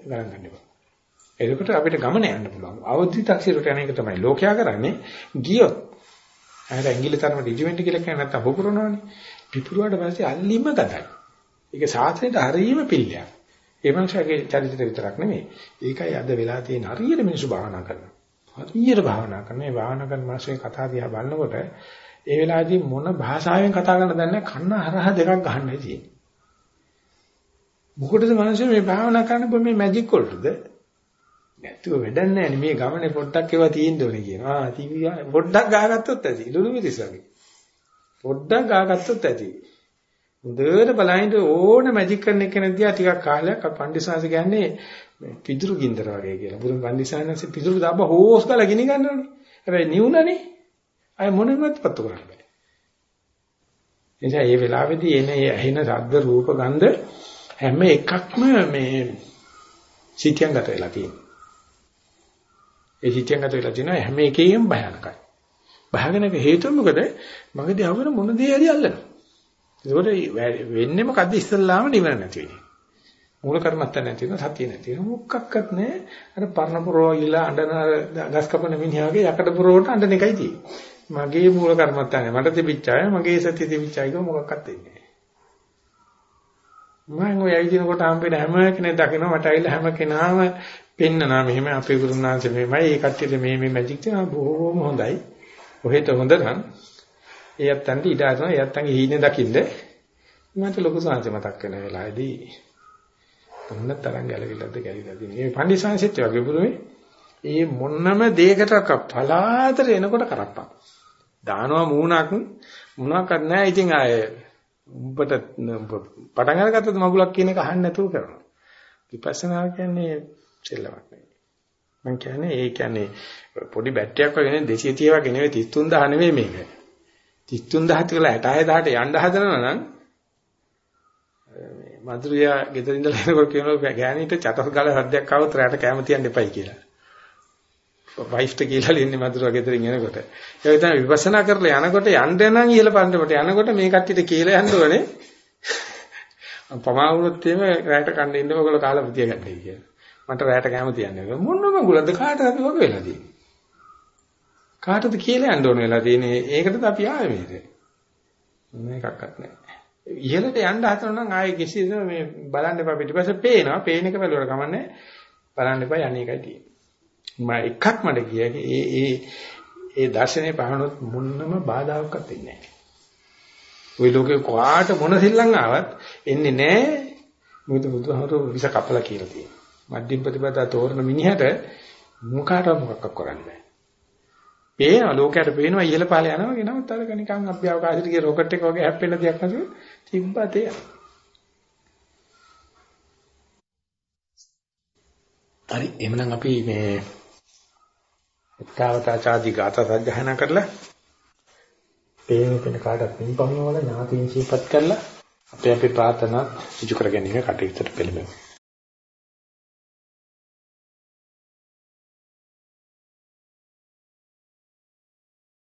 ගණන් ගන්න එපා. එතකොට අපිට ගමන යන්න පුළුවන්. අවදි탁සිරුට යන එක තමයි ලෝකයා කරන්නේ. ගියොත් අර ඇඟිලි තරම රිජිමෙන්ට් කියලා කියන නැත්තම් හොපුරනවනේ. පිපුරුවාට පස්සේ අල්ලිම ගතයි. ඒක සාසනයට හරියම පිළියක්. ඒ මනුස්සයාගේ චරිතය විතරක් නෙමෙයි. ඒකයි අද වෙලා තියෙන හරියට මිනිස්සු භාවනා කරනවා. හරියට භාවනා කරන මේ භාවනා කරන මාසයේ කතා දිහා බලනකොට ඒ වෙලාවේදී මොන භාෂාවෙන් කතා කරන්නද දන්නේ කන්න හරහා දෙකක් ගන්නයි තියෙන්නේ. මොකටද මිනිස්සු මේ භාවනා කරන්න මේ මැජික් වලටද? නැතුව වැඩක් නැහැ මේ ගමනේ පොඩ්ඩක් ඒවා තියෙන්න ඕනේ කියනවා. ආ තිබියා පොඩ්ඩක් ගහගත්තොත් ඇති. ලුණු මිරිස් වගේ. පොඩ්ඩක් ගහගත්තොත් ඇති. හොඳට බලහින්ද ඕන මැජික් කරන එක නැදියා ටිකක් කාලයක් පණ්ඩිසාංශ කියන්නේ පිදුරු ගින්දර වගේ කියලා. බුදුන් පණ්ඩිසාංශ පිදුරු දාප හෝස් ගාලා ගිනි ගන්නවනේ. හැබැයි නිවුණනේ. අය මොනෙවත් පත්තු කරන්න බෑ. එනිසා මේ වෙලාවේදී එන ඇහෙන ශබ්ද රූප ගන්ධ හැම එකක්ම මේ සිටියන්ගත වෙලා තියෙනවා. ඒ සිටියන්ගත වෙලා තියෙනවා හැම එකේම භයානකයි. භයානක හේතුව මොකද? මගදී අවුන මොන දේ හරි අල්ලනවා. ඒකට වෙන්නේ මොකද්ද ඉස්සල්ලාම නිවන නැති වෙන්නේ. මූල කර්මත්ත නැති වෙන සතිය නැති වෙන මොකක්වත් නැහැ. අර පරණ පුරෝ ඉලා අඬන ගස් කපන මිනිහාගේ යකඩ පුරෝට අඬන එකයි තියෙන්නේ. මගේ මූල කර්මත්ත නැහැ. මට තිබිච්ච අය මගේ සතිය තිබිච්ච අයක මොකක්වත් වෙන්නේ මම ඔය ඇවිදිනකොට හම්බෙන හැම කෙනෙක් දකිනවා මට ඇවිල්ලා හැම කෙනාම පෙන්නනා මෙහෙම අපේ ගුරුනාංශ මෙහෙමයි. ඒ කට්ටියට මේ මේ මැජික් තියෙනවා. බොහොම හොඳයි. ඔහෙට හොඳ නම් ඒ යත්තන්ට ඉඩ අරන ඒ යත්තන්ගේ හීනේ දකින්න මට ලොකු සංසය මතක් වෙන වෙලාවේදී මොන තරම් ගැලවිලාද ගැලවිලාද මේ පන්දිසංශෙත් වගේ බුරුමේ ඒ මොන්නම දෙයකට පලාතර එනකොට කරප්පා. දානවා මූණක් මොනවාක්වත් නැහැ. ඉතින් ආයේ උඹට පටන් අරගත්තද මගුලක් කියන එක අහන්න නැතුව කරනවා. විපස්සනා කියන්නේ සෙල්ලමක් නෙවෙයි. මම කියන්නේ ඒ කියන්නේ පොඩි බැටරියක් වගේ නෙවෙයි 230 වගේ නෙවෙයි 33000 නෙවෙයි මේක. 33000 කියලා 66000ට යන්න හදනවා නම් මේ මధుරියා ගෙදර ඉඳලා එනකොට කියනවා ගෑණිට චතස් ගාල සද්දයක් ආවොත් රැට කැම තියන්න එපයි කියලා. වයිෆ්ට කියලා ඉන්නේ මధుරියා ගෙදරින් එනකොට. ඒක තමයි විපස්සනා කරලා යනකොට යන්න නම් ඉහළ පන්දමට යනකොට මේ කට්ටියට කියලා යන්න ඕනේ. පමා වුණොත් එහෙම රැට කන්න ඉන්න ඔයගොල්ලෝ කාලා පුතිය ගන්නයි කියලා. මට රැට කැම තියන්නේ. මොනම ගුලද කාටද අපි වගේ වෙලා තියෙන්නේ. කාටද කියලා යන්න ඕන වෙලා තියෙන්නේ. ඒකටද අපි ආවේ මේක. මේකක්වත් නැහැ. ඉහළට යන්න හදනවා නම් ආයේ කිසිද මේ බලන්න එපා පිටිපස්සේ පේනවා. පේන එක බලවල කමන්නේ. බලන්න එපා යන්නේ එකයි තියෙන්නේ. මම එකක් මට කියකේ ඒ ඒ ඒ දර්ශනේ පහනොත් මොන්නම බාධාවක්වත් ඉන්නේ නැහැ. ওই ලෝකේ කොහාට මොන සිල්ලම් ආවත් එන්නේ නැහැ. මොකද බුදුහාමුදුරුවෝ විස කපලා කියලා තියෙනවා. මධ්‍යම ප්‍රතිපදා තෝරන මිනිහට මොකාට මොකක්ද කරන්න බෑ. පේනවා ලෝකයට පේනවා ඉහළ පහළ යනවා කියනවත් අර නිකන් අභ්‍යවකාශයට ගිය රොකට් එක වගේ හැප්පෙන දෙයක් නැතුව තිබ්බා තේ. හරි එhmenan අපි මේ එක්තාවතාචාදී ගාථා සජ්ජහායනා කරලා පේන පේන කාටත් පින්පමුණවල ඥාතීන් සිහිපත් කරලා අපේ අපේ ප්‍රාර්ථනා සිදු කර ගැනීම කටයුත්තට පෙළඹෙමු.